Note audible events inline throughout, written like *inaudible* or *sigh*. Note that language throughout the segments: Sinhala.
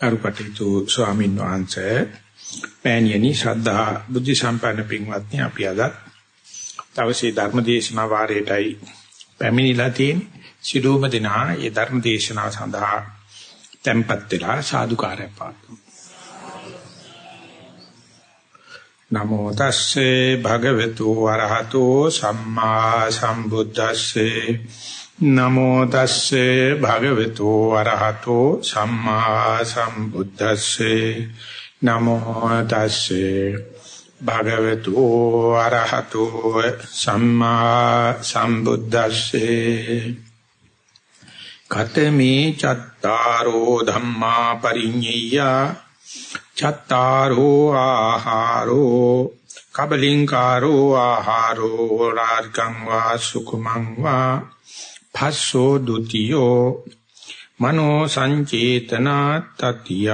අරුපටිතු ස්වාමීන් වහන්සේ මෑණියනි ශ්‍රද්ධා බුද්ධ සම්පන්න පින්වත්නි අපි අද තවසේ ධර්ම දේශනා වාරයටයි පැමිණිලා තියෙන සිළුම දිනා ඒ ධර්ම දේශනාව සඳහා tempත් වෙලා සාදුකාරය පාතුමු නමෝ තස්සේ භගවතු වරහතෝ සම්මා සම්බුද්දස්සේ නමෝ තස්සේ භගවතු වරහතෝ සම්මා සම්බුද්දස්සේ. නමෝ තස්සේ භගවතු වරහතෝ සම්මා සම්බුද්දස්සේ. කතමේ චත්තාරෝ ධම්මා පරිඤ්ඤය. චත්තාරෝ ආහාරෝ කබලින්කාරෝ ආහාරෝ රාර්ගං වා සුකුමං වා භස්සෝ ဒ ුතියෝ මනෝ සංචේතනා තතිය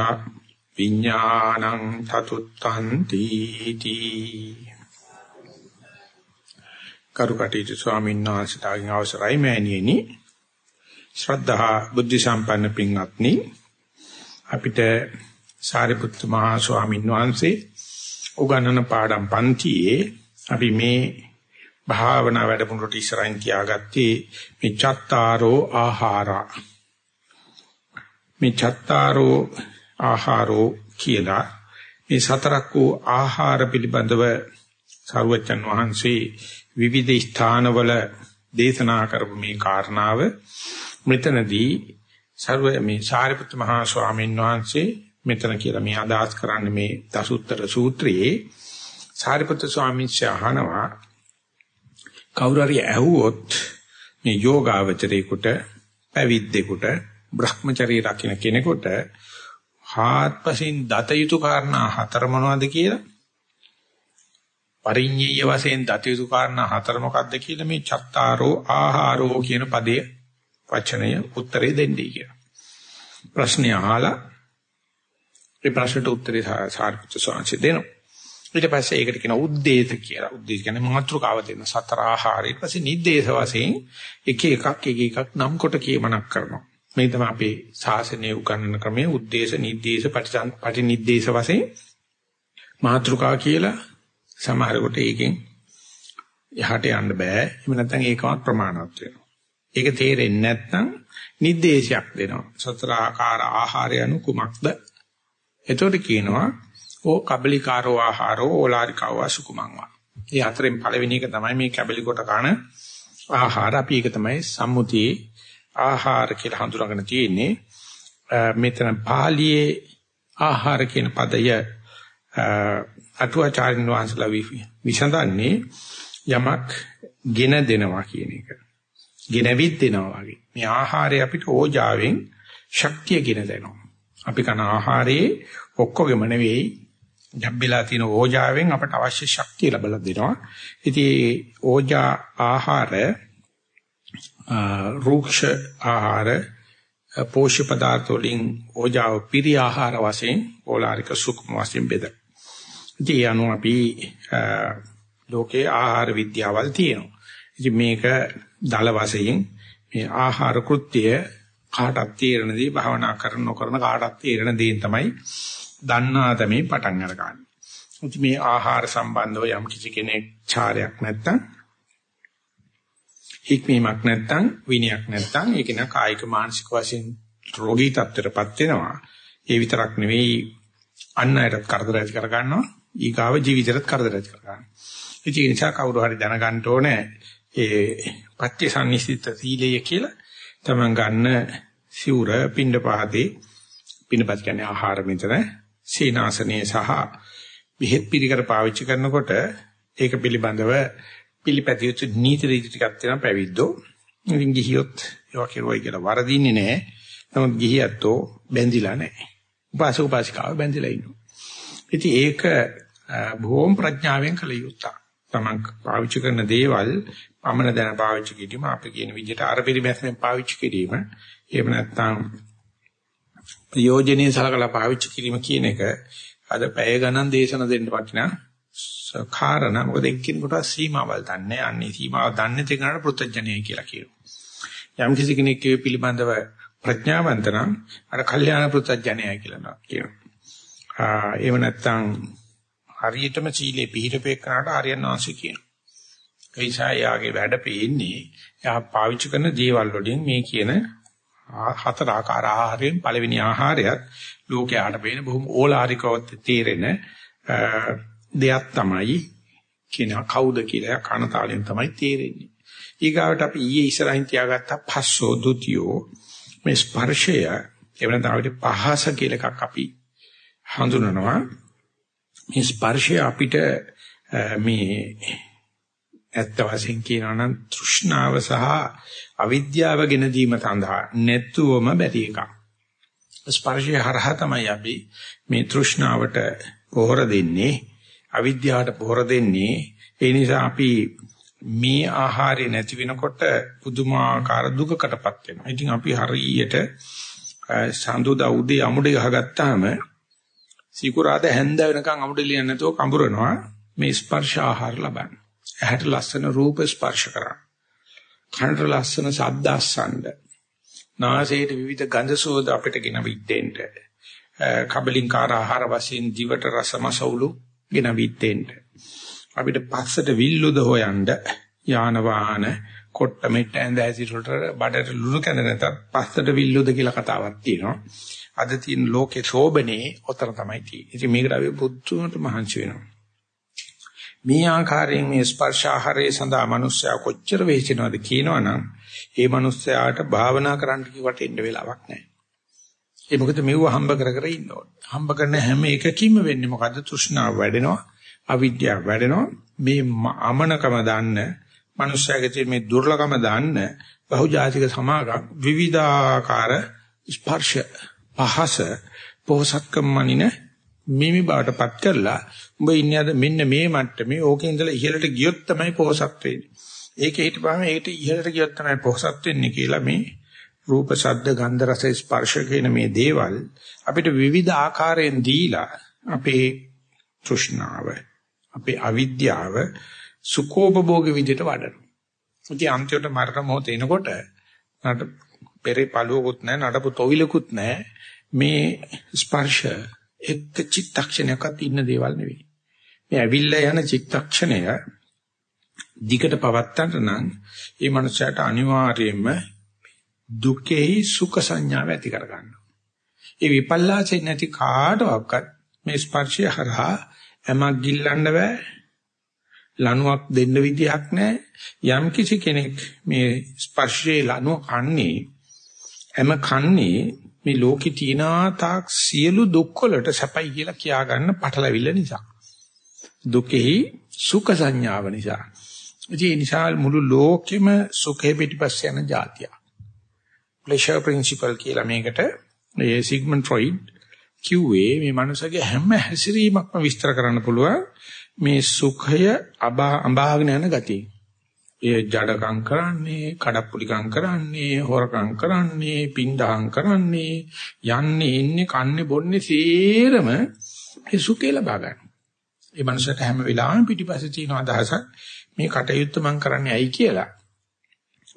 විඥානං තතුත්තන්ති තී කරුකටීතු ස්වාමීන් වහන්සේලාගෙන් අවසරයි මෑණියනි. ශ්‍රද්ධා බුද්ධ සම්පන්න පින්වත්නි අපිට සාරිපුත්තු මහා ස්වාමීන් වහන්සේ උගන්වන පාඩම් පන්තියේ අපි මේ භාවනා වැඩමුළුවට ඉස්සරහින් තියාගත්තේ මේ චත්තාරෝ ආහාරා. මේ චත්තාරෝ ආහාරෝ කියලා මේ සතරක් වූ ආහාර පිළිබඳව සර්වචන් වහන්සේ විවිධ ස්ථානවල දේශනා කරපු මේ කාරණාව මෙතනදී සර්ව මේ සාරිපුත්‍ර මහා ස්වාමීන් වහන්සේ මෙතන කියලා මේ අදහස් කරන්නේ මේ දසුත්තර සූත්‍රයේ සාරිපුත්‍ර ස්වාමීන් වහන්සේ අහනවා කවුරු හරි ඇහුවොත් මේ යෝගාවචරේකට පැවිද්දෙකුට Brahmacharya රකින්න කෙනෙකුට හාත්පසින් දත යුතු කාරණා හතර මොනවද කියලා පරිඤ්ඤය වශයෙන් දත යුතු කාරණා හතර මොකක්ද කියලා මේ චත්තාරෝ ආහාරෝ කියන පදයේ වචනය උත්තරේ දෙන්නේ කියලා. ප්‍රශ්නය අහලා ඒ ප්‍රශ්නට උත්තරේ සාර්ථක සාංශ දෙනවා. ඊට පස්සේ ඒකට කියන උද්දේශ කියලා. උද්දේශ කියන්නේ මාත්‍රකාව දෙන සතර ආහාර. ඊට පස්සේ නිද්දේශ වශයෙන් එක එකක් එක එකක් නම් කොට කියමනක් කරනවා. මේ තමයි අපේ ශාසනයේ උගන්වන ක්‍රමයේ උද්දේශ නිද්දේශ පටිසං පටිනිද්දේශ වශයෙන් මාත්‍රකාව කියලා සමහරකට ඒකෙන් යහට යන්න බෑ. එහෙම නැත්නම් ඒකවත් ප්‍රමාණවත් වෙනවා. ඒක තේරෙන්නේ නැත්නම් නිද්දේශයක් දෙනවා. සතර ආකාර ආහාරය anu කුමක්ද? එතකොට කියනවා ඕ කබලිකාරෝ ආහාරෝ ඕලාරිකව සුකුමංවා. මේ හතරෙන් පළවෙනි එක තමයි මේ කබලි කොට කන ආහාර. අපි ඒක තමයි සම්මුතියේ ආහාර කියලා හඳුනාගෙන තියෙන්නේ. මෙතන පාළියේ ආහාර කියන පදය අටුවාචාරින් වහන්සේලා විසඳන්නේ යමක් ගෙන දෙනවා කියන එක. ගෙනවිත් දෙනවා වගේ. මේ ආහාරය අපිට ඕජාවෙන් ශක්තිය ගෙන දෙනවා. අපි කන ආහාරයේ ඔක්කොගෙම නෙවෙයි ජම්බිලා තියෙන ඕජාවෙන් අපට අවශ්‍ය ශක්තිය ලැබලා දෙනවා. ඉතින් ඕජා ආහාර රූක්ෂ ආහාර පෝෂ්‍ය පදාර්ථ වලින් ඕජාව පිරි ආහාර වශයෙන් ඕලාරික සුක්ම වශයෙන් බෙද. ඉතින් අනු අපි ලෝකේ ආහාර විද්‍යාවල් තියෙනවා. ඉතින් මේක දල වශයෙන් මේ ආහාර කෘත්‍ය කාටත් තේරෙන දේ භාවනා කරන නොකරන කාටත් තේරෙන දේ තමයි දන්නා තමයි පටන් අරගන්නේ. ඉතින් මේ ආහාර සම්බන්ධව යම් කිසි කෙනෙක් චාරයක් නැත්තම් හික්මීමක් නැත්තම් විනයක් නැත්තම් ඒක න කායික මානසික වශයෙන් රෝගී තත්ත්වයටපත් වෙනවා. ඒ විතරක් නෙවෙයි අන් අයටත් කරදර ඇති කර ගන්නවා. ඊගාව ජීවිතයටත් කරදර ඇති කර ගන්නවා. ඒ නිසා කවුරු හරි දැනගන්න ඕනේ ඒ පත්‍ය සම්නිස්සිත සීලය කියලා තමන් ගන්න සිවුර පින්ඩ පහදේ පින්ඩපත් කියන්නේ ආහාර මෙතන සීනාසනයේ සහ බෙහෙත් පිළිකර පාවිච්චි කරනකොට ඒක පිළිබඳව පිළිපැදිය යුතු නීති රීති ටිකක් තියෙනවා පැවිද්දෝ. ඉතින් ගිහියොත් ඒවා කෙරුවයි කියලා වරදින්නේ නැහැ. නමුත් ගිහියත්ෝ බැඳිලා නැහැ. උපාසක උපාසිකාව බැඳිලා ඉන්නවා. ඉතින් ඒක බොහොම ප්‍රඥාවෙන් කළ යුතුයි. තමන් පාවිච්චි කරන දේවල් පමණ දැන පාවිච්චි කිරීම අපි කියන විදිහට අර පිළිමැස්මෙන් පාවිච්චි කිරීම එහෙම නැත්නම් ප්‍රයෝජනෙයි සලකලා පාවිච්චි කිරීම කියන එක අද පැය ගණන් දේශන දෙන්න වටිනා කාරණා මොකද එක්කිනෙකුට සීමාවල් දන්නේ අන්නේ සීමාව දන්නේ තේකනට පෘතජ්ජනයයි කියලා කියනවා යම් කිසි කෙනෙක් ඒ පිළිබඳව ප්‍රඥාවන්ත නම් අර කල්යාණ පුත්‍ජඥයයි කියලා කියනවා. ඒව නැත්තම් හරියටම සීලේ පිළිපෙක් කරනාට ආර්යයන් වහන්සේ කියනවා. ඒ නිසා යාගේ වැඩ පෙන්නේ යා පාවිච්චි කරන දේවල් වලින් මේ කියන හතර ආකාර ආහාරයෙන් පළවෙනි ආහාරයත් ලෝකයට පේන බොහොම ඕලාරිකව තීරෙන දෙයක් තමයි කියන කවුද කියලා කන තාලෙන් තමයි තේරෙන්නේ. ඊගාවට අපි ඊයේ ඉස්සරහින් තියාගත්ත පස්සෝ දුතියෝ මේ ස්පර්ශය එවන තාවිට පහස කියලා එකක් අපි හඳුනනවා. මේ ස්පර්ශය අපිට මේ ඇත්ත වශයෙන් කියනවා නම් තෘෂ්ණාව සහ අවිද්‍යාව ගෙන දීම සඳහා නැතුවම බැරි එකක්. ස්පර්ශය හරහා තමයි අපි මේ තෘෂ්ණාවට පොහොර දෙන්නේ අවිද්‍යාවට පොහොර දෙන්නේ ඒ නිසා අපි මේ ආහාරය නැති වෙනකොට පුදුමාකාර දුකකටපත් වෙනවා. ඉතින් අපි හරියට සඳුදා උදේ අමුඩේ ගහගත්තාම සීකුරාද හැන්ද වෙනකන් අමුඩේ ලියන්න නැතුව කඹරනවා මේ ස්පර්ශ ආහාර ලබන්න. ඇහැට ලස්සන රූප ස්පර්ශ කරා. කනට ලස්සන ශබ්ද අස්සන්න. නාසයට විවිධ ගන්ධ සුවඳ අපිට ගෙන විද්දෙන්න. කබලින්කාර ආහාර වශයෙන් දිවට රසමසවුලු ගෙන විද්දෙන්න. අපිට පස්සට විල්ලුද හොයන්න යාන වාහන කොට්ට මෙට්ට ඇඳ ඇසිරට බඩට ලුණු කැඳ නැතත් පස්සට විල්ලුද කියලා කතාවක් තියෙනවා. අද තියෙන ලෝකේ ශෝබනේ ඔතන තමයි තියෙන්නේ. ඉතින් මේකට අපි බුද්ධුන්ට මහන්සි වෙනවා. මේ ආකාරයෙන් මේ ස්පර්ශ ආහාරයේ සඳහා මිනිස්සයා කොච්චර වෙහෙසිනවද කියනවනම් ඒ මිනිස්සයාට භාවනා කරන්න කිව්වට එන්න වෙලාවක් නැහැ. ඒ මොකද මෙව හම්බ කර කර ඉන්න ඕන. හම්බ කරන හැම එකකින්ම වෙන්නේ මොකද්ද? තෘෂ්ණාව වැඩෙනවා, අවිද්‍යාව වැඩෙනවා. මේ අමනකම දාන්න, මිනිස්සයාගේ තියෙන මේ දුර්ලභම දාන්න බහුජාතික සමාගම් විවිධාකාර ස්පර්ශ පහස පොහසත්කම් මනින මිමි බාටපත් කරලා උඹ ඉන්නේ අද මෙන්න මේ මට්ටමේ ඕකේ ඉඳලා ඉහළට ගියොත් තමයි පොහසත් වෙන්නේ. ඒකේ හිටපුවාම ඒකට ඉහළට ගියොත් තමයි පොහසත් වෙන්නේ කියලා මේ රූප ශබ්ද ගන්ධ රස ස්පර්ශ කියන මේ දේවල් අපිට විවිධ ආකාරයෙන් දීලා අපේ තෘෂ්ණාව අපේ අවිද්‍යාව සුඛෝපභෝග විදිහට වඩනවා. ඉතින් අන්තිමට මරණ මොහොත එනකොට නට පෙරේ පළුවකුත් නැහැ නඩපු තොවිලකුත් නැහැ මේ ස්පර්ශ එක්ක චිත්තක්ෂණයක්වත් ඉන්න දේවල් නෙවෙයි. මේ ඇවිල්ලා යන චිත්තක්ෂණය දිගට පවත්තන්න නම් ඒ මනුස්සයාට අනිවාර්යයෙන්ම දුකෙහි සුඛ සංඥාව ඇති කර ගන්නවා. ඒ විපල්ලාසෙ නැති කාටවත් මේ ස්පර්ශය හරහා එමක් ගිල්ලන්න බෑ. ලණුවක් දෙන්න විදියක් නැහැ. යම් කිසි කෙනෙක් මේ ස්පර්ශයේ ලණුව කන්නේ එම කන්නේ මේ ලෝකේ තියනා තාක් සියලු දුක් වලට සැපයි කියලා කියා ගන්න පටලැවිල්ල නිසා. දුකෙහි සුඛ සංඥාව නිසා. ඒ නිසා මුළු ලෝකෙම සුඛේ පිටිපස්ස යන જાතිය. pleasure principle කියලා මේකට ඒ සිග්මන්ඩ් ෆ්‍රොයිඩ් කිව්වේ මේ මනුස්සගේ හැම හැසිරීමක්ම විස්තර කරන්න පුළුවන් මේ සුඛය අඹාගෙන යන ගතිය. ඒ ජඩකම් කරන්නේ, කඩප්පුලිකම් කරන්නේ, හොරකම් කරන්නේ, පින්දහම් කරන්නේ, යන්නේ ඉන්නේ, කන්නේ බොන්නේ සේරම ඒ සුඛේ ලබා ගන්න. ඒ මනුස්සයට හැම වෙලාවෙම පිටිපස්සේ තියෙන අදහසක් මේ කටයුත්ත මම කරන්නේ ඇයි කියලා.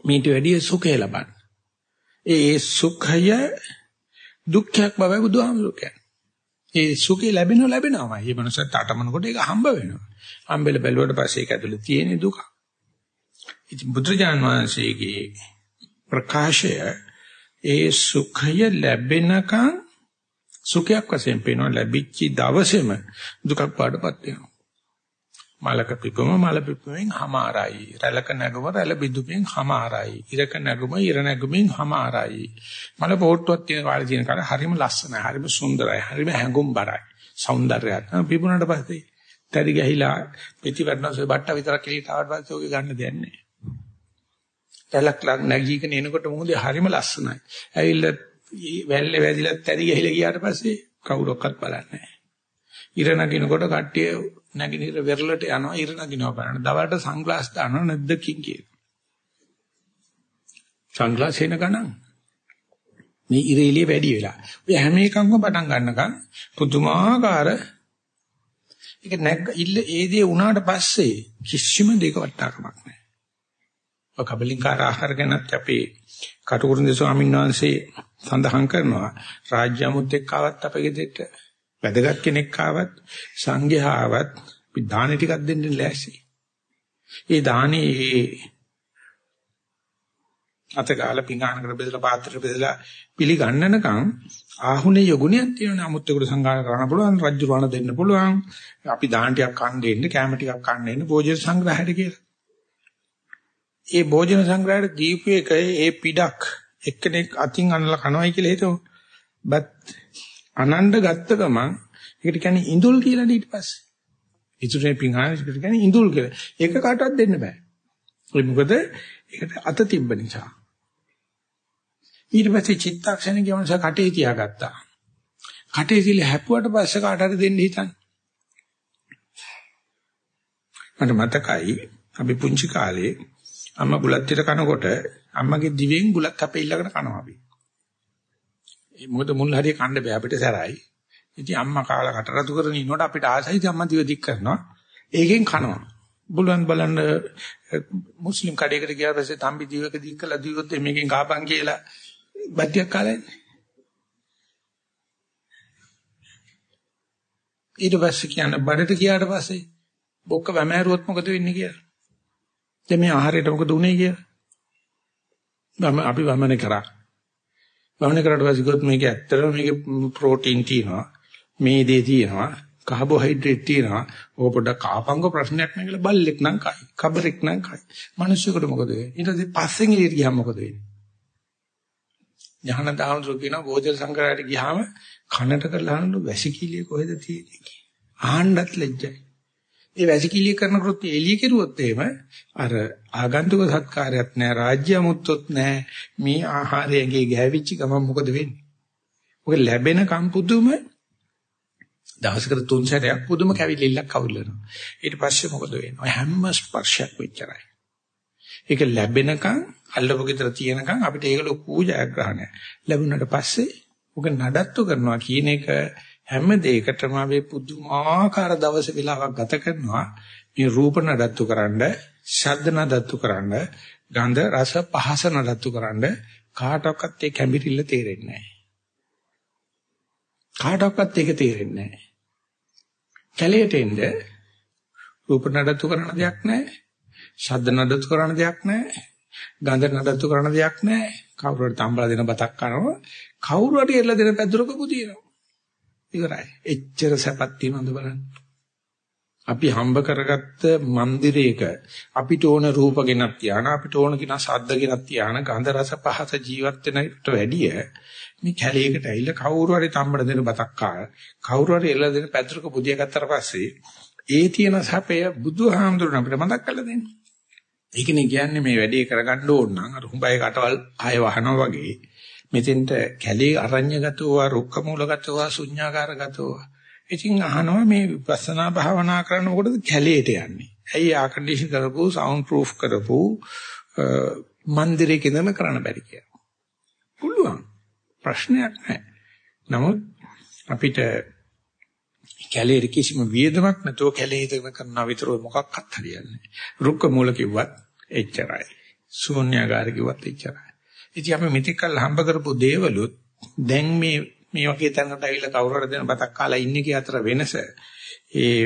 මීට වැඩිය සුඛය ලබන්න. ඒ සුඛය දුක්ඛයක් බවයි බුදුහාමුදුරුවෝ කියන්නේ. ඒ සුඛය ලැබෙනව ලැබෙනවමයි. මේ මනුස්සයට අටමනකොට ඒක හම්බ වෙනවා. හම්බෙල බැලුවට පස්සේ ඒක ඇතුලේ තියෙන දුක. ඉතින් බුදුරජාන් වහන්සේගේ ප්‍රකාශය ඒ සුඛය ලැබෙනකන් සුඛයක් වශයෙන් පේනවා ලැබිච්ච දවසේම දුකක් පාඩපත් වෙනවා. මලක පිපම මල පිපමෙන් හමාරයි. රැළක නැගුම රැළ බිඳුමින් හමාරයි. ඉරක නැගුම ඉර නැගුමින් හමාරයි. මල පොට්ටුවක් තියෙන කාලේ තියෙන කාලේ හරිම ලස්සනයි. හරිම සුන්දරයි. හරිම හැඟුම්බරයි. సౌందර්යයක්. පිපුණාට පස්සේ තරි ගහිලා පිටිවැටනසෙ බට්ට විතරක් එළියට ආවට පස්සේ ඔගේ ගන්න දෙයක් නැහැ. රැළක් නැගීගෙන එනකොට මොකද හරිම ලස්සනයි. ඇවිල්ලා වැල්ලේ වැදිලා තරි ගහිලා ගියාට පස්සේ කවුරක්වත් බලන්නේ නැහැ. ඉර නගිනකොට කට්ටිය නැගිනිර වෙරළට යනවා ඉර නගිනවා බලන්න. දවල්ට සන්ග්ලාස් දානව නැද්ද කින් කියන. සන්ග්ලාස් එන ගණන්. මේ ඉර එළිය වැඩි වෙලා. ඔය හැම එකක්ම පටන් ගන්නකම් පුදුමාකාර ඒක නැග ඉල්ල ඒ දේ වුණාට පස්සේ කිසිම දෙයක වටාකමක් නැහැ. ඔය කබලින්කාර ආහාර ගැනත් අපේ කටුකුරුන්දේ ස්වාමීන් වහන්සේ සඳහන් කරනවා රාජ්‍ය අමුත් එක්ක ආවත් අපේ ගෙදරට වැදගත් කෙනෙක් ආවත් සංඝයා ආවත් අපි දාන ටිකක් දෙන්න ලෑස්ති. ඒ දානේ අත ගාලා පිඟානකට බෙදලා පාත්‍රයට බෙදලා පිළිගන්නනකම් ආහුනේ යගුණයක් තියෙනවා. නමුත් ඒකට සංඝාර කරන්න පුළුවන්, රජු රණ දෙන්න පුළුවන්. අපි දාන ටිකක් කන්න දෙන්න, කැම ටිකක් කන්න දෙන්න භෝජන සංග්‍රහයට කියලා. ඒ භෝජන සංග්‍රහයට දීපු එක ඒ පිටක් එක්කෙනෙක් අතින් අනලා කනවයි කියලා හිතමු. බත් අනණ්ඩ ගත්ත ගමන් ඒකට කියන්නේ ඉඳුල් කියලා ඊට පස්සේ. ඉතුරුේ පිංහානකට කියන්නේ ඉඳුල් කියලා. ඒක කාටවත් දෙන්න බෑ. ඒ මොකද ඒකට අත තිබ්බ නිසා. ඊට පස්සේ චිත්තක්ෂණ කියවනස කටේ තියාගත්තා. කටේ තියලා හැප්පුවට පස්සේ කාට හරි දෙන්න හිතන්නේ. මට මතකයි අපි පුංචි කාලේ අම්මා බුලත් පිට කනකොට අම්මගේ දිවෙන් බුලත් අපේ ඊළඟට කනවා අපි. ඒ මොකද මුල් හරිය කන්න බෑ අපිට සැරයි. ඉතින් අම්මා කාලා කට රතු කරගෙන ඉන්නකොට අපිට ආසයි ඉතින් අම්මා දිව දික් කරනවා. ඒකෙන් කනවා. බුලන් බලන්න මුස්ලිම් කඩේකට ගියා පස්සේ තම්බි දිවක දික් කළා දිවොත් මේකෙන් කාපන් කියලා බත්තියක් කාලා ඉන්නේ. ඊට පස්සේ කියන බඩට ගියාට පස්සේ බොක්ක වැමෑරුවොත් මොකද වෙන්නේ කියලා. දැන් මේ ආහාරයට මොකද උනේ කියලා. මම අපි වමන කරා. වමන කරාට පස්සේ ගොත් මේක ඇත්තටම මේකේ ප්‍රෝටීන් තියෙනවා. මේ දේ තියෙනවා. කාබෝහයිඩ්‍රේට් තියෙනවා. ඕක පොඩ්ඩක් කාපංග ප්‍රශ්නයක් නෑ කියලා බල්ලෙක් නම් කයි. කබරෙක් නම් කයි. මිනිස්සුන්ට මොකද වෙන්නේ? ඊට පස්සේ පස්සෙන් එළියට ගියාම මොකද වෙන්නේ? ඥාන දාමතුරු කියන භෝජන සංග්‍රහයට ගියාම කනට කරලා අහන්න වැසිකිළිය කොහෙද තියෙන්නේ? ආහන්නත් ලැජ්ජයි. ඒ වැසිකිළිය කරන කෘත්‍ය එළිය කෙරුවොත් එහෙම අර ආගන්තුක සත්කාරයක් නැහැ රාජ්‍ය අමුත්තොත් නැහැ මේ ආහාරයේ ගෑවිච්ච ගමන් මොකද වෙන්නේ? ඔක ලැබෙන කම්පුදුම දවසකට තුන් සැරයක් පුදුම කැවිලිල්ලක් කවුලනවා. ඊට පස්සේ මොකද වෙන්නේ? හැම ස්පර්ශයක් වෙච්චරයි. ඒක ලැබෙනකන් අල්ලපු ගෙදර තියෙනකන් අපිට ඒක ලොකු ජයග්‍රහණයක්. ලැබුණාට පස්සේ ඔක නඩත්තු කරනවා කියන එක හැම දෙයකටම අපි පුදුමාකාර දවස් වේලාවක් ගත කරනවා. මේ රූප නඩත්තු කරන්න, ශබ්ද නඩත්තු කරන්න, ගන්ධ රස පහස නඩත්තු කරන්න කාටවත් ඒ කැඹිරිල්ල තේරෙන්නේ නැහැ. කාටවත් ඒක තේරෙන්නේ නැහැ. කැලේට එන්න රූප නඩත්තු කරන දෙයක් නැහැ. ශබ්ද නඩත්තු කරන දෙයක් නැහැ. ගන්ධ නඩත්තු කරන දෙයක් නැහැ. කවුරු හරි තම්බලා දෙන බතක් කනවා. කවුරු හරි එල්ල දෙන පැදුරක පුදිනවා. ඉවරයි. එච්චර සැපක් තියනවද බලන්න. අපි හම්බ කරගත්ත මන්දිරයක අපිට ඕන රූප ගෙනත් තියාන අපිට ඕන කින ශබ්ද ගෙනත් තියාන ගන්ධ රස පහස ජීවත් වෙනට වැඩිය මේ කැලේකට ඇවිල්ලා කවුරු හරි තම්බන දෙන බතක් කාලා කවුරු හරි එල්ල දෙන පැදුරක පුදිය ගත්තට පස්සේ ඒ තියෙන සැපය බුදුහාමුදුරන් අපිට මතක් කරලා දෙන්නේ. ඒකනේ කියන්නේ මේ වැඩේ කරගන්න ඕන නම් අර හුඹයි කටවල් ආය වහනවා වගේ මෙතෙන්ට කැලේ අරඤ්‍යගතව රුක්ක මූලගතව ශුඤ්ඤාකාරගතව ඉතින් අහනවා මේ විපස්සනා භාවනා කරන මොකටද කැලේට යන්නේ? ඇයි ආ කන්ඩිෂන් කරපු සවුන්ඩ් ප්‍රූෆ් කරපු මන්දිරේ කිනම කරන්න බැරි කියලා? පුළුවන්. ප්‍රශ්නයක් නැහැ. නමුත් අපිට කැලේ කිසිම වියදමක් නැතුව කැලේ ඉදගෙන කරනවා විතර මොකක්වත් හරියන්නේ නැහැ. රුක්ක මූල කිව්වත් එච්චරයි. ශූන්‍යagara කිව්වත් එච්චරයි. ඉතින් අපි මෙතෙක් කල් හම්බ කරපු දේවලුත් දැන් මේ මේ වගේ තැනකට ඇවිල්ලා කවුරු හරි දෙන බතක් කාලා ඉන්නේ කී අතර වෙනස ඒ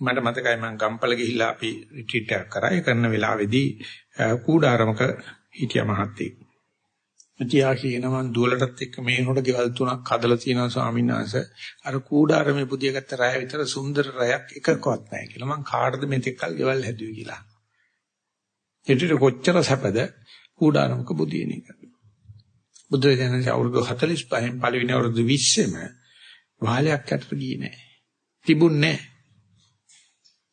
මට මතකයි මම ගම්පල ගිහිල්ලා අපි රිට්‍රීට් එකක් කරා. ඒ කරන වෙලාවේදී කූඩාරමක හිටිය මහත්තයෙක් ඉතියා කියනවා දුවලටත් එක්ක මේ නෝට ගෙවල් තුනක් හදලා තියෙනවා ස්වාමීන් වහන්සේ. අර කූඩාරමේ පුදියගත්ත රය විතර සුන්දර රයක් එකකවත් නැහැ කියලා. මං කාටද මෙතෙක් කල් ගෙවල් හැදුවේ කියලා. හිටිට කොච්චර සැපද? කූඩාරමක බුදියන එක. බුද්ධ ධර්මයේ අවුරුදු 45න් පළවෙනි අවුරුදු 20ෙම වාලයක් යටට ගියේ නැහැ. තිබුණේ නැහැ.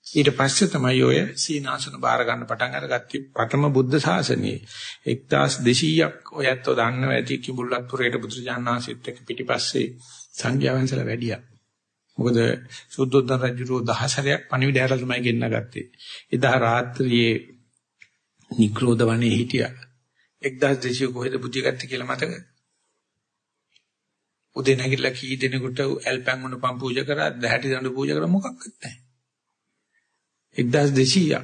ඊට පස්සේ තමයි ඔය සීනාසන බාර ගන්න පටන් අරගත්තේ ප්‍රථම බුද්ධ ශාසනයේ 1200ක් ඔයත් දන්නව ඇති කිඹුල්ලත්පුරේට බුදුරජාණන්සේත් එක්ක පිටිපස්සේ සංඝයා වහන්සේලා වැඩියා. මොකද සුද්ධෝදන රජුරෝ දහසරයක් පණිවිඩය අරලා තමයි ගෙන්න ගත්තේ. එදා රාත්‍රියේ නික්‍රෝධ වනේ හිටියා. 1200 කොහෙද බුද්ධිය ගත්තේ කියලා මතකද? උදේ නැගිටලා කී දෙනෙකුට ඇල්පැන් වුණ පම් පූජා කරා, දැහැටි දඬු පූජා කරා මොකක්වත් නැහැ. 1200ක්.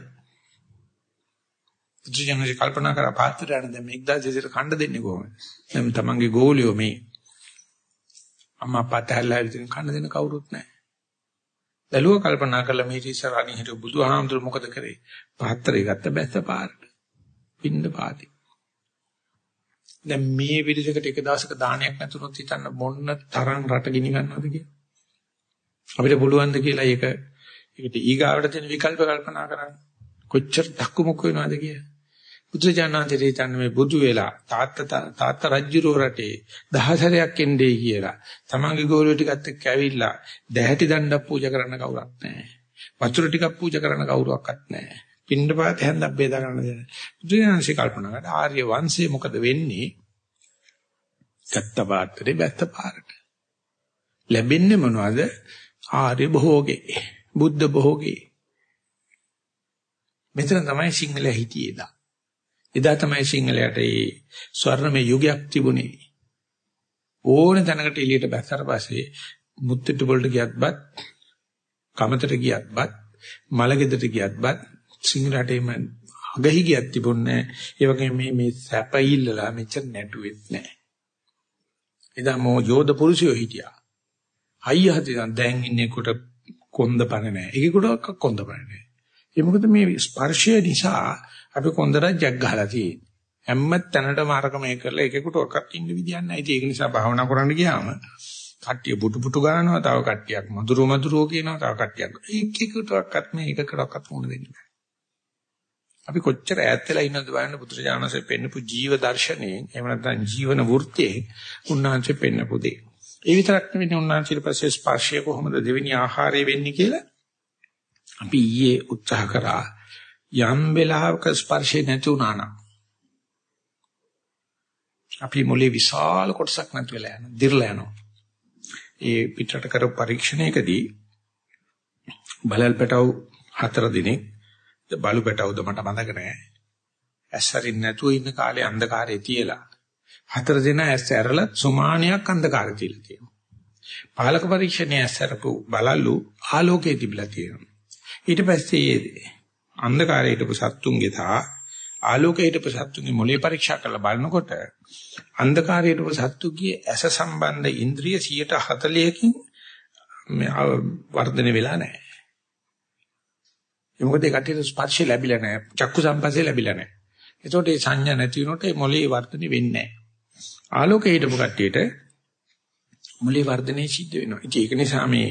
පුදුජනසේ කල්පනා කරා පාත්‍රයට දැන් මේ 1200 කණ්ඩ දෙන්නේ කොහොමද? දැන් තමන්ගේ ගෝලියෝ මේ අම්මා පාතහැල්ලා ඉතින් කණ්ඩ දෙන්න කවුරුත් නැහැ. බැලුව කල්පනා කළා මේ ඉස්සර අනිහිරු බුදුහාමුදුරු මොකද කරේ? පාත්‍රය ගත්ත බැස්ස පාරට. පින්න පාති. දැන් මේ විදිහකට එක දවසක දානයක් නැතුනොත් හිතන්න මොන්න තරම් රට ගිනි ගන්නවද කියලා. අපිට පුළුවන් ද කියලා ඒක ඒකට ඊගාවට තියෙන විකල්ප කල්පනා කරන්න. කොච්චර දක්කුමුක් වෙනවද කියලා. බුදුජානනාංශයේ හිතන්නේ මේ බුදු වෙලා තාත්තා තාත්තා රජුරෝ රටේ දහසරයක් එන්නේ කියලා. තමන්ගේ ගෝලියෝ ටිකත් එක්ක ඇවිල්ලා දැහැටි දණ්ඩක් පූජා කරන්න කවුරක් නැහැ. වතුර ටිකක් පූජා කරන්න කවුරක්වත් නැහැ. පින්නපාත හැන්දක් බේදා ගන්න දෙන්නේ. බුදුජානනාංශේ කල්පනා කරලා ආර්ය වංශයේ මොකද වෙන්නේ? ගත්ත පාත්‍රේ බැත්ත පාරට. ලැබෙන්නේ මොනවද? ආර්ය භෝගේ. බුද්ධ භෝගේ. මෙතන තමයි සිංහල හිටියේ දා. එදා තමයි සිංහලයට ඒ ස්වර්ණමය යුගයක් තිබුණේ. ඕන තැනකට එළියට බැස්සට පස්සේ මුත්තිට වලට ගියත්වත් කමතට ගියත්වත් මලගෙදරට ගියත්වත් සිංහලට එම අගහි ගියක් තිබුණේ ඒ වගේම මේ මේ සැපයිල්ලලා මෙච්චර නැටුවෙත් නැහැ. එදා මෝ යෝධ පුරුෂයෝ හිටියා. අයියා හිටියන් දැන් ඉන්නේ කොට කොන්ද පණ නැහැ. ඒකෙකුට කොන්ද පණ නැහැ. ඒ මොකද මේ ස්පර්ශය නිසා අපි කොන්දරක් ජග් ගහලා තියෙන්නේ. හැම තැනටම අරක මේ කරලා එකෙකුට ඔක්කත් ඉන්න විදියක් නැහැ. ඒක නිසා භාවනා කරන්න ගියාම කට්ටිය පුටු පුටු ගන්නවා, තව කට්ටියක් මధుර මధుරෝ කියනවා, තව කට්ටියක් එක එකටවත් මේ එකකටවත් වුණ දෙන්නේ නැහැ. අපි කොච්චර ඈත් වෙලා ඉන්නවද බලන්න පුත්‍රජානසෙ පෙන්නපු ජීව දර්ශනයෙන් එහෙම නැත්නම් ජීවන වෘත්තියෙන් උන්වහන්සේ පෙන්නපු දේ. ඒ විතරක් නෙවෙයි උන්වහන්සේ පස්සේ ස්පර්ශය කොහොමද දෙවෙනි ආහාරය වෙන්නේ කියලා අපි ඊයේ උත්සාහ කරා යම් වෙලාවක ස්පර්ශේ නැති වුණා නම් අපි මොලේ විශාල කොටසක් නැති වෙලා යනවා දිර්ලා යනවා ඒ පිටරට කරපු පරීක්ෂණයකදී බලල් පැටව හතර දිනක් බලු පැටවුද මට මතක නැහැ ඇස්සරින් නැතුව ඉන්න කාලේ අන්ධකාරයේ තියලා. හතර දින ඇස් ඇරලා සුමානියක් අන්ධකාරය තියලා තියෙනවා. පාලක පරීක්ෂණයේ ඇස්සරපු බලලු ආලෝකයේ තිබිලා තියෙනවා. ඊට පස්සේ අන්ධකාරයේ හිටපු සත්තුන්ගේ තා ආලෝකයේ හිටපු සත්තුන්ගේ මොලේ පරීක්ෂා කරලා බලනකොට අන්ධකාරයේ හිටපු සත්තුගේ ඇස සම්බන්ධ ඉන්ද්‍රිය 140කින් වර්ධනය වෙලා නැහැ. ඒ මොකද ඒ කටියට ස්පර්ශය ලැබිලා නැහැ. චක්කු සම්පස්සේ ලැබිලා නැහැ. ඒතකොට ඒ සංඥා නැති වුණොත් ඒ මොලේ වර්ධනය වෙන්නේ නැහැ. ආලෝකයේ හිටපු කට්ටියට මොලේ වර්ධනය සිද්ධ වෙනවා. ඒක නිසා මේ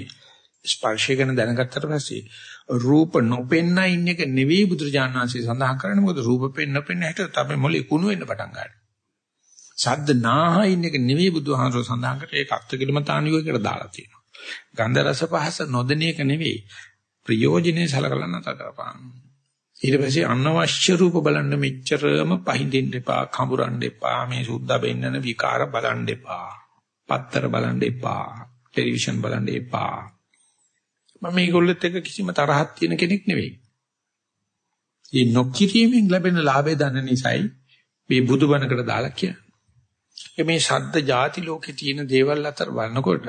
ස්පර්ශය ගැන දැනගත්තට පස්සේ රූප නොපෙන්න ඉන්න එක නෙවෙයි බුදුරජාණන් වහන්සේ සඳහන් කරන්නේ මොකද රූප පෙන්න පෙන්න හිටියොත් අපේ මොලේ කුණු වෙන්න පටන් ගන්නවා. ශබ්ද නාහ ඉන්න එක නෙවෙයි බුදුහාමරෝ සඳහන් කරේ ඒක අත්කිලමතාණියෝකට දාලා තියෙනවා. ගන්ධ රස පහස නොදෙන එක නෙවෙයි ප්‍රයෝජනේ සලකලා නැතර කරපන්. ඊට පස්සේ අනවශ්‍ය රූප බලන්න මෙච්චරම පහඳින්න එපා, කඹරන්න එපා, මේ සුද්ධ බෙන්නන විකාර බලන්න එපා. පත්තර බලන්න එපා, ටෙලිවිෂන් බලන්න එපා. මම මේගොල්ලොත් එක්ක කිසිම තරහක් තියෙන කෙනෙක් නෙවෙයි. මේ නොකිරීමෙන් ලැබෙන ලාභය දන්න නිසායි මේ බුදුබණකට දාලා කියන්නේ. මේ ශබ්ද ಜಾති ලෝකේ තියෙන දේවල් අතර බලනකොට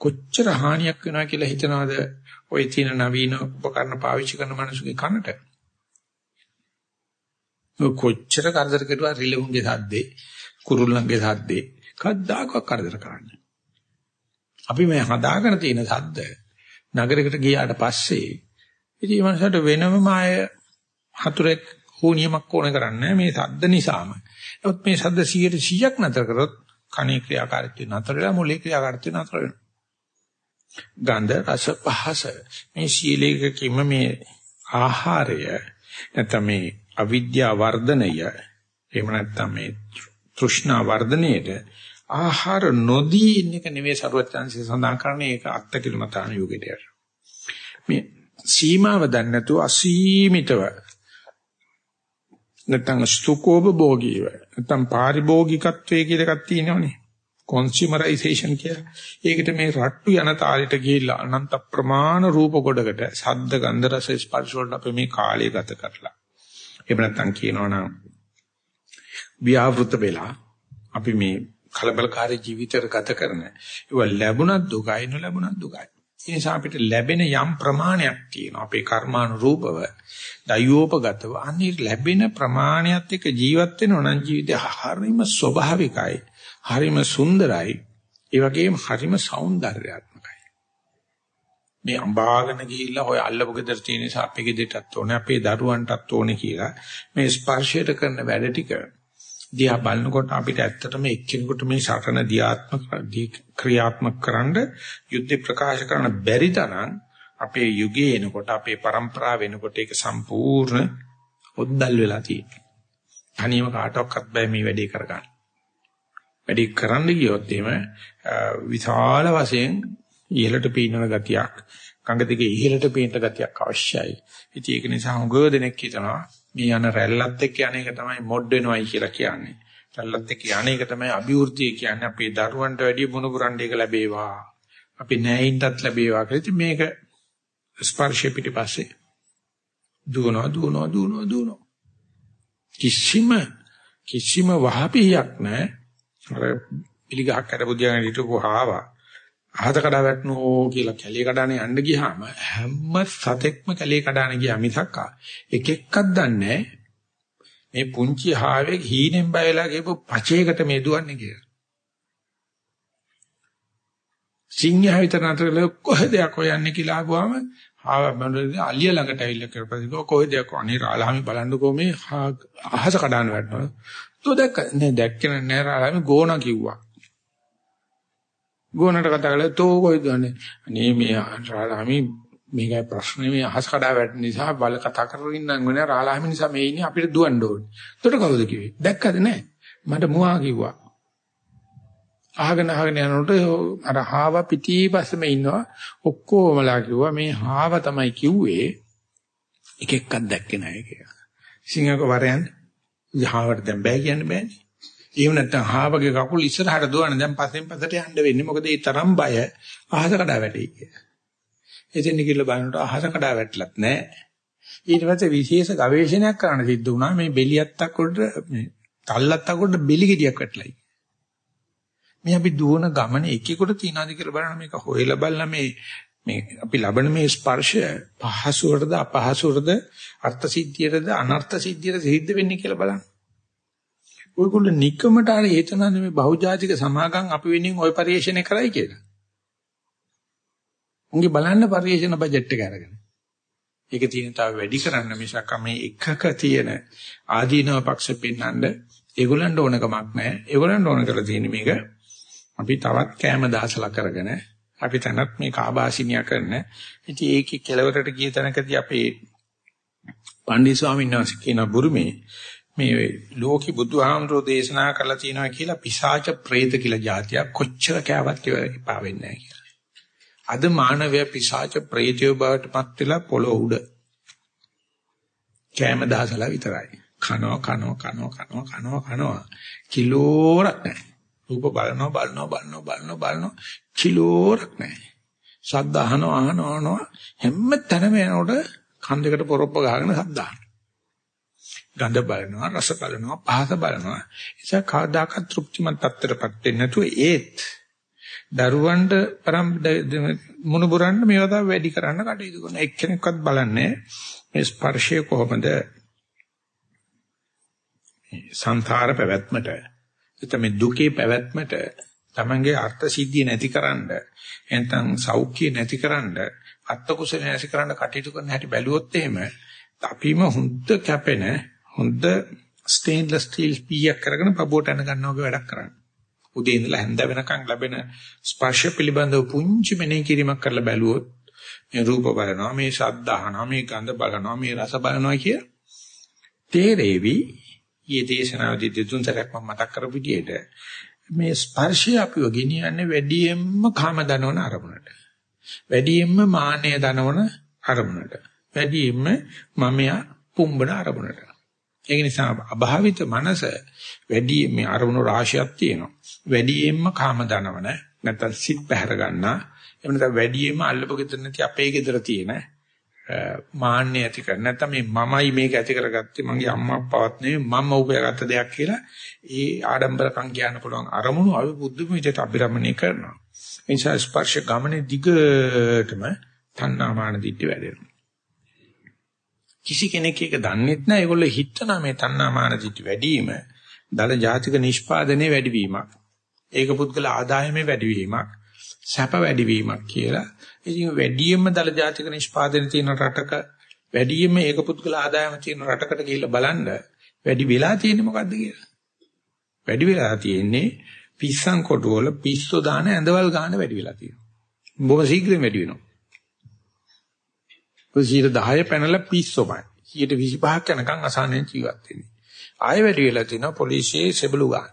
කොච්චර හානියක් වෙනවා කියලා හිතනවාද ওই තියෙන නවීන උපකරණ පාවිච්චි කරන මිනිස්සුගේ කනට. කොච්චර කරදර කෙරුවා රිලෙවුන්ගේ සද්දේ කුරුල්ලන්ගේ සද්දේ කද්දාකවත් කරදර කරන්නේ. අපි මේ හදාගෙන තියෙන සද්ද නගරයකට ගියාට පස්සේ ඉතින් මනසට වෙනම ආය හතුරෙක් හුනියමක් ඕන කරන්නේ මේ සද්ද නිසාම. නමුත් මේ සද්ද 100ක් නතර කරොත් කණේ ක්‍රියාකාරීත්වය නතර වෙලා මොලේ ක්‍රියාකාරීත්වය නතර වෙනවා. ගන්ධ රස පහස මේ සීලයකින්ම මේ ආහාරය නැත්නම් මේ අවිද්‍යා වර්ධනය එහෙම නැත්නම් මේ තෘෂ්ණා වර්ධනයේද ආහාර නොදී ඉන්න එක නෙවෙයි ਸਰවඥාන්සේ සඳහන් කරන්නේ ඒක අත්තිකිලමතාන යෝගයට යට. මේ සීමාව දන්නේ නැතුව අසීමිතව නැත්නම් ස්තුකෝබ භෝගීව නැත්නම් පාරිභෝගිකත්වයේ කියලා එකක් තියෙනවනේ. කොන්සියුමරයිසේෂන් කියලා. ඒකට මේ රට්ටු යන තාලෙට ගිහිල්ලා අනන්ත ප්‍රමාණ රූප කොටකට ශබ්ද ගන්ධ රස ස්පර්ශ වලට අපි මේ කාලය ගත කරලා. එහෙම නැත්නම් කියනවනම් ව්‍යාවෘත වෙලා අපි මේ කලබලකාරී ජීවිතයක ගත කරන ඒවා ලැබුණත් දුකයි නොලැබුණත් දුකයි. ඒ නිසා අපිට ලැබෙන යම් ප්‍රමාණයක් තියෙනවා. අපේ කර්මානුරූපව, දයෝපගතව අනිත් ලැබෙන ප්‍රමාණයත් එක්ක ජීවත් වෙනවා නම් ජීවිතය හරිම ස්වභාවිකයි. හරිම සුන්දරයි. ඒ වගේම හරිම సౌందర్యාත්මකයි. මේ අඹාගෙන ගිහිල්ලා ඔය අල්ලපු ගෙදර තියෙන නිසා අපේ ගෙදරටත් ඕනේ අපේ දරුවන්ටත් ඕනේ කියලා මේ ස්පර්ශයට කරන වැඩ ටික දිහා බලනකොට අපිට ඇත්තටම එක්කෙනෙකුට මේ සටන දියාත්මක ක්‍රියාත්මක කරන්න යුද්ධ ප්‍රකාශ කරන්න බැරි තරම් අපේ යුගයේ එනකොට අපේ પરම්පරාව වෙනකොට ඒක සම්පූර්ණ ඔද්දල් වෙලා තියෙනවා. තනියම කාටවත් බෑ මේ වැඩේ කරගන්න. වැඩි කරන්න ගියොත් එහෙම විශාල වශයෙන් ඉහළට පීනන ගතියක් කඟ දිගේ ඉහළට පීනන ගතියක් අවශ්‍යයි. ඉතින් ඒක නිසා හුඟව දෙනෙක් හිතනවා මේ යන රැල්ලත් එක්ක යන එක තමයි මොඩ් වෙනවයි කියලා කියන්නේ. රැල්ලත් එක්ක යන එක තමයි අභිවෘද්ධිය කියන්නේ. අපේ දරුවන්ට වැඩි මොනුගුරණ්ඩ එක ලැබේවා. අපි නෑයින්ටත් ලැබේවා කියලා. ඉතින් මේක ස්පර්ශය පිටිපස්සේ දුවනවා දුවනවා දුවනවා දුවනවා. කිසිම කිසිම වහපියක් නැහැ. අර පිළිගහක් කරපුදියාගෙන හිටපු හාවා අහත කඩා වැටෙනෝ කියලා කැලේ කඩානේ යන්න ගියාම හැම සතෙක්ම කැලේ කඩාන ගියා මිසක් එක එක්කක් දන්නේ මේ පුංචි හාවේ හීනෙන් බයලා ගිහපු පචේකට මේ දුවන්නේ කියලා. සිංහයා විතර නතරල කොහෙද යන්නේ කියලා අහුවාම ආව මන්දේ අලිය ළඟට ඇවිල්ලා කරපදිකෝ කොහෙද යකෝ අනේ රාලහාමි බලන්නකෝ මේ අහස කඩාන වැටෙනවා. තෝ දැක්ක නෑ දැක්කේ නෑ රාලහාමි ගෝණ කිව්වා. ගෝනට කතා කළා තෝ කොයිද අනේ අනේ මේ රාලහාමි මේකයි ප්‍රශ්නේ මේ අහස් කඩා වැටෙන නිසා බල කතා කරගෙන ඉන්නම් වෙන රාලහාමි නිසා මේ ඉන්නේ අපිට දුවන්න ඕනේ. එතකොට කවුද කිව්වේ? දැක්කද නෑ? මට මුවා කිව්වා. අහගෙන අහගෙන යනකොට අර හාව පිටිපස්සෙම ඉන්නවා ඔක්කොමලා කිව්වා මේ හාව තමයි කිව්වේ එක එකක් දැක්කේ නැහැ කියලා. සිංහක වරයන් යහවට දැන් බෑ කියන්න බෑනේ. එහෙම නැත්නම් හාවගේ කකුල් ඉස්සරහට දුවන දැන් පස්සෙන් පස්සට යන්න වෙන්නේ. මොකද ඒ තරම් බය අහස කඩා වැටෙයි කියලා. එතෙන් කියලා බලනකොට අහස කඩා වැටලත් නැහැ. ඊට පස්සේ විශේෂ ගවේෂණයක් කරන්න සිද්ධ වුණා මේ බෙලියත්තක් උඩ මේ තල්ලත්තක් උඩ බෙලි ගෙඩියක් වැටලයි. මේ අපි දුවන ගමන එකෙකුට තියනවාද කියලා බලන්න මේක හොයලා බලලා මේ මේ අපි ලබන මේ ස්පර්ශය පහසුවටද අපහසුවටද අර්ථ සිද්ධියටද අනර්ථ සිද්ධියටද සිද්ධ වෙන්නේ කියලා බලන්න. ඔයගොල්ලෝ නිකමට අර හේතනන්නේ මේ බහුජාතික සමාගම් අපි වෙනින් ওই පරිශ්‍රණය කරයි කියලා. උන්ගේ බලන්න පරිශ්‍රණ බජට් එක අරගෙන. ඒක තියෙන තව වැඩි කරන්න මිසක් මේ එකක තියෙන ආදීනව පක්ෂ පෙන්වන්න ඒගොල්ලන්ට ඕන කමක් නැහැ. ඒගොල්ලන්ට ඕන කරලා තියෙන මේක අපි තවත් කෑම දාසලා කරගෙන අපි තනත් මේ කාබාසිනියා කරන. ඉතින් ඒකේ කෙලවරට ගිය තැනකදී අපේ පණ්ඩිත ස්වාමීන් වහන්සේ කියන බුරුමේ මේ ලෝකි බුදුහාමුදුරෝ දේශනා කරලා තියෙනවා කියලා පිසාච ප්‍රේත කියලා જાතියක් කොච්චර කෑවත් එපා වෙන්නේ නැහැ කියලා. අද මානවය පිසාච ප්‍රේතය බවට පත් වෙලා පොළොව උඩ කෑම දහසලා විතරයි. කනවා කනවා කනවා කනවා කනවා කනවා කිලෝරක් නැහැ. රූප බලනවා බලනවා බලනවා බලනවා බලනවා. කිලෝරක් නැහැ. ශබ්ද අහනවා අහනවා අහනවා. හැම තැනම යනකොට කන් දෙකට පොරොප්ප ගහගෙන ශබ්ද අහනවා. ගඳ බලනවා රස බලනවා පහස බලනවා. ඒක කවදාකවත් තෘප්තිමත් තත්ත්වයටපත් වෙන්නේ නැතුව ඒත් දරුවන්ට පරම් මුණුබුරන්න මේවා තමයි වැඩි කරන්න කටයුතු කරන එක්කෙනෙක්වත් බලන්නේ මේ ස්පර්ශය කොහොමද? සංසාර පැවැත්මට එතම දුකේ පැවැත්මට තමන්ගේ අර්ථ සිද්ධිය නැතිකරන්න එතන සෞඛ්‍ය නැතිකරන්න අත්ත කුසල නැතිකරන්න කටයුතු කරන හැටි බැලුවොත් එහෙම අපිම හුද්ද කැපෙන හොඳ ස්ටේන්ලස් ස්ටීල් පීයක් කරගෙන පපුවට යන ගන්නවා වගේ වැඩක් කරන්නේ. උදේ ඉඳලා හැන්ද වෙනකන් ලැබෙන ස්පර්ශ පිළිබඳව පුංචි මෙනෙහි කිරීමක් කරලා බැලුවොත් මේ රූප බලනවා, මේ ශබ්ද අහනවා, මේ ගඳ බලනවා, මේ රස බලනවා කිය තේරෙවි. ඊයේ දේශනාවේදී දෙතුන් සැරයක් මම මතක් කරපු විදිහට මේ ස්පර්ශය අපිව ගෙනියන්නේ වැඩියෙන්ම කාම දනවන අරමුණට. වැඩියෙන්ම මාන්නය දනවන අරමුණට. වැඩියෙන්ම මමයා පුම්බන අරමුණට. ඒක නිසා අභාවිත මනස වැඩි මේ අරමුණු රාශියක් තියෙනවා. වැඩියෙන්ම කාම දනවන නැත්නම් සිත් පැහැර ගන්නා එහෙම නැත්නම් වැඩියෙන්ම අල්ලපු ගෙදර නැති අපේ ගෙදර තියෙන මාන්නය ඇති කර නැත්නම් මේ මමයි මේක ඇති කරගත්තේ මගේ අම්මා අප්පාවත් නෙවෙයි මම උපයාගත්ත දෙයක් කියලා ඒ ආඩම්බරකම් කියන්න පුළුවන් අරමුණු අපි බුද්ධ විදිහට අභිරමණය කරනවා. නිසා ස්පර්ශ ගමනේ දිගටම තණ්හාමාන දිට්ඨි වැඩෙනවා. කිසි කෙනෙක් ඒක දන්නෙත් නැහැ. ඒගොල්ලෝ හිතනවා මේ තණ්හාමාන දිට්ඨි වැඩි වීම දල ජාතික නිෂ්පාදනයේ වැඩිවීමක්. ඒක පුද්ගල ආදායමේ වැඩිවීමක්. සැප වැඩිවීමක් කියලා. ඉතින් වැඩියෙන්ම දල ජාතික නිෂ්පාදනයේ තියෙන රටක වැඩියෙන්ම ඒක පුද්ගල ආදායම තියෙන රටකට ගිහිල්ලා බලන්න වැඩි වෙලා තියෙන්නේ මොකද්ද කියලා. වැඩි වෙලා තියෙන්නේ පිස්සන් කොටුවල පිස්සෝ දාන ඇඳවල් ගන්න වැඩි වෙලා තියෙනවා. බොහොම ශීඝ්‍රයෙන් වැඩි වෙනවා. 10 පැනලා පිස්සෝමයි. 25ක් යනකම් අසහනෙන් ජීවත් වෙන්නේ. ආයෙ වැඩි වෙලා තිනවා පොලිසියේ සෙබළු ගන්න.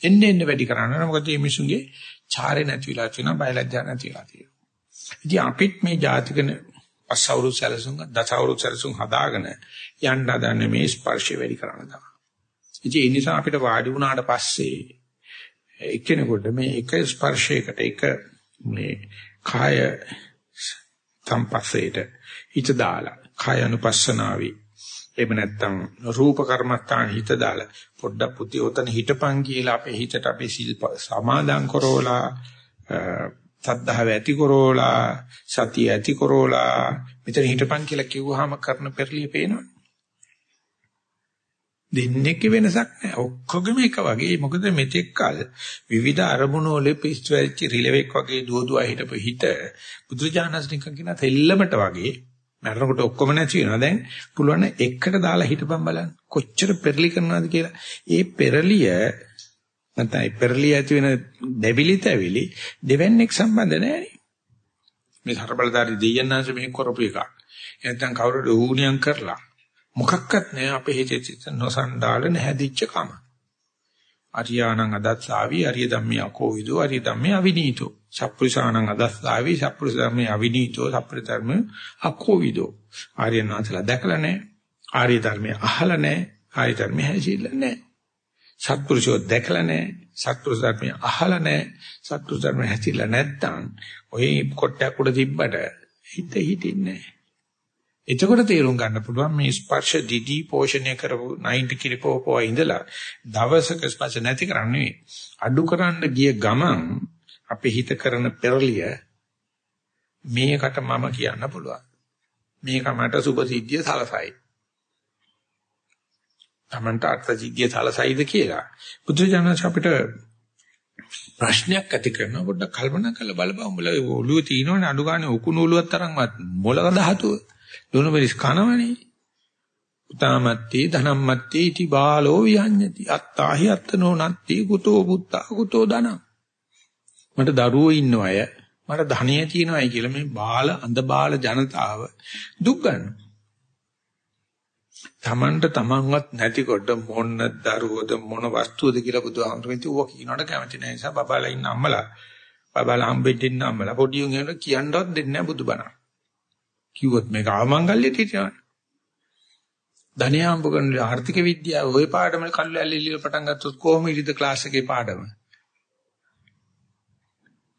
එන්න එන්න වැඩි කරන්න මොකද මේ මිනිසුන්ගේ චාරේ නැති වෙලා තියෙනවා බයලජ්ජා නැති වෙලා තියෙනවා. ඉතින් අපිත් මේ ජාතිකන අසවරු සැලසුම් දසවරු සැලසුම් හදාගෙන යන්න හදන්නේ මේ ස්පර්ශය වැඩි කරන්න තමයි. ඉතින් ඒ නිසා අපිට වාඩි වුණාට පස්සේ එක්කෙනෙකුට මේ එක ස්පර්ශයකට එක මේ කාය සම්පස්සේට හිත දාලා කාය අනුපස්සනාවේ එහෙම නැත්නම් රූප කර්මස්ථාන හිත දාලා පොඩ්ඩක් පුතේ ඔතන හිටපන් කියලා අපේ හිතට අපි සිල් සමාදන් කරෝලා සද්ධාව ඇති කරෝලා සතිය ඇති කරෝලා මෙතන හිටපන් කියලා කිව්වහම කරන පෙරලිය පේනවනේ. දෙන්නේක වෙනසක් නැහැ. ඔක්කොගෙම එක වගේ. මොකද මෙතෙක් කල විවිධ අරමුණු වල පිස්සු වෙච්ච රිලෙවෙක් වගේ දුව දුව හිටපු හිත බුදුජානස් නිකන් කියන තෙල්ලමට වගේ මරනකොට ඔක්කොම නැති වෙනවා. දැන් පුළුවන් එකට දාලා හිටපන් බලන්න. කොච්චර පෙරලි කරනවද කියලා. ඒ පෙරලිය නැත්නම් ඒ පෙරලිය ඇති වෙන දෙවිලි තැවිලි දෙවන්නේක් සම්බන්ධ නැහැ. මේ හරබලදාරි දෙයයන්ාංශ මේ කරපු එක. නැත්නම් කවුරුද ඌණියම් කරලා මොකක්වත් නෑ අපේ හිතේ නොසන්ඩාල නැහැදිච්ච කම. අරියාණං අදස්සාවි අරිය ධම්මේ අකෝවිදෝ අරිය ධම්මේ අවිනීතෝ. සප්පුරිසාණං අදස්සාවි සප්පුරිස ධම්මේ අවිනීතෝ සප්පුරිස ධර්ම අකෝවිදෝ. ආර්යනාථලා දැකලා නැහැ. ආර්ය ධර්මයේ අහලා නැහැ. ආර්ය ධර්මයේ හැසිරෙලා නැහැ. සත්පුරුෂෝ දැකලා නැහැ. සත්පුරුෂ ධර්මයේ අහලා නැහැ. සත්පුරුෂ ධර්මයේ හැසිරෙලා නැත්තම් ඔය කොටයක් උඩ තිබ්බට හිත හිටින්නේ නැහැ. එතකොට තේරුම් ගන්න පුළුවන් මේ ස්පර්ශ දිදී පෝෂණය කරපු 90 කිරිපෝපෝ ඉඳලා දවසක ස්පර්ශ නැති කරන්නේ අඩු කරන්න ගිය ගමන් අපේ හිත කරන පෙරලිය මේකට මම කියන්න පුළුවන්. මේක මට සුභ සිද්ධිය සලසයි. තමන්ට අර්ථ සිද්ධිය සලසයිද කියලා. බුදුජානක අපිට ප්‍රශ්නයක් ඇති කරන පොඩ්ඩක් කල්පනා කරලා බලපන්. උඹලා ඔළුවේ තියෙනවනේ අඩු ගානේ උකුණු ඔළුවක් තරම්වත් මොලක ධාතුව. දුනු මිරිස් කනවනේ. උතාමත්ති ධනම්මත්ති इति බාලෝ විහඤ්ඤති. අත්තාහි අත්තනෝ නත්ති කුතෝ බුත්තා කුතෝ ධනං. මට දරුවෝ ඉන්න අය මට ධනිය තියෙනවායි කියලා මේ බාල අඳ බාල ජනතාව දුක් ගන්නවා. තමන්ට තමන්වත් නැතිකොට මොන දරුවද මොන වස්තුවද කියලා බුදුහාමුදුරුවෝ ඉතින් ඌව කියනකට කැමති නැහැ නිසා බබාලා ඉන්න අම්මලා බබාලා හම්බෙන්න ඉන්න අම්මලා පොඩි උන් කියනවත් දෙන්නේ නැහැ බුදුබණ. කිව්වොත් මේක ආමංගල්‍යයට හිටියවනේ. ධනිය හම්බ කරන ආර්ථික විද්‍යාව ওই පාඩම කල්ල ඇල්ලිලිල පටන් ගත්තොත් කොහොම ඉරිද ක්ලාස් එකේ පාඩම?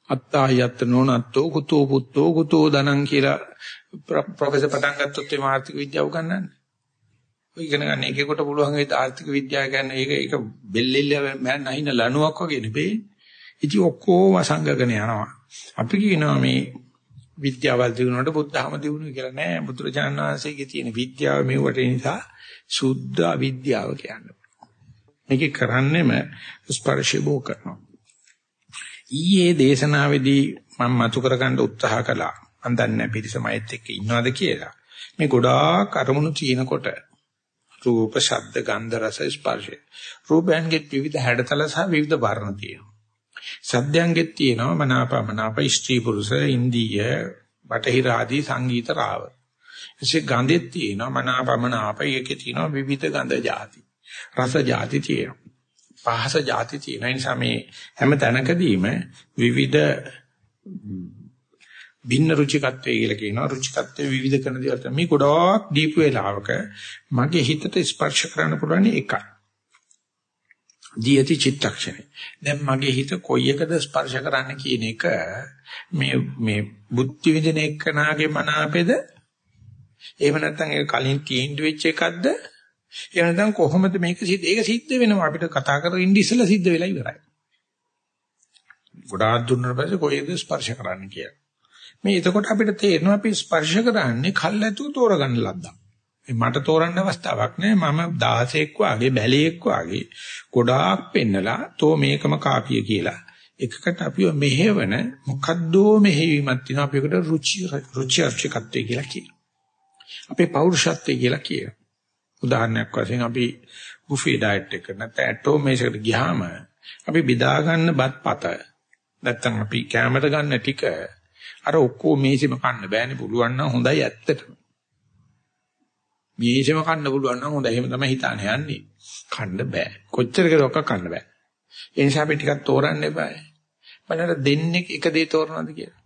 අත්තායත් නොනත්තෝ කුතෝ පුත්තෝ කුතෝ ධනං කියලා ප්‍රොෆෙසර් පටන් ගත්තොත් මේ ආර්ථික විද්‍යාව ගන්නන්නේ. ඔය ඉගෙන ගන්න එකෙකුට පුළුවන් ඒ ආර්ථික විද්‍යාව කියන්නේ ඒක ඒක බෙල්ලෙල්ල මම නැහින ලණුවක් වගේ නෙවෙයි. ඉතින් ඔක්කොම අසංගගෙන යනවා. අපි කියනවා මේ විද්‍යාවල් දිනුනට බුද්ධහම දිනුනේ කියලා නෑ බුදුරජාණන් වහන්සේගේ තියෙන විද්‍යාව මෙවට නිසා සුද්ධ අවිද්‍යාව කියන්නේ. මේක කරන්නේම ස්පර්ශය බෝ කරනවා. ඊයේ දේශනාවේදී මම මතු කරගන්න උත්සාහ කළා. මම දන්නේ පිරිසමයිත් එක්ක ඉන්නවද කියලා. මේ ගොඩාක් අරමුණු චීනකොට රූප, ශබ්ද, ගන්ධ, රස, ස්පර්ශ. රූපයන්ගේ විවිධ හැඩතල සහ විවිධ වර්ණ තියෙනවා. සද්දයන්ගෙත් තියෙනවා මනාපමනාප ස්ත්‍රී පුරුෂ ඉන්දීය බටහිර ආදී සංගීත රාව. එසේ ගඳෙත් තියෙනවා මනාපමනාප එකේ තියෙනවා විවිධ ගඳ જાති. රස જાති තියෙනවා. පහස જાති තියෙනවා. ඒ නිසා මේ හැම තැනකදීම විවිධ භින්න රුචිකත්වය කියලා කියනවා රුචිකත්වය විවිධ කරන දේවල් තමයි ගොඩක් දීපු වෙලාවක මගේ හිතට ස්පර්ශ කරන්න පුළුවන් එකයි දීයති චිත්තක්ෂණේ. දැන් මගේ හිත කොයි එකද ස්පර්ශ කරන්න කියන එක මේ මේ බුද්ධ විදින එක්කනාගේ මනාපෙද එහෙම නැත්නම් ඒක කලින් තීන්දුව වෙච්ච එකක්ද එහෙම නැත්නම් කොහොමද මේක සිද්ධ ඒක සිද්ධ වෙනවා අපිට කතා කරගෙන ඉඳ ඉස්සලා සිද්ධ වෙලා ඉවරයි ගොඩාක් දුන්නාට පස්සේ කොහෙද ස්පර්ශ කරන්න කියලා. මේ එතකොට අපිට තේරෙනවා අපි ස්පර්ශ කරන්නේ කල්ැතු තෝරගන්න ලද්දා. මට තෝරන්න අවස්ථාවක් නැහැ. මම 16ක් වාගේ බැලේක් වාගේ ගොඩාක් පෙන්නලා තෝ මේකම කාපිය කියලා. එකකට අපිව මෙහෙවන මොකද්දෝ මෙහෙවීමක් තියෙනවා අපි ඒකට රුචි රුචි අර්චකත්වය කියලා කියනවා. අපේ පෞරුෂත්වය කියලා කියනවා. උදාහරණයක් වශයෙන් අපි බුෆේ ඩයට් එක නැත්නම් ඇටෝ මේසකට ගියාම අපි බෙදා ගන්න බත් පත නැත්නම් අපි කැමරට ගන්න ටික අර ඔක්කොම මේසෙම කන්න බෑනේ පුළුවන් නම් හොඳයි ඇත්තටම. මේසෙම කන්න පුළුවන් නම් හොඳයි එහෙම තමයි හිතානේ යන්නේ. කන්න බෑ. කොච්චර කෙරුවක් කන්න බෑ. ඒ නිසා අපි ටිකක් තෝරන්න එපා. බලන්න දෙන්නේ එක දේ තෝරනවද කියලා.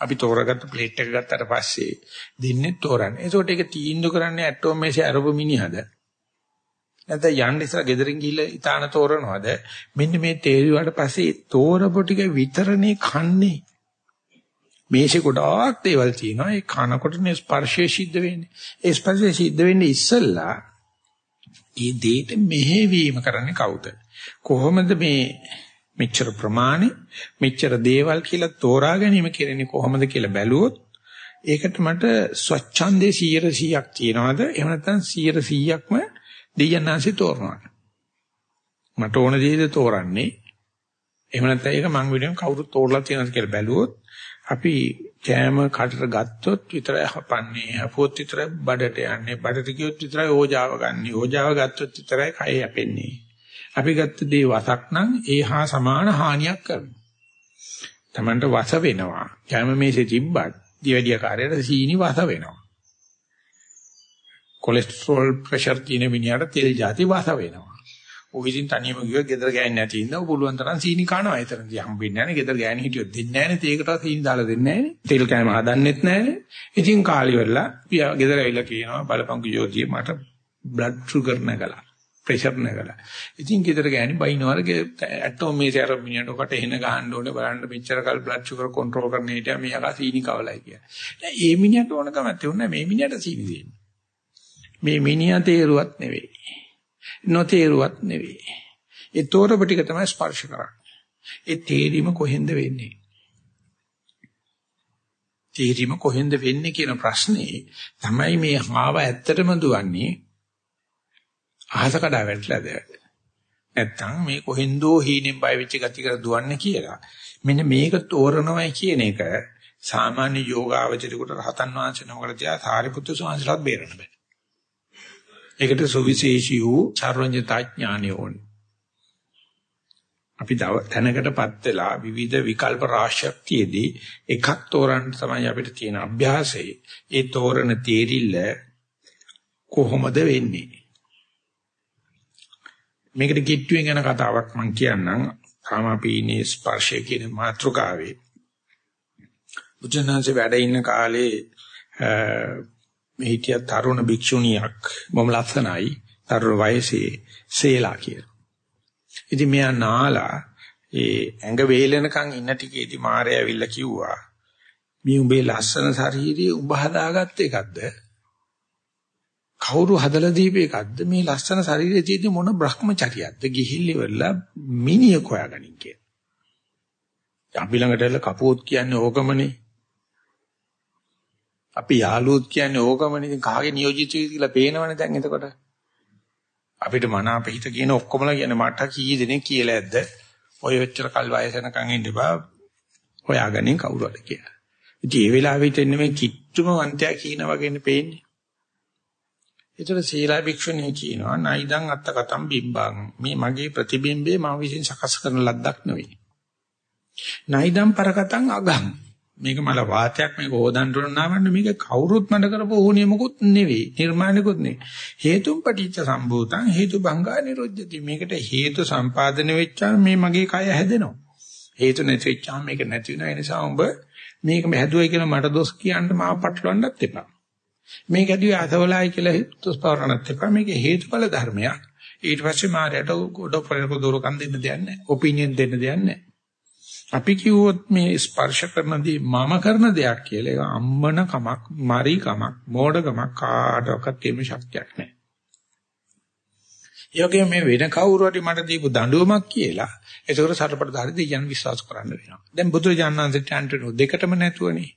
අපි තෝරගත්ත ප්ලේට් එක ගත්තට පස්සේ දෙන්නේ තෝරන්නේ. ඒකට ඒක තීන්දුව කරන්නේ ඇටෝම් මේසේ අරපු මිනිහද? නැත්නම් යන්න ඉස්සර ගෙදරින් ගිහිල්ලා ඊතාන තෝරනවද? මෙන්න මේ තේරුවාට පස්සේ තෝරපො ටික විතරනේ කන්නේ. මේෂේ ගොඩාක් දේවල් තියෙනවා. ඒ කනකොටනේ ස්පර්ශය සිද්ධ වෙන්නේ. ඒ ස්පර්ශය සිද්ධ වෙන්නේ ඉස්සෙල්ලා ඒ දෙයට මෙහෙවීම කරන්නේ කවුද? කොහොමද මේ මෙච්චර ප්‍රමාණි මෙච්චර දේවල් කියලා තෝරා ගැනීම කියන්නේ කොහොමද කියලා බැලුවොත් ඒකට මට ස්වච්ඡන්දේ 100%ක් තියනවාද? එහෙම නැත්නම් 100%ක්ම දෙයයන්ාසි තෝරනවාද? මට ඕන දේද තෝරන්නේ? එහෙම නැත්නම් ඒක මං විදිහම කවුරුත් තෝරලා තියෙනවද කියලා බැලුවොත් අපි කෑම කටට ගත්තොත් විතරයි හපන්නේ. හපුවොත් විතරයි බඩට යන්නේ. බඩට ගියොත් විතරයි ඕජාව ගන්න. ඕජාව ගත්තොත් විතරයි කය යැපෙන්නේ. අපි ගත්ත දේ වසක් නම් ඒ හා සමාන හානියක් කරනවා. Tamanට වස වෙනවා. කෑම මේසේ තිබ්බත් දිවැඩිය කාර්යයට සීනි වස වෙනවා. කොලෙස්ටරෝල් ප්‍රෙෂර් තියෙන මිනිහට තෙල් ಜಾති වස වෙනවා. ඔය ඉතින් තනියම ගියොත් ගෙදර ගෑන්නේ නැති ඉඳලා පුළුවන් තරම් සීනි කනවා. එතනදී හම්බෙන්නේ නැහැ නේ. ගෙදර ගෑණි හිටියොත් දෙන්නේ නැහැ නේ. තේකටවත් සීනි දාලා දෙන්නේ නැහැ නේ. තෙල් කෑම හදන්නෙත් නැහැ නේ. ඉතින් කාලි වෙලා ගෙදර ඇවිල්ලා කියනවා බලපංකු යෝධිය මට බ්ලඩ් ෂුගර් නැගලා. ප්‍රෙෂර් නැගලා. ඉතින් ගෙදර ගෑණි බයින්නවර ඇටෝම් මේසේ අර මිනිහට ඔකට එන ගහන්න ඕනේ බලන්න මෙච්චර කල් බ්ලඩ් ෂුගර් කන්ට්‍රෝල් කරන්න හිටියා මෙයාලා සීනි කවලයි කියලා. ඒ මිනිහට ඕන කමක් තියුණා මේ මිනිහට සීනි දෙන්න. මේ මිනිහා තේරුවත් නෙවෙයි. නොතේරුවත් නෙවෙයි. ඒ තෝරප ටික තමයි ස්පර්ශ කරන්නේ. ඒ තේරීම කොහෙන්ද වෙන්නේ? තේරීම කොහෙන්ද වෙන්නේ කියන ප්‍රශ්නේ තමයි මේ හාව ඇත්තටම දුවන්නේ අහස කඩා වැටලාද නැත්තම් මේ කොහෙන්දෝ හීනෙන් බය වෙච්ච ගති කර දුවන්නේ කියලා මෙන්න මේක තෝරනවයි කියන එක සාමාන්‍ය යෝගාවචරිකට රහතන් වහන්සේ නමකට තියා සාරිපුත්‍ර ස්වාමීන්වහන්සේලාත් බේරන්න බෑ ඒකට සුවිශේෂී වූ සර්වඥතා ඥානය ඕනේ. අපි තැනකටපත් වෙලා විවිධ විකල්ප රාශියක් තියේදී එකක් තෝරන්න තමයි අපිට තියෙන අභ්‍යාසය. ඒ තෝරන තේරිල්ල කොහොමද වෙන්නේ? මේකට කිට්ටුවෙන් යන කතාවක් මම කියන්නම්. තාම අපි ඉන්නේ ස්පර්ශය කියන මාතෘකාවේ. බුදුනාංශ වැඩ ඉන්න කාලේ මේ හිටිය තරුණ භික්ෂුණියක් බොහොම ලස්සනයි තරුණ වයසේ සේලා කියලා. ඉතින් මෙයා නාලා ඒ ඇඟ වේලෙනකන් ඉන්න ටිකේදී මාරය ඇවිල්ලා කිව්වා මේ උඹේ ලස්සන ශරීරය උඹ හදාගත්ත එකක්ද? කවුරු හදලා දීපු එකක්ද? මේ ලස්සන ශරීරයේ තියෙන මොන භ්‍රමචරියක්ද? ගිහිල්ලි වෙලා මිනිහ කොයාගනින් කියලා. අපි ළඟට කපුවොත් කියන්නේ ඕකමනේ. අපි යාළුවොත් කියන්නේ ඕකමනේ. ඉතින් කාගේ නියෝජිතයද කියලා පේනවනේ දැන් එතකොට. අපිට මන අපහිත කියන ඔක්කොමලා කියන්නේ මට කී දෙනෙක් කියලා ඇද්ද? ඔය වෙච්චර කල් වයසනකන් ඉන්න බා හොයාගන්නේ කවුරුද කියලා. ඉතින් ඒ වෙලාවෙත් එන්නේ මේ කිට්ටුම වන්තයා කියන වගේනේ පේන්නේ. ඒතර සීලා භික්ෂුණී කියනවා නයිදං අත්ත කතම් බිම්බං මේ මගේ ප්‍රතිබිම්බේ මම විසින් සකස් කරන ලද්දක් නෙවෙයි. නයිදං පරකටං අගං මේක මල වාතයක් මේක හොදන්න උන නාමන්න මේක කවුරුත් මඩ කරපු ඕනිය මොකුත් නෙවෙයි නිර්මාණිකුත් නෙවෙයි. හේතුම් පටිච්ච සම්භූතං හේතු බංගා නිරොජ්ජති මේකට හේතු සම්පාදනය වෙච්චාම මේ මගේ කය හැදෙනවා. හේතු නැති වෙච්චාම මේක නැති වෙන නිසා උඹ මේක හැදුවයි කියලා මට දොස් කියන්න මාව පටලවන්නත් එපා. මේක ඇදුවේ අසවලායි කියලා දොස් පවරන්නත් එපා. මේක හේතුඵල ධර්මයක්. ඊට පස්සේ මාරයට ගොඩ පෙරක දොරකන් දෙන්න දෙයක් නැහැ. ඔපිනියන් දෙන්න දෙයක් නැහැ. අපි කිව්වොත් මේ ස්පර්ශ කරනදී මම කරන දෙයක් කියලා ඒක අම්මන කමක්, මරි කමක්, මෝඩ කමක් කාටවත් තේම ශක්තියක් නැහැ. ඒ වගේම මේ වෙන කවුරු හරි මට දීපු දඬුවමක් කියලා ඒකවල සතරපටදාරි දෙයයන් විශ්වාස කරන්න වෙනවා. දැන් බුදුරජාණන් වහන්සේට අන්ටනෝ දෙකටම නැතුවනේ.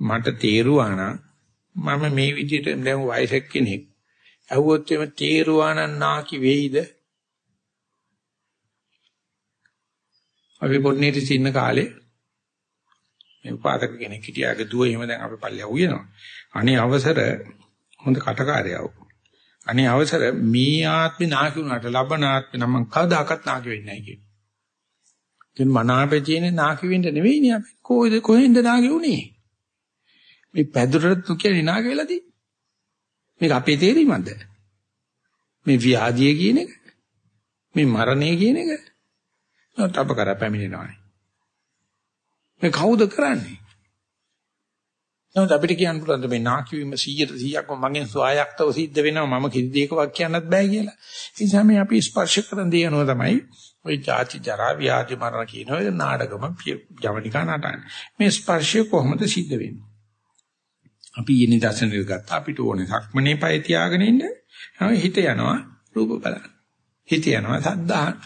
මට තේරුවා නම් මම මේ විදිහට දැන් වයසක කෙනෙක් ඇහුවොත් එimhe තේරුවා නම් නාකි වෙයිද? අපි පොඩ්නේට ඉන්න කාලේ මේ උපාසක කෙනෙක් හිටියාගේ දුව එහෙම දැන් අපි පල්ලෙහා උයනවා. අනේ අවසර හොඳ කටකාරයව. අනේ අවසර මේ ආත්මේ නාකි වුණාට ලබන ආත්මේ නම් මං කවදාකවත් නාකි වෙන්නේ නැහැ කියන. දැන් මනාපේ තියෙන නාකි වෙන්න නෙවෙයිනේ අපි. කොහෙද කොහෙන්ද නාකි උනේ? මේ පැදුරට තු කියන්නේ නාකි වෙලා තියෙන්නේ. මේක අපේ තේරීමක්ද? මේ ව්‍යාධිය කියන එක? මේ මරණය කියන එක? තප කර පැමිණෙනවානේ. මේ කවුද කරන්නේ? නමුත් අපිට කියන්න පුළුවන් මේ නාකි වීම 100ට 100ක්ම මගෙන් ස්වායක්තව සිද්ධ වෙනවා මම කිසි දෙයක වක් කියන්නත් බෑ කියලා. ඒ නිසා මේ අපි ස්පර්ශ කරන දේ යනවා තමයි ওই ජාති ජරා ව්‍යාධි මරණ කියන ඔය නාටකම ජවනිකා නටන. මේ ස්පර්ශය කොහොමද සිද්ධ වෙන්නේ? අපි යෙනි දර්ශනෙක ගත්ත අපිට ඕනේ සක්මනේ පය තියාගෙන ඉන්න. හිත යනවා රූප බලන්න. හිත යනවා සද්දාහන.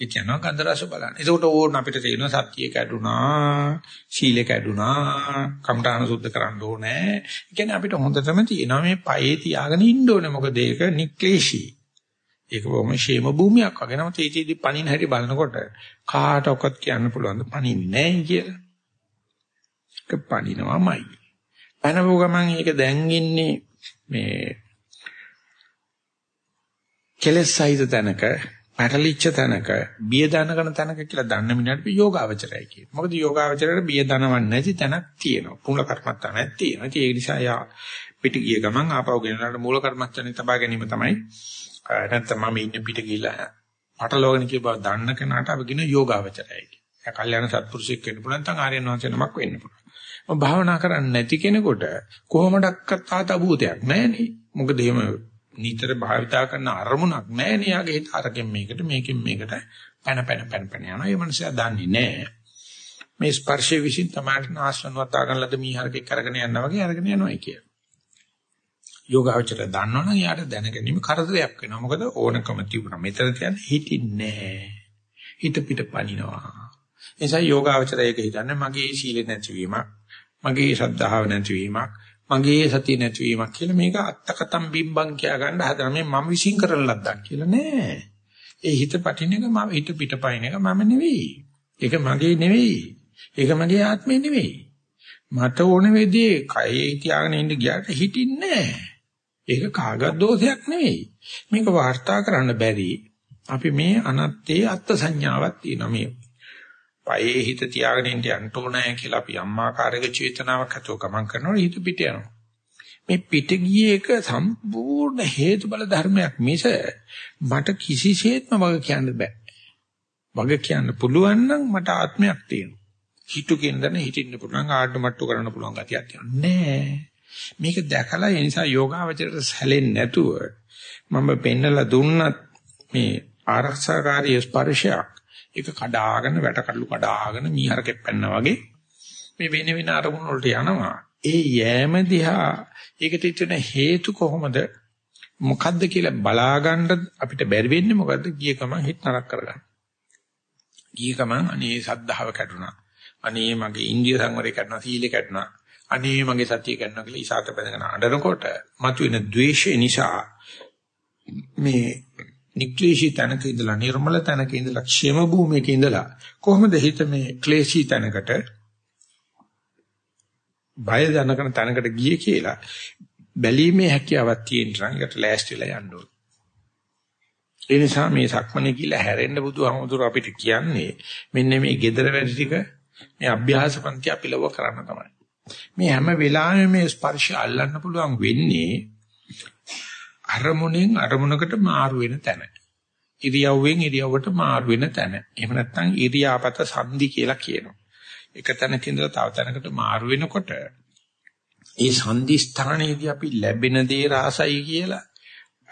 හිත යනවා ගන්ධ රස බලන්න. ඒකට ඕන අපිට තේරෙනවා සත්‍ය කැඩුනා, සීල කැඩුනා, කම්ඨාන සුද්ධ කරන්න ඕනේ. ඒ කියන්නේ අපිට හොඳටම තියෙනවා මේ පයේ තියාගෙන ඉන්න ඕනේ. මොකද ඒක නික්ලේශී. ඒක බොහොම ෂේම භූමියක් වගේ නම තීචීදි පණින හැටි බලනකොට කාටවත් කියන්න පුළුවන් පණින්නේ නැහැ කියලා. ඒක පණිනවාමයි. පැනවෝ ගමන් ඒක දැන් ඉන්නේ මේ කෙලෙස් සහිත තැනක පැටලිච්ච තැනක බිය දනකන තැනක කියලා දන්න මිනිහට යෝගාවචරයි කියනවා. මොකද යෝගාවචරයට බිය දනවන්නේ නැති තැනක් තියෙනවා. මූල කර්මත්තානක් තියෙනවා. ඒ නිසා යා පිට ගිය ගමන් ආපහු ගෙනලාට මූල කර්මත්තානේ තබා ගැනීම තමයි නැත්නම් මම ඉන්නේ පිට ගිහිල්ලා පටලවගෙන කිය බව දන්න කෙනාට අපි කියන යෝගාවචරයයි. එයා කල්යනා සත්පුරුෂයෙක් වෙන්න පුළුවන් නැත්නම් ආර්යයන් වහන්සේ නමක් වෙන්න පුළුවන්. මම භාවනා කරන්නේ නැති කෙනෙකුට කොහොමඩක්වත් ආත භූතයක් නැහැ නේ. මොකද එහෙම නිතර භාවිතා කරන අරමුණක් නැහැ නේ. යාගේ හිත අරකින් මේකට මේකෙන් මේකට පැන පැන පැන පැන යනවා. ඒ මනුස්සයා දන්නේ නැහැ. මේ ස්පර්ශයේ විසින් තමයි නාශනවත් ආගන ලද මීහරකෙක් කරගෙන යනවා වගේ අරගෙන යනවා කිය. යෝගාවචර දන්නවනම් යාට දැනගැනීම කරදරයක් වෙනවා. මොකද ඕනකම තිබුණා. මෙතන තියන්නේ හිටින්නේ හිත පිට පනිනවා. එනිසා යෝගාවචරය ඒක හිතන්නේ මගේ සීල නැතිවීමක්, මගේ ශ්‍රද්ධාව නැතිවීමක්, මගේ සතිය නැතිවීමක් කියලා මේක අත්තකතම් බිම්බං කියා ගන්න හදන මේ මම විශ්ින් කරන ලද්දක් කියලා නෑ. ඒ හිත පටින එක මම හිත පිටපයින් එක මම නෙවෙයි. ඒක මගේ නෙවෙයි. ඒක මගේ ආත්මේ නෙවෙයි. මට ඕන වෙදී කයේ තියාගෙන ඉන්න ගියාට හිටින්නේ නෑ. ඒක කාගත් දෝෂයක් නෙවෙයි. මේක වාර්තා කරන්න බැරි. අපි මේ අනත්තේ අත්ත් සංඥාවක් තියෙනවා මේ පයේ හිත තියාගෙන ඉන්න යන්න ඕනෑ කියලා අපි අම්මාකාරයක චේතනාවක් හතෝ ගමන් කරනකොට හිත පිට යනවා. මේ පිට ගියේ එක සම්පූර්ණ හේතුබල ධර්මයක් මිස මට කිසිසේත්ම වග කියන්න බෑ. වග කියන්න පුළුවන් නම් මට ආත්මයක් තියෙනවා. හිතු කින්දන හිටින්න පුළුවන් ආඩ මට්ටු කරන්න පුළුවන් ගතියක් තියෙනවා. නෑ. මේක දැකලා ඒ නිසා යෝගාවචරයට සැලෙන්නේ නැතුව මම පෙන්නලා දුන්නත් මේ ආරක්ෂාකාරී ස්පර්ශයක් ඒක කඩාගෙන වැට කඩලු කඩාගෙන මීහරකෙක් පැන්නා වගේ මේ වෙන වෙන අරමුණු වලට යනවා. ඒ යෑම දිහා ඒකට තියෙන හේතු කොහොමද මොකද්ද කියලා බලාගන්න අපිට බැරි වෙන්නේ මොකද්ද ගිය ගමන් හිත නරක කරගන්න. ගිය ගමන් අනේ සද්ධාව කැඩුනා. අනේ මගේ ඉන්දිය සංවරය කැඩුනා සීලය කැඩුනා. අනේ මගේ සතිය කැඩුනා කියලා ඉසాత බඳගෙන අඬනකොට මතුවෙන ද්වේෂය නිසා මේ නික්ලේශී තැනක ඉඳලා නිර්මල තැනක ඉඳලා ക്ഷേම භූමියක ඉඳලා කොහොමද හිත මේ ක්ලේශී තැනකට බය දැනගෙන තැනකට ගියේ කියලා බැලීමේ හැකියාවක් තියෙන නම් ඒකට ලෑස්තිලා යන්න ඕනේ. ඒ නිසා මේ සක්මනේ කියලා හැරෙන්න බුදුහාමුදුර අපිට කියන්නේ මෙන්න මේ gedara වැඩි ටික මේ අභ්‍යාස පන්ති අපි ලව කරන්න තමයි. මේ හැම වෙලාවෙම මේ ස්පර්ශය අල්ලන්න පුළුවන් වෙන්නේ අරමුණෙන් අරමුණකට මාරු වෙන තැන. ඉරියව්වෙන් ඉරියව්වට මාරු වෙන තැන. එහෙම නැත්නම් ඉරියාපත සංදි කියලා කියනවා. එක තැනක ඉඳලා තව තැනකට මාරු වෙනකොට ඒ සංදි ස්ථානයේදී අපි ලැබෙන දේ රාසයි කියලා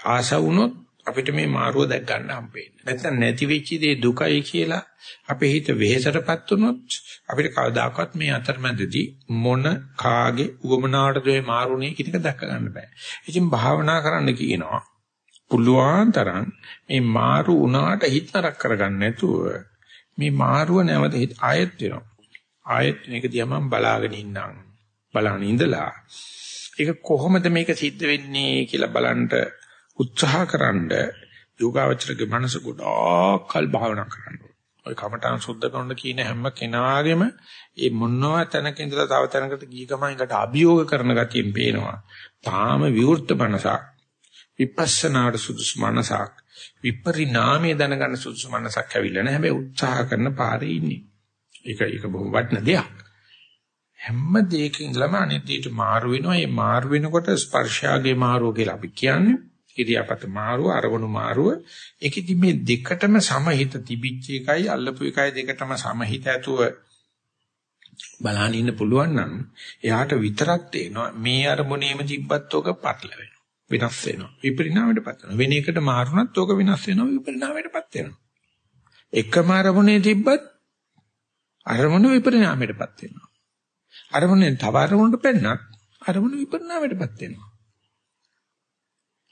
ආස වුණොත් අපිට මේ මාරුව දැක් ගන්න හම්බෙන්නේ. නැත්නම් නැති වෙච්ච දේ දුකයි කියලා අපේ හිත වෙහෙසටපත් වුණොත් අපිට කවදාකවත් මේ අතරමැදදී මොන කාගේ උවමනාවටද මේ මාරුනේ කියන එක දැක ගන්න බෑ. ඉතින් භාවනා කරන්න කියනවා. පුළුවන් තරම් මේ මාරු උනාට හිත නරක කරගන්න නැතුව මේ මාරුව නැවත හිත ආයෙත් වෙනවා. ආයෙත් මේක දිහා මම බලාගෙන ඉන්නම්. බලන ඉඳලා ඒක කොහොමද මේක සිද්ධ වෙන්නේ කියලා බලන්න උත්සාහකරනද යෝගාවචරගේ මනස ගොඩාක් කල් භාවනා කරන්න ඔය කමඨාන් සුද්ධ කරන කියන හැම කෙනාගේම ඒ මොනවා තැනක ඉඳලා තව තැනකට ගිය ගමන් එකට අභියෝග කරන ගතියෙන් පේනවා. තාම විවෘත මනසක් විපස්සනාට සුදුසු මනසක් විපරිණාමය දැනගන්න සුදුසු මනසක් ඇවිල්ලා නැහැ. හැබැයි උත්සාහ කරන පාරේ ඉන්නේ. ඒක ඒක බොහොම වටින දෙයක්. හැම දෙයකින් ඉඳලම අනිත් දෙයට මාරු වෙනවා. ඒ මාරු වෙනකොට ස්පර්ශාගේ මාරුව කියලා අපි කියන්නේ. ඉරියාපත මාරුව, අරවණු මාරුව. ඒකෙදි මේ දෙකටම සමහිත තිබිච්ච එකයි අල්ලපු එකයි දෙකටම සමහිත ඇතුව බලහන් ඉන්න පුළුවන් නම් එයාට විතරක් තේනවා මේ අරමුණේම තිබ්බත් ඔක පටලවෙනවා. වෙනස් වෙනවා. විපරිණාමයටපත් වෙනවා. වෙන එකට මාරුණත් ඕක වෙනස් වෙනවා විපරිණාමයටපත් වෙනවා. එකම අරමුණේ තිබ්බත් අරමුණ විපරිණාමයටපත් වෙනවා. අරමුණෙන් තව අරමුණකට පෙන්නත් අරමුණ විපරිණාමයටපත් වෙනවා.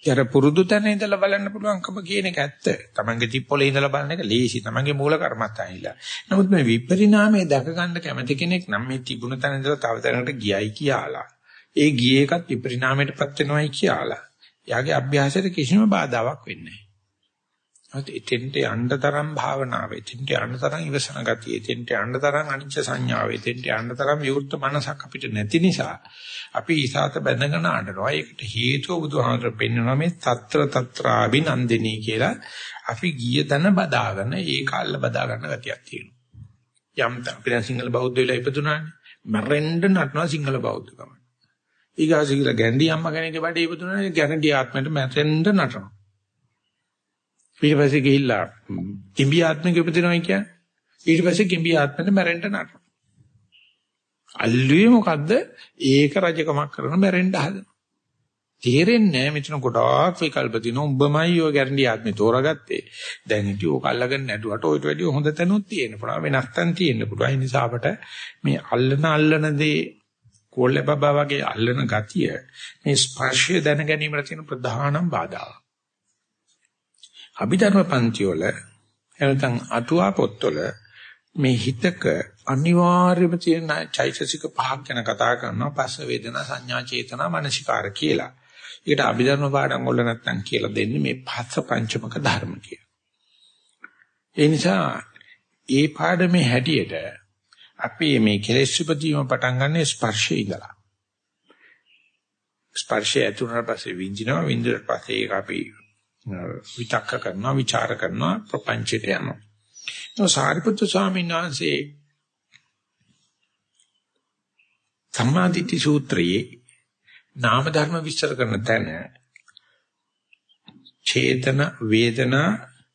ඊට පුරුදු තැන ඉඳලා බලන්න පුළුවන්කම කියන එක ඇත්ත. Tamange තිප්පොලේ ඉඳලා බලන එක ලේසි. Tamange මූල කර්මත්තායිලා. නමුත් මේ විපරිණාමය දැක ගන්න කැමති කෙනෙක් නම් මේ තිබුණ තැන ඉඳලා තව තැනකට ගියයි කියලා. ඒ ගියේ එකත් විපරිණාමයටපත් වෙනවයි කියලා. යාගේ අභ්‍යාසයට කිසිම බාධාවක් වෙන්නේ නැහැ. නමුත් එතෙන්ට යන්න තරම් භාවනාව, එතෙන්ට යන්න තරම් ඉවසන ගතිය, එතෙන්ට යන්න තරම් අනිච්ච සංඥාව, එතෙන්ට යන්න තරම් විවෘත මනසක් අපිට නැති නිසා අපි ඉසాత බැඳගෙන අඬනවා. ඒකට හේතුව බුදුහාමර පෙන්වනවා මේ తත්‍ර తත්‍රාබිනන්දිනී කියලා. අපි ගිය දන බදාගෙන ඒ කාලල බදා ගන්න ගතියක් තියෙනවා. යම් අපිට සිංහල බෞද්ධ වෙලා ඉපදුනානේ. මරෙන්න නටනවා සිංහල බෞද්ධකම. ඊගාසිකල ගැන්ඩි අම්මා කෙනෙක්ගේ බඩේ ඉපදුනානේ ගැන්ඩි ආත්මයට මැරෙන්න නටනවා. ඊට පස්සේ ගිහිල්ලා කිඹි ආත්මෙක ඉපදිනවා කියන්නේ. ඊට පස්සේ කිඹි ආත්මෙට මැරෙන්න නටනවා. අල්ලුවේ මොකද්ද? ඒක රජකමක් කරන මැරෙන්න හදනවා. තේරෙන්නේ නැහැ මෙතන ගොඩාක් විකල්ප තියෙනවා. උඹමයි ඔය ගැරන්ටි ආත්මේ තෝරාගත්තේ. දැන් ඉතින් ඕක අල්ලගෙන නැටුවට ඔයිට වැඩිය හොඳ තැනුත් තියෙන්න පුළුවන්. වෙනස් තැන් තියෙන්න පුළුවන්. ඒ නිසා අපට මේ අල්ලන අල්ලන දේ කෝල්ල බබා වගේ අල්ලන ගතිය මේ ස්පර්ශය දැන ගැනීමට තියෙන ප්‍රධානම බාධාව. අභිධර්ම පන්ති වල එනතන් අටුවා පොත්වල මේ හිතක අනිවාර්යම තියෙන චෛතසික පහක් ගැන කතා කරනවා පස්ස වේදනා සංඥා චේතනා මනසිකාර කියලා. ඒකට අභිධර්ම පාඩම් වල නැත්තම් කියලා දෙන්නේ මේ පස්ස පංචමක ධර්ම කියලා. ඒ නිසා ඒ පාඩමේ හැටියට අපි මේ කෙලෙස් උපදීම පටන් ගන්න ස්පර්ශයේ ඉඳලා. ස්පර්ශය ඇතුළට පස්සේ විඳිනවා විඳිනට පස්සේ ඒක අපි විතක්ක කරනවා ਵਿਚාර කරනවා ප්‍රපංචයට යනවා. ඒ සාරිපුත්තු ස්වාමීන් වහන්සේ සම්මාදිට්ඨි සූත්‍රයේ නාම ධර්ම විස්තර කරන තැන චේතන වේදනා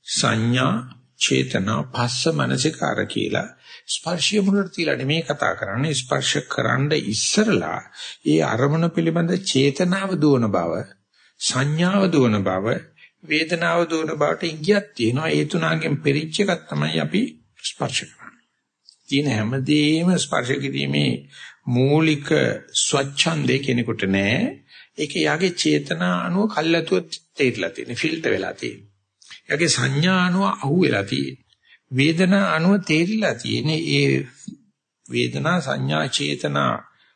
සංඥා චේතනා පස්ස මනසිකාර කියලා ස්පර්ශය මුලට තියලා නෙමෙයි කතා කරන්නේ ස්පර්ශ කරන්න ඉස්සරලා ඒ අරමුණ පිළිබඳ චේතනාව දුවන බව සංඥාව දුවන බව වේදනාව දුවන බවට ඉඟියක් තියෙනවා ඒ තුනගෙන් පෙරිච්ච එකක් තමයි අපි ස්පර්ශ කරන්නේ. තියෙන හැමදේම ස්පර්ශ කිරීමේ මූලික ස්වච්ඡන්දේ කෙනෙකුට නෑ. ඒක යාගේ චේතනා අනුව කල්ැතුව තේරිලා තියෙන ෆිල්ටර් වෙලා තියෙන. යාගේ සංඥා අනුව අහුවෙලා තියෙන. වේදනා අනුව තේරිලා තියෙන්නේ ඒ වේදනා සංඥා චේතනා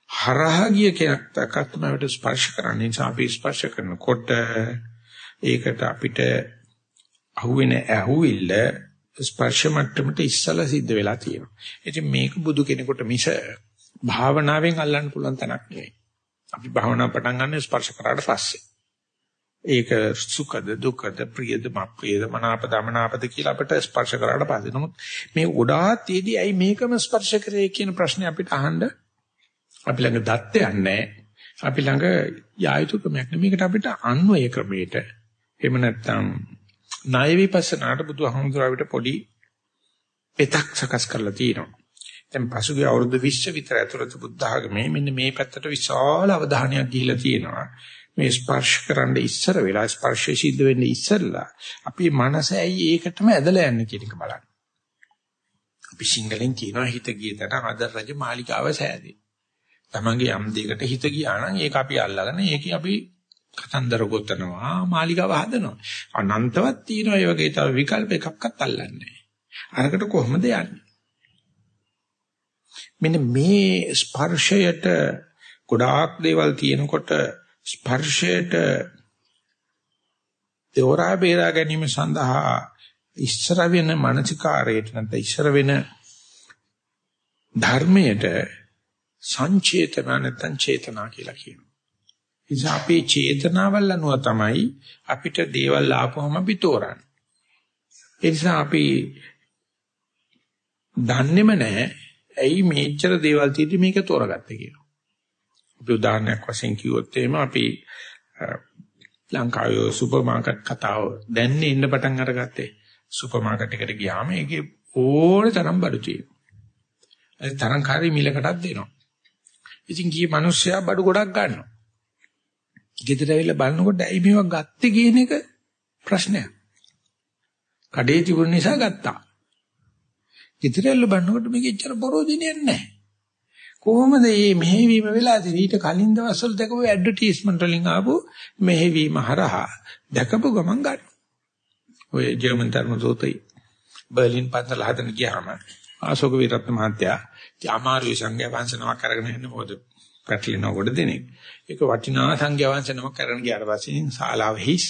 හරහා ගිය කෙනෙක් තකත්මවට ස්පර්ශ කරන්න නිසා අපි ස්පර්ශ කරනකොට ඒකට අපිට අහුවෙන ඇහුවිල්ල ස්පර්ශ මට්ටමට ඉස්සලා සිද්ධ වෙලා තියෙනවා. ඉතින් මේක බුදු කෙනෙකුට මිස භාවනාවෙන් අල්ලන්න පුළුවන් තැනක් නෙවෙයි. අපි භාවනා පටන් ගන්න ස්පර්ශ කරාට පස්සේ. ඒක සුඛද දුක්ඛද ප්‍රියද මප්‍රියද මනාපද අමනාපද කියලා අපිට ස්පර්ශ කරාට පස්සේ නමුත් මේ ගොඩාක් තියදී ඇයි මේකම ස්පර්ශ කරේ කියන ප්‍රශ්නේ අපිට අහන්න අපි ළඟ දත්තයක් නැහැ අපි ළඟ යායුතු ක්‍රමයක් නෙමෙයි මේකට අපිට අන්වය ක්‍රමයට එහෙම නැත්නම් ණය විපස්සනාට බුදුහාමුදුරුවෝ අපිට පොඩි පෙතක් සකස් කරලා තියෙනවා දැන් පසුගිය අවුරුදු 20 විතර ඇතුළත බුද්ධ ආගමේ මෙන්න මේ පැත්තට විශාල අවධානයක් දීලා තියෙනවා මේ ස්පර්ශ කරන්න ඉස්සර වෙලා ස්පර්ශය සිද්ධ වෙන්නේ ඉස්සරලා අපි මනස ඇයි ඒකටම ඇදලා යන්නේ කියන එක බලන්න. අපි සිංහලෙන් කියනවා හිත ගිය තැන අද රජ මාලිකාව සෑදී. තමන්ගේ යම් දෙයකට හිත ගියා නම් ඒක අපි අල්ලගෙන ඒක අපි කතන්දර ගොතනවා මාලිගාව හදනවා. අනන්තවත් තියෙනවා ඒ වගේ තව විකල්ප එකක්වත් අල්ලන්නේ නැහැ. අරකට කොහොමද යන්නේ? මෙන්න මේ ස්පර්ශයට ගොඩාක් දේවල් තියෙනකොට ස්පර්ශයට දෝරා බේරා ගැනීම සඳහා ඉස්සර වෙන මානසිකාරයට නැත්නම් ඉස්සර වෙන ධර්මයට සංචේතන නැත්නම් චේතනා කියලා කියනවා. ඉතින් අපේ චේතනාවල් අනුව තමයි අපිට දේවල් ආපුවම අපි තෝරන්නේ. ඒ නිසා අපි දන්නේම නැහැ ඇයි මේච්චර දේවල් තියෙදි මේක තෝරගත්තේ කියලා. අපි උදාහරණයක් වශයෙන් කිව්වොත් එහෙම අපි ලංකාවේ සුපර් මාකට් කතාව දැන්නේ ඉන්න පටන් අරගත්තේ. සුපර් මාකට් එකට ගියාම ඒකේ ඕන තරම් බඩු තියෙනවා. ඒ තරංකාරී මිලකටත් දෙනවා. ඉතින් ගියේ මිනිස්සයා බඩු ගොඩක් ගන්නවා. ගෙදර ඇවිල්ලා බලනකොට ඇයි මේවා ගත්තේ කියන එක ප්‍රශ්නයක්. කඩේ තිබුණ නිසා ගත්තා. ගෙදර ඇවිල්ලා බලනකොට මේක එච්චර පරෝදිනියක් නැහැ. කොහොමද මේ මෙහෙවීම වෙලා තියෙන්නේ ඊට කලින් දවස්වල දැකපු ඇඩ්වර්ටයිස්මන්ට් වලින් ආපු මෙහෙවීම හරහා දැකපු ගමන් ගන්න. ඔය ජර්මන් ධර්මදෝතයි බර්ලින් පන්සල හදන ගියාම ආශෝක විරත්න මහත්තයා අමාරු සංඝයා වංශනමක් අරගෙන ඉන්න මොකද පැටලිනව කොට දෙනෙක්. ඒක වටිනා සංඝයා වංශනමක් කරගෙන ගියාට පස්සේ ශාලාව හිස්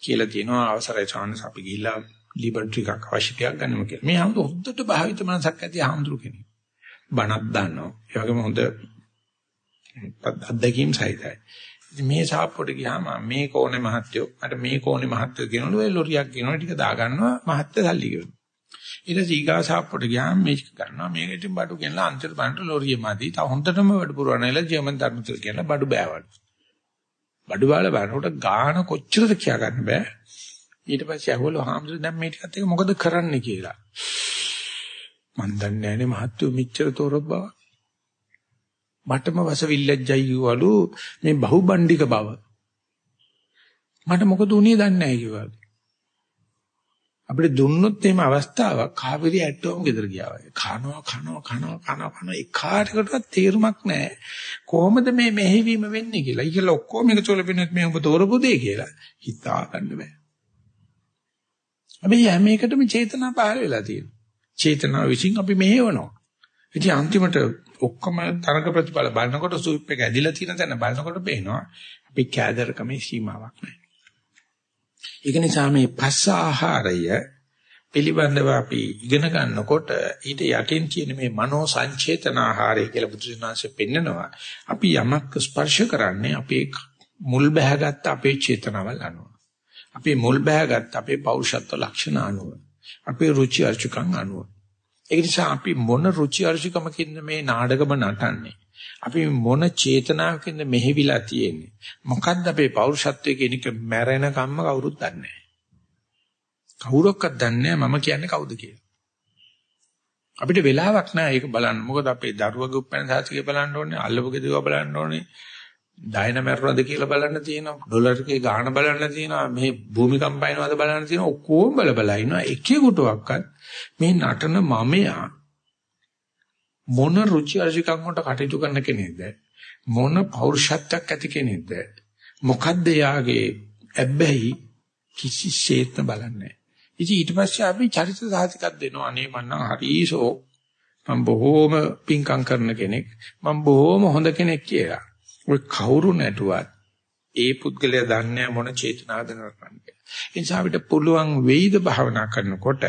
කියලා තියෙනවා අවසරයි chance අපි ගිහිල්ලා ලිබර්ටි එකක් අවශ්‍යතියක් ගන්නම කියලා. මේ හඳු හොද්දට භාවිත මනසක් ඇති හඳුරු කෙනෙක්. බණක් දන්නවා. ඒ වගේම හොඳ අත්දැකීම් සහිතයි. මේ සාප්පුවට ගියාම මේ කෝණේ මහත්යෝ මට මේ කෝණේ මහත්යෝ කියනවලු ඒ ලොරියක් කියනවා ටික දා ගන්නවා මහත්ය සල්ලි කියනවා. ඊට සීගා සාප්පුවට ගියාම මේක ගන්නවා මේක ඉතින් බඩු ගෙනලා අන්තිම බණ්ඩ ලොරිය මැදි තව හොඳටම බඩු පුරවනයිලා ජර්මන් ධර්මතුල කියලා බඩු බෑවලු. බඩු බාල බලනකොට ගාන කොච්චරද කියා ගන්න බෑ. ඊට පස්සේ අහවලු හාමුදුරුවෝ දැන් මේ ටිකත් එක මොකද කරන්න කියලා. මන් දන්නේ නැහැනේ මහත්තයෝ මෙච්චර තොරව බව. මටම වසවිල්ලජ්ජයි කිව්වලු මේ බහුබණ්ඩික බව. මට මොකද උනේ දන්නේ නැහැ කිව්වා. අපිට දුන්නොත් එහෙම අවස්ථාවක් කාවිරි ඇට්ටෝම් ගෙදර ගියා වගේ. කනවා කනවා කනවා කනවා කනවා එකාටකටවත් තේරුමක් නැහැ. කොහොමද මේ මෙහෙවීම වෙන්නේ කියලා. ඊගල ඔක්කොම එකතු වෙලා පින්නත් මේ ඔබ තෝරපු දෙය කියලා හිතා ගන්න බෑ. අපි හැම එකටම චේතනා පහළ වෙලා තියෙනවා. චේතනාව විසින් අපි මෙහෙවනවා. ඉතින් අන්තිමට ඔක්කොම තරක ප්‍රතිඵල බලනකොට සූප් එක ඇදිලා තියෙන තැන බලනකොට පේනවා අපි කෑදරකමේ සීමාවක් නැහැ. ඒක නිසා මේ පස්ස ආහාරය පිළිබඳව අපි ඉගෙන ගන්නකොට ඊට යටින් තියෙන මේ මනෝ සංචේතන ආහාරය කියලා බුදුසසුනාංශයෙන් පෙන්නනවා. අපි යමක් ස්පර්ශ කරන්නේ අපේ මුල් බැහැගත් අපේ චේතනාවල් අනුව. අපේ මුල් බැහැගත් අපේ පෞරුෂත්ව ලක්ෂණ අනුව. අපේ රුචි අරුචිකම් අනුව. ඒ නිසා අපි මොන රුචි අරුචිකමකින්ද මේ නාඩගම නටන්නේ? අපි මොන චේතනාවකින්ද මෙහෙවිලා තියෙන්නේ? මොකද්ද අපේ පෞරුෂත්වයේ කියන එක මැරෙන කම්ම කවුරුත් දන්නේ නැහැ. කවුරක්වත් දන්නේ නැහැ මම කියන්නේ කවුද කියලා. අපිට වෙලාවක් නැහැ ඒක බලන්න. මොකද අපේ දරුවගේ උපැන්න සාතිකේ බලන්න ඕනේ, අල්ලපුගේ දේව බලන්න ඕනේ, ඩයිනමැරොනද කියලා බලන්න තියෙනවා. ඩොලර් එකේ ගාණ බලන්න තියෙනවා. මේ භූමිකම්ප වෙනවද බලන්න තියෙනවා. ඔක්කොම බල බල ඉන්නවා. එකෙකුටවත් මේ නටන මමයා මොන රුචි අරුචිකම් වලට කටයුතු කරන කෙනෙක්ද? මොන පෞරුෂත්වයක් ඇති කෙනෙක්ද? මොකද්ද යාගේ ඇබ්බැහි කිසිසේත්ම බලන්නේ ඉතින් ඊට පස්සේ අපි චරිත සාහිතිකක් දෙනවා. අනේ මන්නම් හරිසෝ මම බොහෝම පිංකම් කරන කෙනෙක්. මම බොහෝම හොඳ කෙනෙක් කියලා. ඔය කවුරු නැටුවත් ඒ පුද්ගලයා දන්නේ මොන චේතනාවද නරකන්නේ. ඒ නිසා අපිට පුළුවන් වෙයිද භාවනා කරනකොට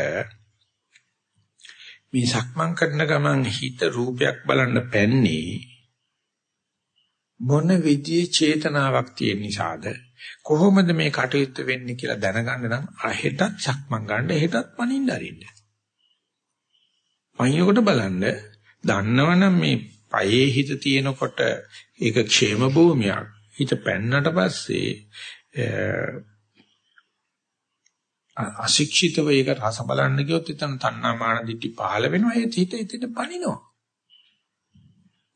මේ සක්මන් කරන ගමන් හිත රූපයක් බලන්න පැන්නේ මොන විදිහේ චේතනාවක් තියෙන නිසාද කොහොමද මේ කටයුත්ත වෙන්නේ කියලා දැනගන්න නම් අහෙටත් සක්මන් ගන්න හෙටත් පනින්න අරින්න. පයින්කොට බලන්න දන්නවනම් මේ පයේ හිත තියෙනකොට ඒක ക്ഷേම භූමියක්. හිත පැන්නට පස්සේ අශික්ෂිතව ඒක රස බලන්න ගියොත් එතන තණ්හා මාන දිටි පහළ වෙනවා. ඒ හිත හිතට පනිනවා.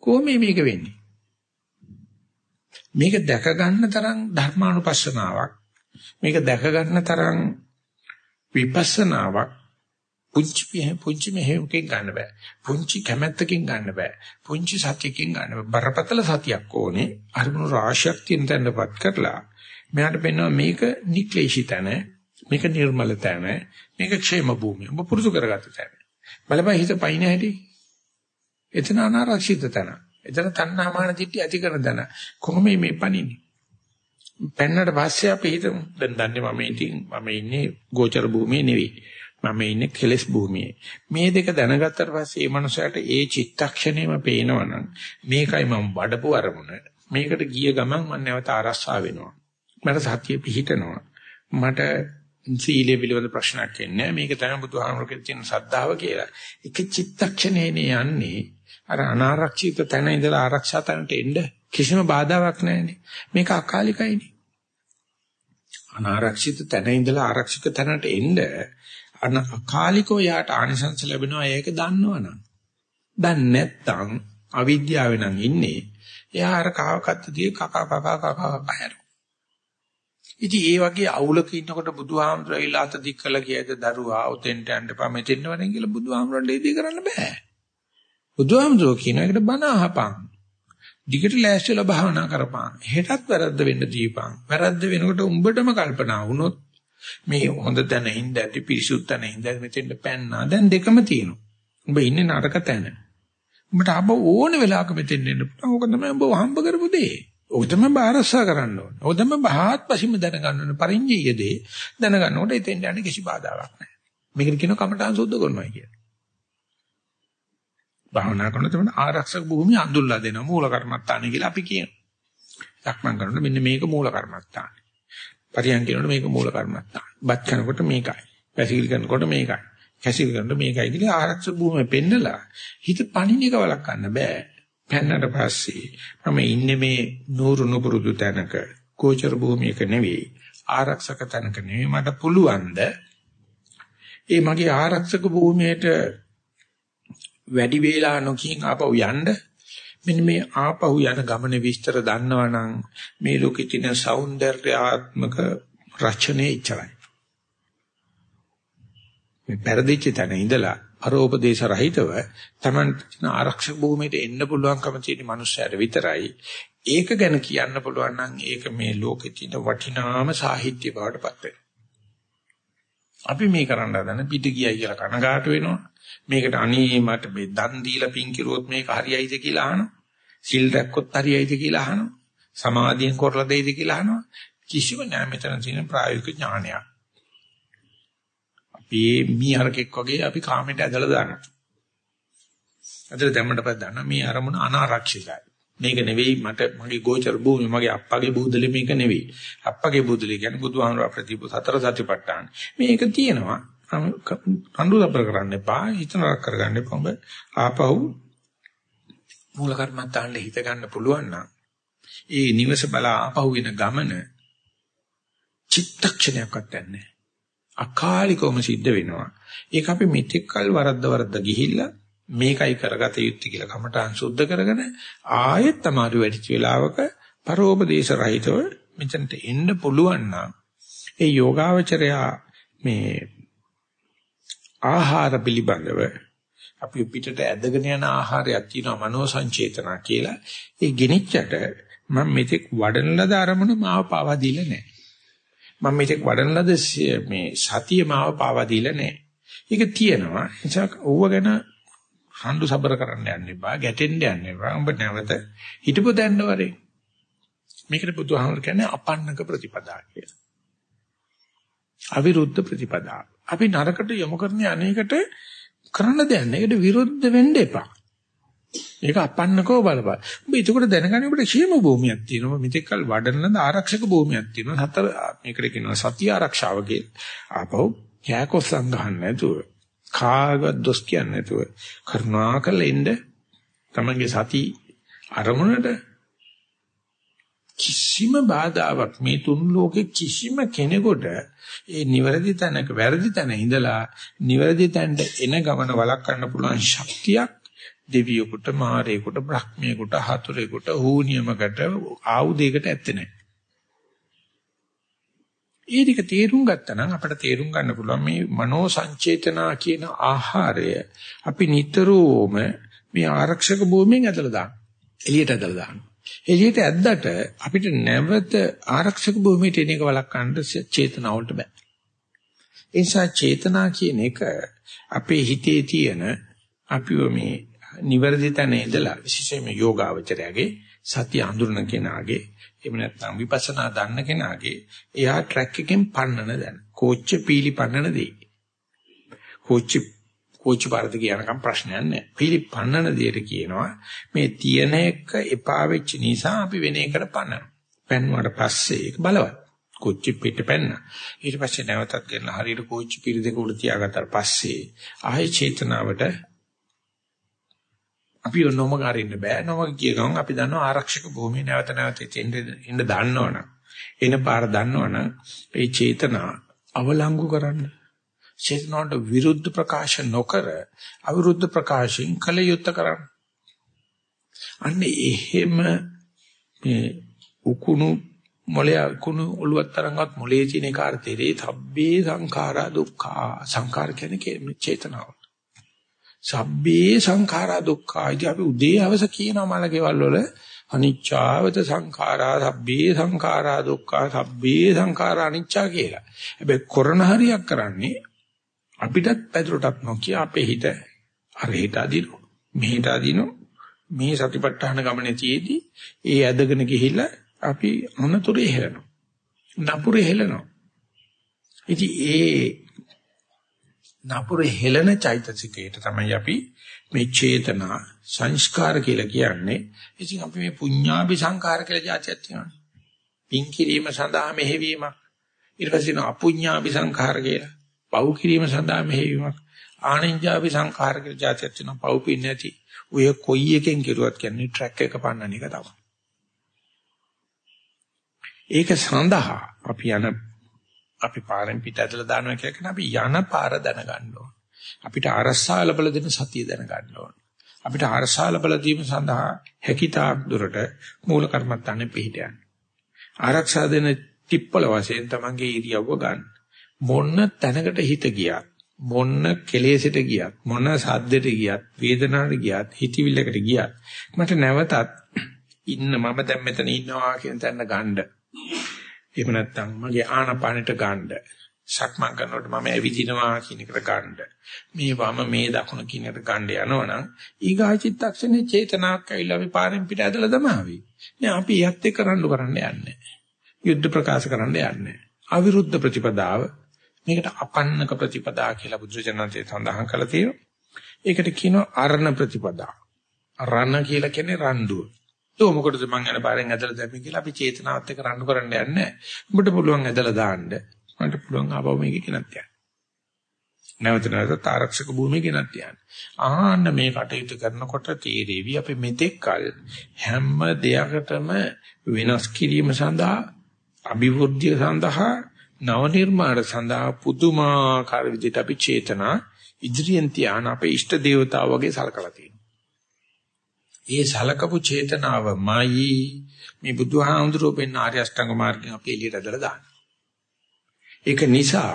කොහොම මේක වෙන්නේ? මේක දැක ගන්න තරම් ධර්මානුපස්සනාවක් මේක දැක ගන්න තරම් විපස්සනාවක් පුංචි පුංචි මෙහෙමකින් ගන්න බෑ. පුංචි කැමැත්තකින් ගන්න බෑ. පුංචි සතියකින් ගන්න බෑ. බරපතල සතියක් ඕනේ. අරමුණු රාශියක් තියෙන තැනපත් කරලා මෙයාට පෙන්වනවා මේක නික්ලේශී තැන, මේක නිර්මල තැන, මේක ക്ഷേම භූමිය. ඔබ පුරුදු කරගත්ත තැන. බලපන් හිත පයින් හැටි. එතන අනාරක්ෂිත තැන. එතන තණ්හාමාන දිට්ඨිය ඇති කරන තැන. කොහොම මේ පණින්නේ? පෙන්නට පස්සේ අපි හිතමු දැන් දන්නේ මම ඉතින් මම ඉන්නේ ගෝචර භූමියේ නෙවෙයි. මම ඉන්නේ කෙලස් භූමියේ. මේ දෙක දැනගත්තට පස්සේ මේ මනුස්සයාට ඒ චිත්තක්ෂණයම පේනවනම් මේකයි මම වඩපු අරමුණ. මේකට ගිය ගමන් මම නැවත ආරස්සා වෙනවා. මට සතිය පිහිටනවා. මට සීලය පිළිබඳ ප්‍රශ්නයක් එන්නේ මේක තමයි බුදුහාමුදුරුවෝ කියන සද්ධාව කියලා. එක චිත්තක්ෂණේනේ යන්නේ අර අනාරක්ෂිත තැන ඉඳලා ආරක්ෂා තැනට එන්න කිසිම බාධාවක් නැහැනේ. මේක අකාලිකයිනේ. අනාරක්ෂිත තැන ඉඳලා ආරක්ෂිත තැනට එන්න අකාලිකව යාට ආනිසංස ලැබෙනවා ඒක දන්නවනම්. දැන් නැත්තම් අවිද්‍යාවෙන් නම් ඉන්නේ. එයා අර කවකත්ත දිගේ කකා කකා කකා කකා ඉතින් ඒ වගේ අවුලක ඉන්නකොට බුදුහාමුදුරයිලා අත දික් කළා කියද දරුවා උතෙන්ට යන්න එපා මෙතෙන්ට වරෙන් කියලා බුදුහාමුදුරන්ට ඒදී කරන්න බෑ. බුදුහාමුදුරෝ කියන එකට බණ අහපන්. දිගට ලෑස්තිලා භාවනා කරපන්. හෙටත් වැරද්ද වෙන්න දීපන්. වැරද්ද වෙනකොට උඹටම කල්පනා වුණොත් මේ හොඳ තැන හින්ද ඇති පිරිසුත් තැන හින්ද මෙතෙන්ට පැන්නා. දැන් දෙකම තියෙනවා. උඹ ඉන්නේ නරක තැන. උඹට අබ ඕන වෙලාවක මෙතෙන් එන්න පුළුවන්. ඕක තමයි උඹ හම්බ කරපු දේ. ඕක තමයි බාරස්සා කරන්න ඕන. ඕක තමයි බහාත්පසින්ම දැනගන්න ඕන. පරිඤ්ඤය දේ දැනගන්නකොට එතෙන් යන්නේ කිසි බාධාවක් නැහැ. මේකට කියනවා කමඨාන් සුද්ධ කරනවා කියලා. භාවනා කරනකොට ආරක්ෂක භූමිය අඳුල්ලා දෙනවා මූල කර්මත්තාන කියලා අපි කියනවා. සක්මන් කරනකොට මෙන්න මේක මූල කර්මත්තාන. පරියන් කියනකොට මේක මූල කර්මත්තාන. බත් කනකොට මේකයි. පැසිකිලි කරනකොට මේකයි. කැසිකිලි කරනකොට මේකයි කියලා ආරක්ෂක භූමිය පෙන්නලා හිත පණින එක වළක්වන්න බෑ. පැනනට පස්සේ මම ඉන්නේ මේ නూరు නුපුරුදු තැනක. ගෝචර භූමියක නෙවෙයි ආරක්ෂක තැනක නෙවෙයි. මට පුළුවන්ද ඒ මගේ ආරක්ෂක භූමියට වැඩි වේලා නොකියන් ආපහු යන්න? මෙන්න මේ ආපහු යන ගමන විස්තර දන්නවා නම් මේ ලෝකෙ තියෙන సౌందర్యාත්මක රචනයේ ඉච්චරයි මේ පෙරදිච්ච තැන ඉඳලා අරෝපදේශ රහිතව Taman ආරක්ෂක භූමියට එන්න පුළුවන්කම තියෙන මනුස්සයර විතරයි ඒක ගැන කියන්න පුළුවන් නම් ඒක මේ ලෝකෙ තියෙන වටිනාම සාහිත්‍ය බවට පත් වෙනවා අපි මේ කරන්න හදන පිට ගියයි කියලා කනගාටු වෙනවා මේකට අනේ මට මේ දන් දීලා පින් කිරුවොත් මේක හරියයිද කියලා අහනවා. සිල් රැක්කොත් හරියයිද කියලා අහනවා. සමාධියෙන් කරලා දෙයිද කියලා අහනවා. කිසිම නෑ මෙතන තියෙන ප්‍රායෝගික ඥානයක්. අපි මීහරකෙක් වගේ අපි කාමයට ඇදලා දානවා. අදට දැම්මට පස්සේ දන්නා මේ අරමුණ අනාරක්ෂිතයි. මේක නෙවෙයි මට මගේ ගෝචර භූමිය මගේ අප්පගේ බුදුදලි මේක නෙවෙයි. අප්පගේ බුදුදලි කියන්නේ බුදුහාමර ප්‍රතිපු සතර සතිපට්ඨාන. මේක තියෙනවා. රණ්ඩු ලබර කරන්න එපා හිතනක් කරගන්න එපා ඔබ ආපහු මූල කර්මත්තාන්ට හිත ගන්න පුළුවන් නම් ඒ නිවස බල ආපහු වෙන ගමන චිත්තක්ෂණයක්වත් නැහැ අකාලිකවම සිද්ධ වෙනවා ඒක අපි මෙතෙක් කල් වරද්ද වරද්ද ගිහිල්ලා මේකයි කරගත යුත්තේ කියලා කමටහන් සුද්ධ කරගෙන ආයෙත් තමයි වැඩිච වෙලාවක පරෝපදේශ රහිතව මෙතනට එන්න පුළුවන් නම් ඒ යෝගාවචරයා මේ ආහාර පිළිබඳව අපි පිටට ඇදගෙන යන ආහාරයක් තියෙනවා මනෝ සංචේතනා කියලා. ඒ ගෙනිච්චට මම මෙතෙක් වඩන ලද අරමුණ මාව පාවා දීලා නැහැ. මම මෙතෙක් වඩන ලද මේ සතිය මාව පාවා දීලා නැහැ. ඒක තියෙනවා. එනිසා ඕව ගැන හඬු සබර කරන්න යන්න එපා, ගැටෙන්න යන්න එපා. උඹ නැවත හිටපො දැන්න වරේ. මේකට බුදුහාමර කියන්නේ අපන්නක ප්‍රතිපදා කියලා. අවිරුද්ධ ප්‍රතිපදා. අපි නරකට යොමු කරන අනේකට කරන්න දෙයක් නෑ. ඒකට විරුද්ධ වෙන්න එපා. ඒක අපන්නකෝ බලපන්. ඔබ ඒකට දැනගන්න ඔබට ക്ഷേම භූමියක් තියෙනවා. මෙතෙක් කල වඩන ආරක්ෂක භූමියක් තියෙනවා. හතර මේකට කියනවා සතිය ආරක්ෂාව කියලා. ආපහු කෑකොස් සංගහන්න නැතුව කාගවත් දොස් කියන්නේ නැතුව කරුණාකර එන්න තමන්ගේ සති අරමුණට කිසිම බාධාවක් මේ තුන් ලෝකේ කිසිම කෙනෙකුට ඒ නිවැරදි තැනක වැරදි තැන ඉඳලා නිවැරදි තැනට එන ගමන වළක්වන්න පුළුවන් ශක්තියක් දෙවියෙකුට මාරේකට බ්‍රහ්මියෙකුට හතුරෙකුට හූනියමකට ආයුධයකට ඇත්තේ නැහැ. ඒ ටික තේරුම් ගත්තා නම් අපිට තේරුම් ගන්න පුළුවන් මේ මනෝ සංචේතනා කියන ආහාරය අපි නිතරම මේ ආරක්ෂක භූමියෙන් ඇදලා දානවා. එළියට ඇදලා දානවා. එළියට ඇද්දට අපිට නැවත ආරක්ෂක භූමියට එන එක වළක්වන්න චේතනාවලට බෑ. ඒ නිසා චේතනා කියන එක අපේ හිතේ තියෙන අපිව මේ නිවැරදි තැන ඉඳලා විශේෂයෙන්ම යෝගාවචරයගේ සතිය හඳුනන කෙනාගේ එහෙම නැත්නම් විපස්සනා දන්න කෙනාගේ එයා ට්‍රැක් එකෙන් පන්නන දැන. කෝච්ච පීලි පන්නන දෙයි. කෝච්ච කෝච්ච පාරද කියනකම් ප්‍රශ්නයක් නැහැ. පීලි පන්නන දෙයට කියනවා මේ තියෙන එක එපා වෙච්ච නිසා අපි වෙන එකට පන්නනවා. පෙන්වුවාට පස්සේ ඒක බලවත්. කෝච්චි පිට පෙන්න. ඊට පස්සේ නැවතත් ගෙනලා හරියට කෝච්චි පීලි දෙක උඩ තියාගත්තාට පස්සේ ආයේ චේතනාවට අපි නොමග අරින්න බෑ. නොමග කිය ගමන් අපි දන්නවා ආරක්ෂක භූමිය නැවත නැවත ඉන්න දන්නවනම් එන පාර දන්නවනම් ඒ චේතනා අවලංගු කරන්න. චේතනාවට විරුද්ධ ප්‍රකාශ නොකර අවිරුද්ධ ප්‍රකාශයෙන් කල යුත්තේ කරන්න. අන්න එහෙම මේ උකුණු මොලේ කුණු ඔළුවක් තරංගවත් මොලේ තියෙන කාර්තේ තබ්බේ සංඛාරා දුක්ඛා සංඛාර කියන්නේ චේතනාව. සබ්බේ සංඛාරා දුක්ඛා. ඉතින් අපි උදේ හවස කියනවා මලකේවල් වල අනිච්චාවත සංඛාරා සබ්බේ සංඛාරා දුක්ඛා සබ්බේ සංඛාරා අනිච්චා කියලා. හැබැයි කරන හරියක් කරන්නේ අපිටත් පැදුරටත් නොකිය අපේ හිත අර හිත අදිනු මෙහෙට අදිනු මේ සතිපට්ඨාන ගමනේ තියේදී ඒ ඇදගෙන ගිහිල්ලා අපි අනතුරේ හෙලනවා. නපුරේ හෙලනවා. ඉතින් ඒ නපුර හෙළන චෛතසිකයට තමයි අපි මේ චේතනා සංස්කාර කියලා කියන්නේ. ඉතින් අපි මේ පුඤ්ඤාභි සංකාර කියලා જાතියක් තියෙනවා. පින් කිරීම සඳහා මෙහෙවීමක්. ඊට පස්සේ අපුඤ්ඤාභි සංඛාර කියලා. පව් කිරීම සඳහා මෙහෙවීමක්. ආනිඤ්ඤාභි සංඛාර කියලා જાතියක් තියෙනවා. පව් පින් නැති. ඔය කොයි එකෙන් කෙරුවත් කියන්නේ ට්‍රැක් එක පන්නන එක තමයි. ඒක සඳහා අපි යන අපි පාරෙන් පිට ඇදලා දානවා කියලා කියන අපි යන පාර දැනගන්න ඕන. අපිට අරසා ලැබල දෙන සතිය දැනගන්න ඕන. අපිට අරසා ලැබල දීම සඳහා හැකිතාක් දුරට මූල කර්මත්තානේ පිළිහිටයන්. ආරක්ෂා දෙන ටිප්පල වශයෙන් තමන්ගේ ඉරියව්ව ගන්න. මොන්න තැනකට හිත ගියත් මොන්න කෙලෙසට ගියත් මොන සද්දෙට ගියත් වේදනාවට ගියත් හිතවිල්ලකට ගියත් මට නැවතත් ඉන්න මම දැන් මෙතන ඉන්නවා කියන තැන ගන්න එහෙම නැත්නම් මගේ ආනපානෙට ගන්න. සක්මන් කරනකොට මම ඇවිදිනවා කියන එකට ගන්න. මේ වම මේ දකුණ කියන එකට ගන්න යනවනම් ඊගා චිත්තක්ෂණේ චේතනාවක් ඇවිල්ලා අපි පාරෙන් පිට ඇදලා දමාවි. නෑ අපි යත් එක්ක රණ්ඩු කරන්න යන්නේ. යුද්ධ ප්‍රකාශ කරන්න යන්නේ. අවිරුද්ධ ප්‍රතිපදාව මේකට අපන්නක ප්‍රතිපදා කියලා බුදුරජාණන්සේ සඳහන් කළා තියෙනවා. ඒකට කියනවා අරණ ප්‍රතිපදා. රණ කියලා කියන්නේ රණ්ඩුව. તો මොකටද මං යන පාරෙන් ඇදලා දැම්මේ කියලා අපි චේතනාවත් එක්ක රණ්ඩු කරන්න යන්නේ නැහැ. උඹට පුළුවන් ඇදලා දාන්න. මට පුළුවන් ආපහු මේක ගෙනත් යන්න. නැවත නැවත ආරක්ෂක භූමිය ගෙනත් යන්න. ආන්න මේ කටයුතු කරනකොට තීරේවි අපි මෙතෙක් කල හැම දෙයකටම වෙනස් කිරීම සඳහා අභිවෘද්ධිය සඳහා නව නිර්මාණ සඳහා පුදුමාකාර විදිහට අපි චේතනා ඉදිරියෙන් තියාන අපේ ඉෂ්ට දේවතාව වගේ සලකලා තියෙනවා. ඒ සලකපු චේතනාවමයි මේ බුදුහාමුදුරුවෝ පෙන්න ආර්ය අෂ්ටාංග මාර්ගයෙන් අපි එළියට ඇදලා දාන්නේ. ඒක නිසා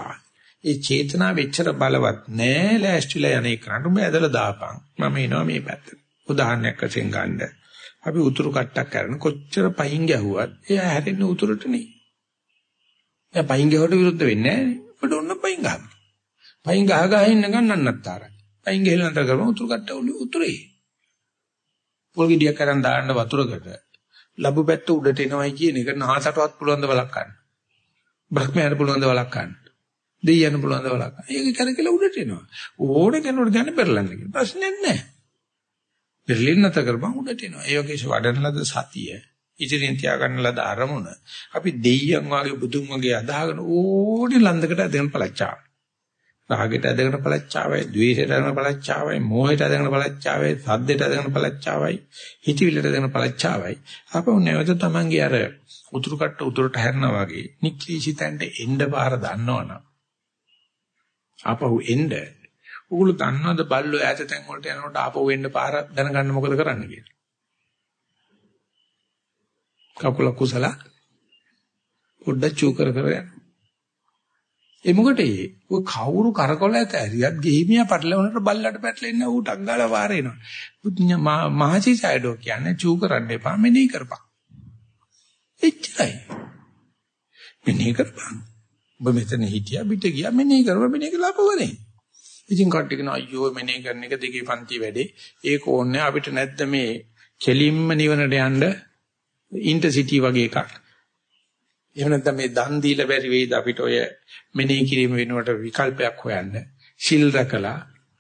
ඒ චේතනාව වෙච්චර බලවත් නෑ ලෑස්තිලා යන එකකට උඹ ඇදලා දාපන්. මම එනවා මේ පැත්තට. උදාහරණයක් වශයෙන් ගන්න. අපි උතුරු කට්ටක් කරන කොච්චර පහින් ගැහුවත් එයා හැරෙන්නේ උතුරට නේ. එයා පහින් ගැහුවට විරුද්ධ වෙන්නේ නෑනේ. ඔබට ඔන්න පහින් ගහන්න. පහින් ගහ ගහ ඉන්න ගන්නන්නත් තරයි. පහින් ගහලා නැතර කරම උතුරු කට්ට උතුරේ. පොල් ගෙඩියක් අරන් දාන්න වතුරකට ලැබු පැත්ත උඩට එනවයි කියන එක නහසටවත් පුළුවන් ද වළක්වන්න. බ්‍රහ්මයාට පුළුවන් ද වළක්වන්න. දෙයියන්ට පුළුවන් ද වළක්වන්න. ඒක කරකලා උඩට එනවා. ඕන කෙනෙකුට ගන්න පෙරලන්න කියන ප්‍රශ්නයක් නැහැ. පෙරලින් නැත කරපන් උඩට එනවා. ඒ වගේ වඩන ලද සතිය ඉදිරියෙන් තියාගන්න ලද අරමුණ අපි දෙයියන් වගේ බුදුන් වගේ අදාගෙන ඕනේ ලන්දකට ඇදගෙන පළච්චා. රාගෙට ඇදගෙන පළච්චාවයි, ද්වේෂයට ඇදගෙන පළච්චාවයි, මෝහයට ඇදගෙන පළච්චාවයි, සද්දයට ඇදගෙන පළච්චාවයි, හිතවිල්ලට ඇදගෙන පළච්චාවයි. අපෝ නැවත තමන්ගේ අර උතුරු කට්ට උතුරට හැරෙනා වගේ නික්ලිසිතෙන්ට එන්න පාර දන්නවනම් ආපහු එන්න උගුළු දන්නවද බල්ලෝ ඈත තැන් වලට යනකොට ආපහු එන්න පාර දැනගන්න මොකද කරන්න කියලා. කකුල කුසල පොඩ්ඩක් චූ කර කර යන්න. ඒ මොකටද ඒ? ඔය කවුරු කරකොල ඇත ඇරියත් ගෙහිමියා පටලවනට බල්ලට පැටලෙන්න ඌ ටක් ගාලා වාරේනවා. මහචි සයිඩෝ කියන්නේ චූ කරන්න එපා මෙනෙහි කරපන්. එච්චරයි. මෙනෙහි කරපන්. ඔබ මෙතන හිටියා පිට ගියා මෙනෙහි කරව මෙනෙහි කළා පවරේ. ඉතින් කට්ටිය කියන අයියෝ මෙනෙහි කරන එක දෙකේ පන්ති වැඩේ. ඒක ඕනේ අපිට නැද්ද මේ කෙලින්ම නිවනට යන්න ඉන්ටර්සිටි වගේ එකක්. එහෙම නැත්නම් මේ දන් දීලා බැරි වෙයිද අපිට ඔය මෙනෙහි කිරීම වෙනුවට විකල්පයක් හොයන්න. සිල් රැකලා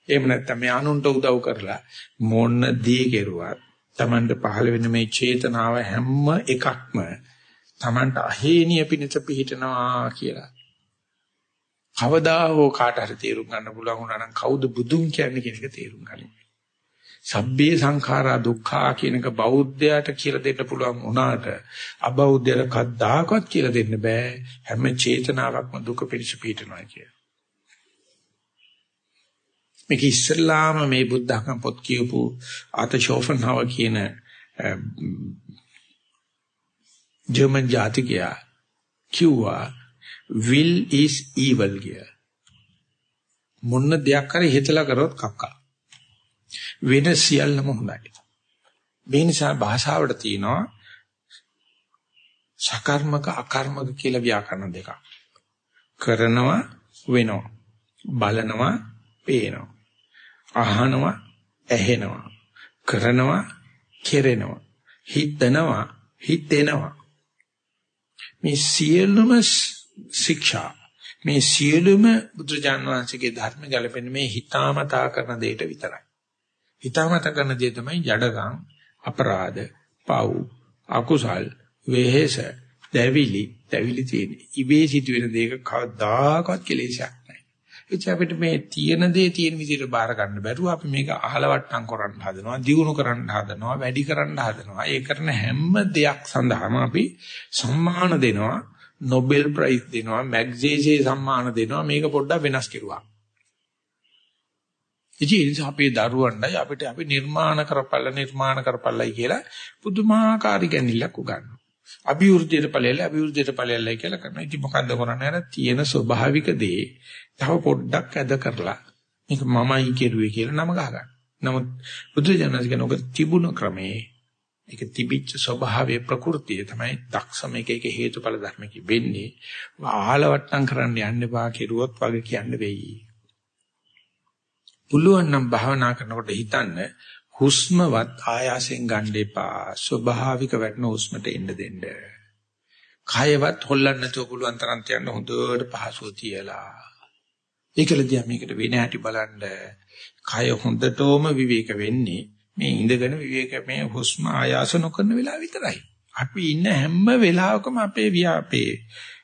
එහෙම නැත්නම් මේ අනුන්ට උදව් කරලා මොන දේ කෙරුවත් Tamanට පහළ වෙන මේ චේතනාව හැම එකක්ම Tamanට අහේනිය පිණිස පිහිටනවා කියලා. කවදා හෝ කාට හරි තේරුම් ගන්න පුළුවන් වුණා නම් කවුද බුදුන් කියන්නේ කියන එක තේරුම් ගන්න. සබ්බේ සංඛාරා දුක්ඛා කියන එක බෞද්ධයාට කියලා දෙන්න පුළුවන් වුණාට අබෞද්ධයට කද්දාකවත් කියලා දෙන්න බෑ හැම චේතනාවක්ම දුක පිළිස පිටනවා කිය. මේක ඉස්සල්ලාම මේ බුද්ධඝම පොත් කියපු ආත ෂෝෆන්හවර් කියන ජර්මන් ජාතිකයා කිව්වා will is evil කිය. මොන දෙයක් හරි හිතලා කරොත් කක්කා. වෙන සියල්ලම හොඳයි. මේ නිසා භාෂාවට තියෙනවා සකර්මක අකර්මක කියලා ව්‍යාකරණ දෙකක්. කරනවා වෙනවා. බලනවා පේනවා. අහනවා ඇහෙනවා. කරනවා කෙරෙනවා. හිතනවා හිතෙනවා. මේ සියලුම ශික්ෂා මේ සියලුම බුදුජාන් වහන්සේගේ ධර්ම ගැලපෙන්නේ මේ හිතාමතා කරන දෙයට විතරයි. හිතාමතා කරන දේ තමයි ජඩකම්, අපරාධ, පව්, අකුසල්, වෙහෙස, දැවිලි, දැවිලි තියෙන්නේ. ඉබේ සිදුවෙන දේක කවදාකවත් කෙලෙසයක් නැහැ. ඒ අපිට මේ තියෙන දේ තියෙන විදිහට බාර ගන්න බැරුව අපි මේක අහලවට්ටම් කරන්න හදනවා, දියුණු කරන්න හදනවා, වැඩි කරන්න හදනවා. ඒ කරන හැම දෙයක් සඳහාම අපි සම්මාන දෙනවා. නොබෙල් ප්‍රයිස් දෙනවා මැග්සේසේ සම්මාන දෙනවා මේක පොඩ්ඩක් වෙනස් කෙරුවා ඉතින් අපේ දරුවන්ටයි අපිට අපි නිර්මාණ කරපල්ල නිර්මාණ කරපල්ලයි කියලා පුදුමාකාර ගැනිල්ලක් උගන්වනවා. අභිවෘද්ධියට ඵලයල අභිවෘද්ධියට ඵලයලයි කියලා කරනවා. ඉතින් මොකද්ද කරන්නේ? අර තියෙන ස්වභාවික දේ තව පොඩ්ඩක් ඇද කරලා මේක මමයි කෙරුවේ කියලා නම ගහගන්න. නමුත් බුදුජානක කියන ඔබ තිබුණ ක්‍රමේ ඒක තිබිච්ච ස්වභාවයේ ප්‍රകൃතිය තමයි දක්ෂම එක එක හේතුඵල ධර්මකෙ වෙන්නේ. ආලවට්ටම් කරන්න යන්න එපා කෙරුවොත් වගේ කියන්න වෙයි. පුළුවන් නම් භාවනා කරනකොට හිතන්න හුස්මවත් ආයාසෙන් ගන්න එපා. ස්වභාවික වැටෙන හුස්මට එන්න දෙන්න. කයවත් හොල්ලන්න නැතුව පුළුවන් තරම් තියන්න හොඳට පහසුව තියලා. ඒකලදී මේකට වෙන හැටි බලන්න. කය හොඳටම විවේක වෙන්නේ මේ ඉඳගෙන විවේක මේ හුස්ම ආයාස නොකරන වෙලාව විතරයි. අපි ඉන්න හැම වෙලාවකම අපේ ව්‍යාපේ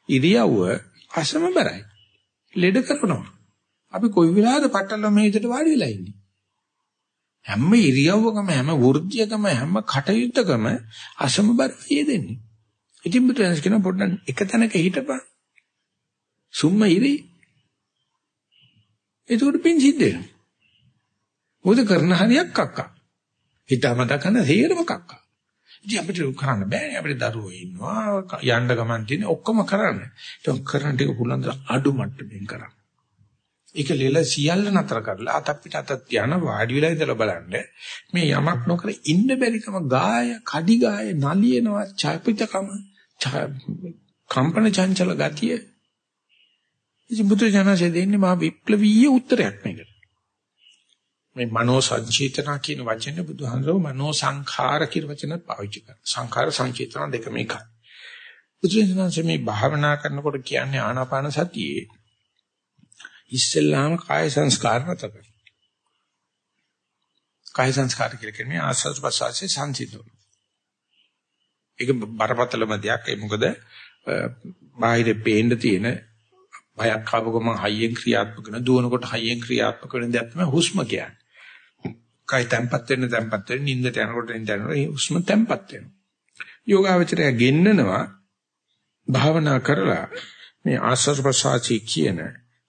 ඉරියව්ව අසමබරයි. ලෙඩ කරනවා. අපි කොයි වෙලාවද පටල මේ විදිහට වාඩි වෙලා ඉන්නේ. හැම ඉරියව්වකම හැම වෘත්තියකම හැම කටයුත්තකම අසමබර යෙදෙන්නේ. ඉතින් බුදුන්ස් කියන පොඩ්ඩක් එක තැනක හිටපන්. සුම්ම ඉරි. ඒකට පින් සිද්ධ වෙනවා. මොකද කරන හරියක් කක්කා. හිතාමතා කරන හේරම කක්කා. ඉතින් අපිට කරන්න බෑ. අපිට දරුවෝ ඉන්නවා. යන්න ගමන් තියෙන ඔක්කොම කරන්න. ඒක කරන ටික පුළුවන් ද අඩු මට්ටමින් කරන්න. ඒක ලෙල සියල්ල නතර කරලා අතක් පිට අතක් තියන වාඩි වෙලා ඉඳලා බලන්න. මේ යමක් නොකර ඉන්න බැරිකම ගාය කඩි ගාය නලියනවා චෛපිතකම කම්පන චංචල ගතිය. ඉතින් බුදු ජානසේ දෙන්නේ මා විප්ලවීය උත්තරයක් මේකට. මේ මනෝ සංචේතන කියන වචනේ බුදුහන්සෝ මනෝ සංඛාර කියන වචනත් පාවිච්චි කරනවා සංඛාර සංචේතන දෙකම එකයි. බුදු ජානසේ මේ භාවනා කරනකොට කියන්නේ ආනාපාන සතියේ ඉස්සෙල්ලාම කාය සංස්කාර නැත කරනවා. කාය සංස්කාර කියලා කියන්නේ ආස්වාද ප්‍රසආසයේ සංසිඳන. ඒක බරපතලම දෙයක් ඒ මොකද බාහිර පේන්න තියෙන බයක් ආපු ගමන් හයියෙන් ක්‍රියාත්මක වෙන දුවනකොට හයියෙන් ක්‍රියාත්මක වෙන දෙයක් තමයි හුස්ම කියන්නේ. කයි තැම්පත් වෙන්න තැම්පත් වෙන්න නිින්දට යනකොට නිින්ද යනකොට හුස්ම තැම්පත් වෙනවා. යෝගාවචරය ගෙන්නනවා භාවනා කරලා මේ ආස්වාද ප්‍රසආසී කියන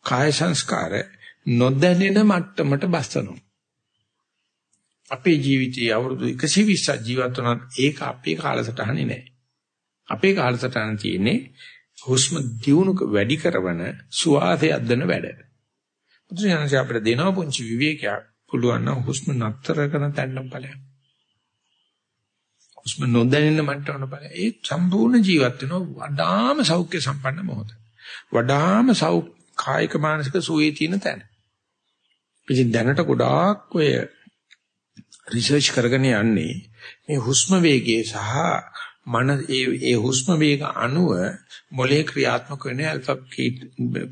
කාය සංස්කාර නොදැනෙන මට්ටමට බස්සනවා. අපේ ජීවිතයේ අවුරුදු 120ක් ජීවත් වුණත් ඒක අපේ කාලසටහනේ නෑ. අපේ කාලසටහන තියෙන්නේ හුස්ම දියුණු වැඩි කරන සුවාසයක් දෙන වැඩ. බුදුසසුන අපිට දෙනව පුංචි විවේකයක් පුළුවන් නම් හුස්ම නතර කරන තැන්නම් ඵලයක්. හුස්ම නොදැනෙන මට්ටමන බලය. ඒ සම්පූර්ණ ජීවත් වෙන වඩාම සෞඛ්‍ය සම්පන්න මොහොත. වඩාම සෞ කායික මානසික සුවේ තියෙන තැන. ඉතින් දැනට ගොඩාක් ඔය රිසර්ච් කරගෙන යන්නේ මේ හුස්ම වේගය සහ මන ඒ ඒ හුස්ම වේග අණුව මොලේ ක්‍රියාත්මක වෙන්නේ ඇල්ෆා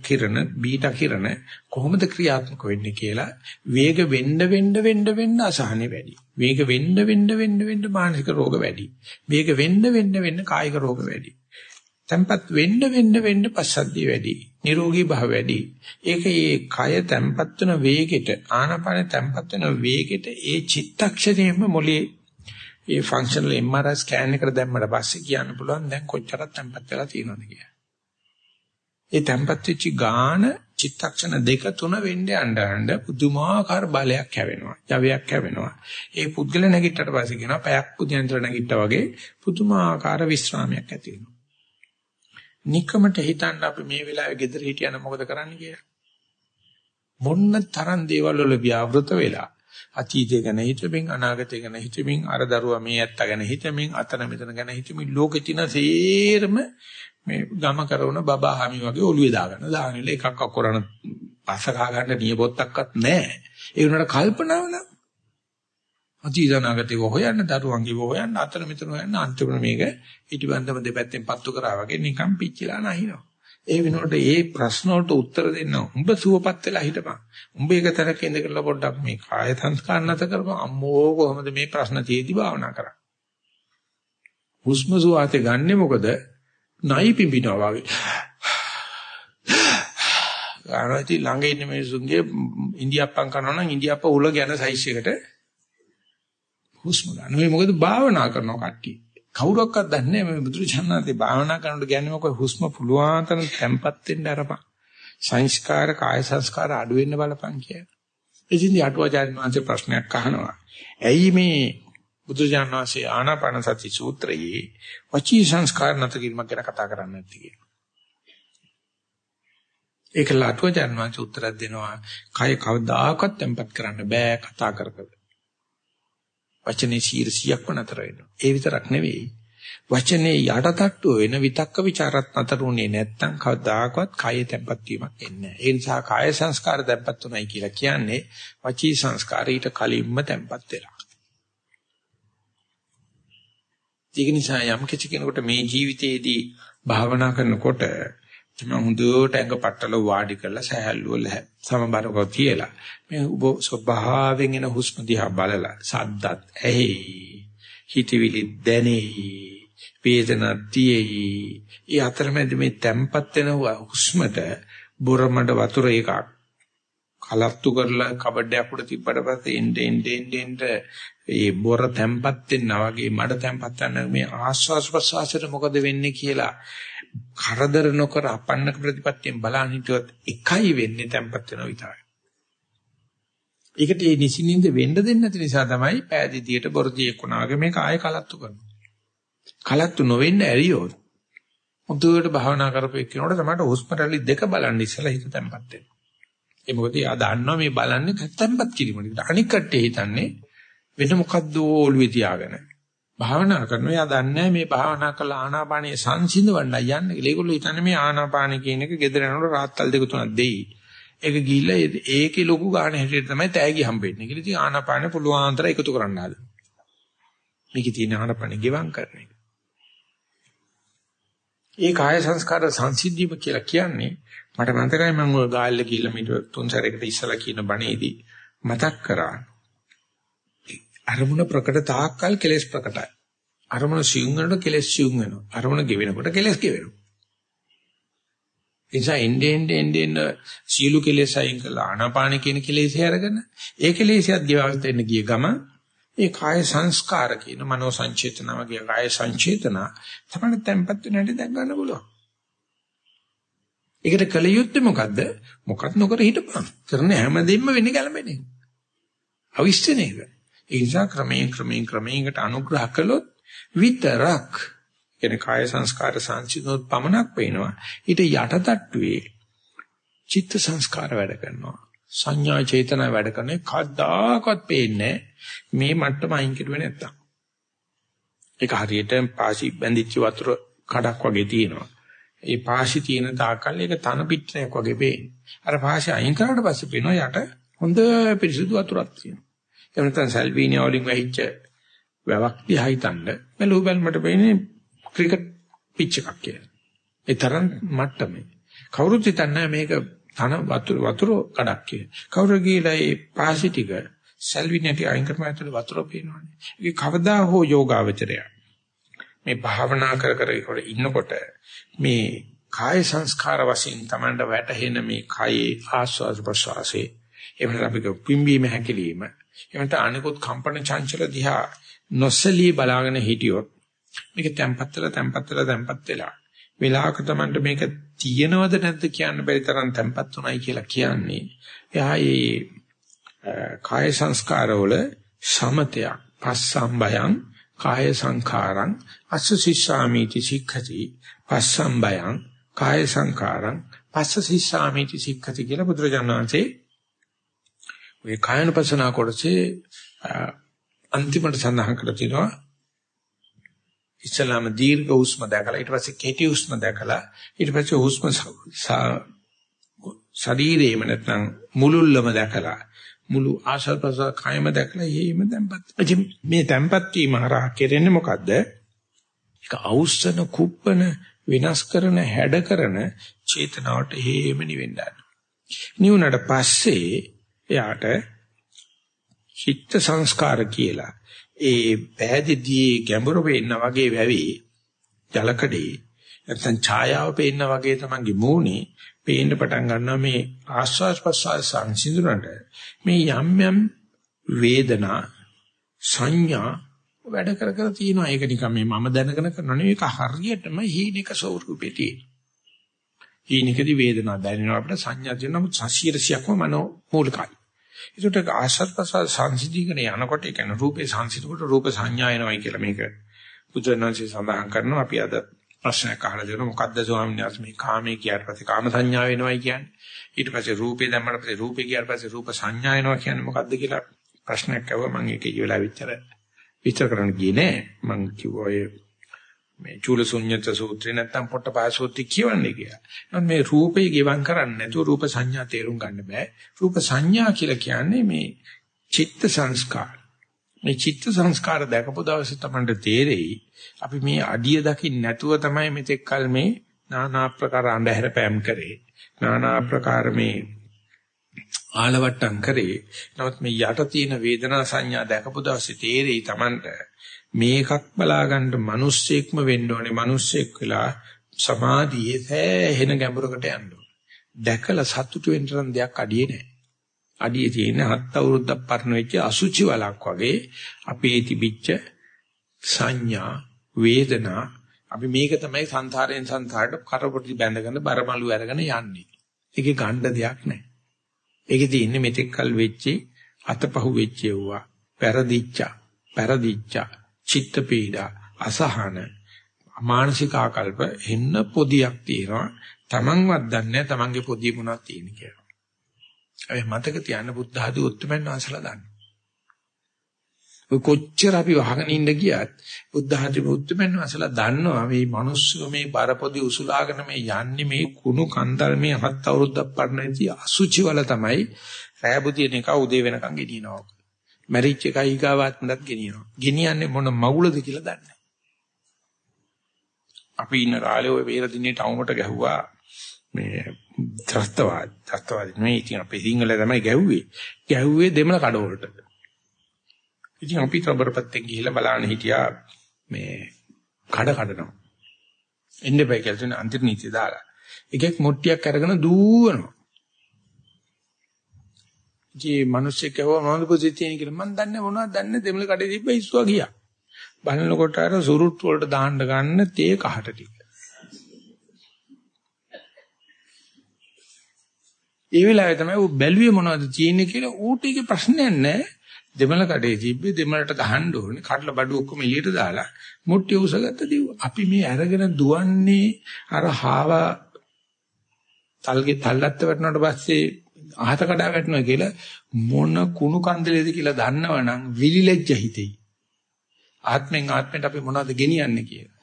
කිරණ බීටා කිරණ කොහොමද ක්‍රියාත්මක වෙන්නේ කියලා වේග වෙන්න වෙන්න වෙන්න වෙන්න අසහනෙ වැඩි වේග වෙන්න වෙන්න වෙන්න වෙන්න මානසික රෝග වැඩි වේග වෙන්න වෙන්න වෙන්න කායික රෝග වැඩි tempat වෙන්න වෙන්න වෙන්න පස්සද්ධිය වැඩි නිරෝගී භාව වැඩි ඒක ඒ කය tempat වෙන වේගෙට ආනාපාන tempat වෙන වේගෙට ඒ චිත්තක්ෂණයෙම මොලේ ඒ ෆන්ක්ෂනල් MRI ස්කෑන් එකට දැම්මට පස්සේ කියන්න පුළුවන් දැන් කොච්චරක් තැම්පත් වෙලා තියෙනවද කියලා. ඒ තැම්පත් වෙච්ච ගාන චිත්තක්ෂණ දෙක තුන වෙන්නේ අඬහඬ පුදුමාකාර බලයක් හැවෙනවා. ජවයක් හැවෙනවා. ඒ පුද්ගල නැගිටට පස්සේ කියනවා පැයක් පුදියන්තර නැගිට්ටා වගේ පුදුමාකාර විශ්‍රාමයක් ඇති වෙනවා. නිකමට හිතන්න අපි මේ වෙලාවේ ගෙදර හිටියනම් මොකද කරන්න කියලා. මොන්න තරම් දේවල් වල ව්‍යවෘත වෙලා අතීතය ගැන හිතමින් අනාගතය ගැන හිතමින් අර දරුවා මේ ඇත්ත ගැන හිතමින් අතන මෙතන ගැන හිතමින් ලෝකෙ තියෙන සේරම මේ ගම කරන බබා හැමි වගේ ඔළුවේ දාගන්න දානෙල එකක් අකරන පස්ස කහ ගන්න නියපොත්තක්වත් නැහැ ඒ වුණාට කල්පනාව නම් අතීත අනාගතේ හොයන්න දරුවන්ගේ හොයන්න අතන මෙතන හොයන්න අන්තිමට මේක ඊටිබන්දම දෙපැත්තෙන් පත්තු කරා වගේ නිකන් පිච්චිලා නැහිනවා ඒ වෙනකොට ඒ ප්‍රශ්න වලට උත්තර දෙන්න උඹ සුවපත් වෙලා හිටපන්. උඹ එක තැනක ඉඳලා පොඩ්ඩක් මේ කාය සංස්කාර නැත කරපන්. අම්මෝ කොහොමද මේ ප්‍රශ්න තියේදී භාවනා කරන්නේ? හුස්ම සුවාතේ ගන්නෙ මොකද? නයි පිඹිනවා වගේ. *sighs* ආරති ළඟ ඉන්න මිනිසුන්ගේ ඉන්දියාප්පන් කරනවා නම් ඉන්දියාප්ප උල ගැන සයිස් එකට හුස්ම ගන්න. මේ මොකද භාවනා කරනවා කට්ටිය. කවුරක්වත් දන්නේ නැහැ මේ බුදුරජාණන්සේ භාවනා කරනකොට කියන්නේ මොකද හුස්ම පුළුවන් තරම් තැම්පත් වෙන්න අරපන්. සංස්කාර කාය සංස්කාර අඩු වෙන්න බලපන් කියලා. ඉතින් යටුවාචාර්ය වහන්සේ ප්‍රශ්නයක් අහනවා. ඇයි මේ බුදුරජාණන් වහන්සේ ආනාපාන සති සූත්‍රයේ වචී සංස්කාර නැත කිරීමක් ගැන කතා කරන්නේ නැති කියලා. ඒක ලටුවාචාර්ය වහන්සේ උත්තරයක් දෙනවා. කය කවදාකවත් තැම්පත් කරන්න බෑ කතා කර කර. වචනේ 100ක්ම නතර වෙනවා. ඒ විතරක් නෙවෙයි. වචනේ යටටට්ටුව වෙන විතක්ක ਵਿਚාරත් නතරුනේ නැත්තම් කවදාකවත් කායේ තැම්පත් වීමක් එන්නේ නැහැ. ඒ නිසා කාය සංස්කාර තැම්පත් උනායි කියලා කියන්නේ වචී සංස්කාර ඊට කලින්ම තැම්පත් වෙලා. ඒක නිසා යම් කිසි කෙනෙකුට මේ ජීවිතයේදී භාවනා කරනකොට තම හොඳට ඇඟ පట్టල වාඩි කරලා සහැල්ලුව සමබරව තියලා මේ ඔබ ස්වභාවයෙන් එන හුස්ම දිහා බලලා සද්දත් ඇහි හිතවිලි දැනෙහි වේදනා තියෙහි ඒ අතරමැද මේ තැම්පත් වෙන හුස්මට බොරමඩ වතුර එකක් කලත්තු කරලා කබඩයක් උඩ තිබ්බට පස්සේ එන්න එන්න එන්න එන්න ඒ බොර තැම්පත් වෙනවා වගේ මඩ තැම්පත් වෙන මේ ආස්වාස් ප්‍රසවාසයට මොකද වෙන්නේ කියලා කරදර නොකර අපන්නක ප්‍රතිපත්තියෙන් බලන් හිටියොත් එකයි වෙන්නේ tempat වෙනවා විතරයි. ඒකට මේ නිසින්ින්ද වෙන්න දෙන්නේ නැති නිසා තමයි පෑදීතියට බොරදී එක්ුණාගේ මේක ආයෙ කලත්තු කරනවා. කලත්තු නොවෙන්න ඇරියොත් මුදුවට භාවනා කරපු එක්කිනොට තමයි හුස්ම රැලි දෙක බලන්න ඉස්සලා හිත tempat වෙනවා. ඒ මොකද යා දන්නවා මේ බලන්නේ tempat කිරීමකට. අනික් කට්ටිය හිතන්නේ වෙන මොකද්ද ඔළුවේ තියාගෙන. භාවනා කරනවා. එයා දන්නේ මේ භාවනා කළ ආනාපානිය සංසිඳවන්න යන්නේ. ඒගොල්ලෝ හිතන්නේ මේ ආනාපාන කියන එක gedera යනකොට රාත්තල් දෙක තුනක් දෙයි. ඒක ගිහිල්ලා ඒකේ ලොකු ගාණ හැටියට තමයි තෑගි හම්බෙන්නේ. කියලා ඉතින් ආනාපාන පුළුවන්තර එකතු කරන්න ආද. මේකේ තියෙන ආනාපාන ගෙවම් කරන එක. ඒ කාය සංස්කාර සංසිද්ධිය කියලා කියන්නේ මට මතකයි මම ඔය ගාල්ල ගිහිල්ලා මීට තුන් සැරයකට ඉස්සලා කියන බණේදී මතක් කරා. අරමුණ ප්‍රකට තාක්කල් කෙලෙස් ප්‍රකටයි. අරමුණ සියුම් වෙනකොට කෙලෙස් සියුම් වෙනවා. අරමුණ ගෙවෙනකොට කෙලෙස් ගෙවෙනවා. එනිසා එnde ende ende ende සීලු කෙලෙස් අයින් කළා ආනාපාන කියන කෙලෙස් අරගෙන ඒ කෙලෙසියත් ගෙවල් දෙන්න ගිය ගම ඒ කාය සංස්කාර කියන මනෝ සංචේතන වගේ කාය සංචේතන තමයි tempat වෙන හැටි දැක් ගන්න පුළුවන්. ඒකට කල යුත්තේ මොකද්ද? මොකක් නොකර හිටපන්. කරන හැමදෙයක්ම වෙන්නේ ගැළපෙන්නේ. අවිශ්ච නේද? ඒ නිසා ක්‍රමයෙන් ක්‍රමයෙන් ක්‍රමයකට අනුග්‍රහ කළොත් විතරක් කියන කාය සංස්කාර සංසිඳනොත් පමණක් පේනවා. ඊට යටටට්ටුවේ චිත්ත සංස්කාර වැඩ කරනවා. සංඥා චේතනා වැඩ කරන්නේ කද්දාකවත් පේන්නේ මේ මට්ටම අයින් කරුවේ නැත්තම්. ඒක හරියට පාසි බැඳිච්ච වතුර කඩක් වගේ තියෙනවා. ඒ පාසි තියෙන තාකල් ඒක තන පිටණයක් වගේ පේන්නේ. අර පාසි අයින් කරාට පස්සේ පේනවා යට හොඳ පිරිසුදු වතුරක් තියෙනවා. එහෙම නැත්නම් සල්විනියා වලින් වැහිච්ච වැවක් දිහා හිතන්න බැලුව බැලමට පේන්නේ ක්‍රිකට් පිච් එකක් කියලා. ඒ තරම් මට්ටමේ. කවුරුත් හිතන්නේ මේක තන වතුර වතුර කඩක් කියලා. කවුරු ගිහලා ඒ පාසි ටික සල්විනියට අයින් කරපු ඇතුලේ වතුර පේනවනේ. ඒක කවදා හෝ යෝගාවචරය. මේ භාවනා කර කර ඉන්නකොට මේ කාය සංස්කාර වශයෙන් Tamanට වැටහෙන මේ කායේ ආස්වාද ප්‍රසවාසයේ එහෙම අපි පිම්බීම හැකිලිම එහෙමත් අනිකුත් කම්පන චංචල දිහා නොසලී බලාගෙන හිටියොත් මේක තැම්පත් වෙලා තැම්පත් වෙලා තැම්පත් වෙලා වෙලාවක Tamanට මේක තියෙනවද නැද්ද කියන්න බැරි තරම් තැම්පත් උනායි කියලා කියන්නේ එහා ඒ කාය සංස්කාරවල සමතයක් පස්සම්බයං කාය සංඛාරං අස්සසිස්සාමීති සික්ඛති පස්සම්බයං කාය සංඛාරං පස්සසිස්සාමීති සික්ඛති කියලා බුදුරජාණන් වහන්සේ මේ කායනුපසනා කොටසේ අන්තිමට සඳහන් කරලා තිනවා ඉස්ලාම දීර්ඝ හුස්ම දැකලා ඊට පස්සේ කෙටි හුස්ම දැකලා ඊට පස්සේ හුස්ම ශරීරේම නැත්නම් මුලුල්ලම දැකලා මුළු ආශල් ප්‍රසාර කායම දැකලා එහෙම තැම්පත්. ඉතින් මේ තැම්පත් වීම හරහා කෙරෙන්නේ මොකද්ද? ඒක අවුස්සන කුප්පන විනාශ කරන හැඩ කරන චේතනාවට හේම නිවෙන්න. නිවුණට පස්සේ එයාට චිත්ත සංස්කාර කියලා. ඒ පෑදීදී ගැඹුරු වෙන්න වගේ වැවි ජලකඩේ නැත්නම් ඡායාව පේන්න වගේ තමන්ගේ මූණේ පේන්න පටන් ගන්නවා. මේ ආස්වාස් ප්‍රසවාස සංසිඳුනට මේ යම් යම් වේදනා සංඥා වැඩ කර කර තියෙනවා. ඒක නිකන් මේ මම දැනගෙන කරනවා නෙවෙයි. ඒක හරියටම හීනික ස්වරූපේ තියෙන. හීනිකදී වේදනා දැනෙනවා අපිට සංඥා දෙනවා. නමුත් සසිරසියක්ම මනෝ මූලිකයි. ඒකට ආශර්පස සංසිද්ධිකන යනකොට ඒ කියන්නේ රූපේ සංසිද්ධිකට රූප සංඥා එනවයි කියලා මේක බුදුරණන්සේ සඳහන් කරනවා. අපි අද ප්‍රශ්නයක් අහලා දෙනවා. මොකද්ද ස්වාමීන් වහන්සේ මේ කාමයේ කියාට පස්සේ කාම සංඥා වෙනවයි කියන්නේ? ඊට පස්සේ රූපේ දැම්මම පස්සේ රූපේ කියාට පස්සේ රූප සංඥා එනවා කියන්නේ මොකද්ද කියලා ප්‍රශ්නයක් අහුවා මම ඒක ඊවෙලා විතර විස්තර කරන්න ගියේ නෑ. මම කිව්වා මේ චූලසුඤ්ඤත සූත්‍රේ නැත්තම් පොට්ටපාය සූත්‍රය කියවන්නේ කියලා. නමුත් මේ රූපේ ගෙවම් කරන්නේ නැතුව රූප සංඥා තේරුම් ගන්න බෑ. රූප සංඥා කියලා කියන්නේ මේ චිත්ත සංස්කාර. මේ චිත්ත සංස්කාර දැකපු දවසේ තමයි තේරෙයි අපි මේ අඩිය දකින්න නැතුව තමයි මෙතෙක් කල මේ নানা ආකාර අඳුර පෑම් කරේ. নানা ආකාර මේ ආලවට්ටම් කරේ. නමුත් මේ යට තියෙන වේදනා සංඥා දැකපු දවසේ තේරෙයි Tamanට මේකක් බලාගන්න මිනිස්සෙක්ම වෙන්න ඕනේ මිනිස්සෙක් වෙලා සමාධියේ සෑහෙන ගැඹුරකට යන්න දැකලා සතුටු වෙන්න තරම් දෙයක් අඩියේ නැහැ. අඩියේ තියෙන හත් අවුරුද්දක් පරණ වෙච්ච අසුචි වලක් වගේ අපේ තිබිච්ච සංඥා වේදනා අපි මේක තමයි සංසාරයෙන් සංසාරට කරපොටි බැඳගෙන බරමලු අරගෙන යන්නේ. ඒකේ ගණ්ඩ දෙයක් නැහැ. ඒකේ තියෙන්නේ මෙතෙක් කල් වෙච්චි අතපහුව වෙච්ච ඒවා, පෙරදිච්චා, පෙරදිච්චා චිත්ත පීඩා අසහන මානසික ආකල්ප එන්න පොදියක් තියෙනවා Tamanවත් දන්නේ Tamanගේ පොදිය මොනවද තියෙන කියලා. ඒ මතක තියාගන්න බුද්ධ ආදී උත්තරමන් වහන්සලා දන්න. ඔය කොච්චර අපි වහගෙන ඉන්න ගියත් බුද්ධ ආදී උත්තරමන් වහන්සලා දන්නවා මේ මිනිස්සු මේ බරපොදි උසුලාගෙන මේ යන්නේ මේ කුණු කන්දල් මේ හත් අවුරුද්දක් පරණදී අසුචි වල තමයි රෑබුදින එක උදේ වෙනකන් ගෙනියනවා. මැරිච් එකයි ඊගාවාත්මලත් ගෙනියනවා. ගෙනියන්නේ මොන මවුලද කියලා දන්නේ අපි ඉන්න කාලේ ওই වේල දිනේ ටවුමට ගැහුවා මේ ත්‍රස්තවාද ත්‍රස්තවාද නෙවෙයි ඉතින් අපේ සිංහල තමයි ගැහුවේ. ගැහුවේ දෙමළ කඩවලට. ඉතින් අපි තඹරපත්තෙන් ගිහිල්ලා බලන්න හිටියා මේ කඩ කඩනවා. එන්නේ බයි කියලා තුන අන්තිම දාලා. එකෙක් මුට්ටියක් අරගෙන දූවනවා. ඉතින් මිනිස්සෙක් කවවා මොනවද පොසිට් තියෙන කියලා මම දන්නේ මොනවද දන්නේ දෙමළ කඩේ තිබ්බ ඉස්සුවා ගියා. බලනකොට අර සුරුට් වලට දාන්න ගන්න තේ කහට ටික. ඒ වෙලාවේ තමයි ඌ බැලුවේ මොනවද තියෙන්නේ කියලා ඌට ඒකේ ප්‍රශ්නයක් නැහැ. දෙමළ කඩේ තිබ්බේ දෙමළට ගහන්න ඕනේ. කඩලා බඩු ඔක්කොම එළියට දාලා මුට්ටිය උසගත්ත දිව්ව. අපි මේ අරගෙන දුවන්නේ අර හාව තල්ගේ තල්ලත්ත වැටුණාට පස්සේ අහත කඩා වැටෙනවා කියලා මොන කුණු කන්දලේද කියලා දන්නවනම් විලිලැජ්ජ හිතෙයි. ආත්මෙන් ආත්මයට අපි මොනවද ගෙනියන්නේ කියලා.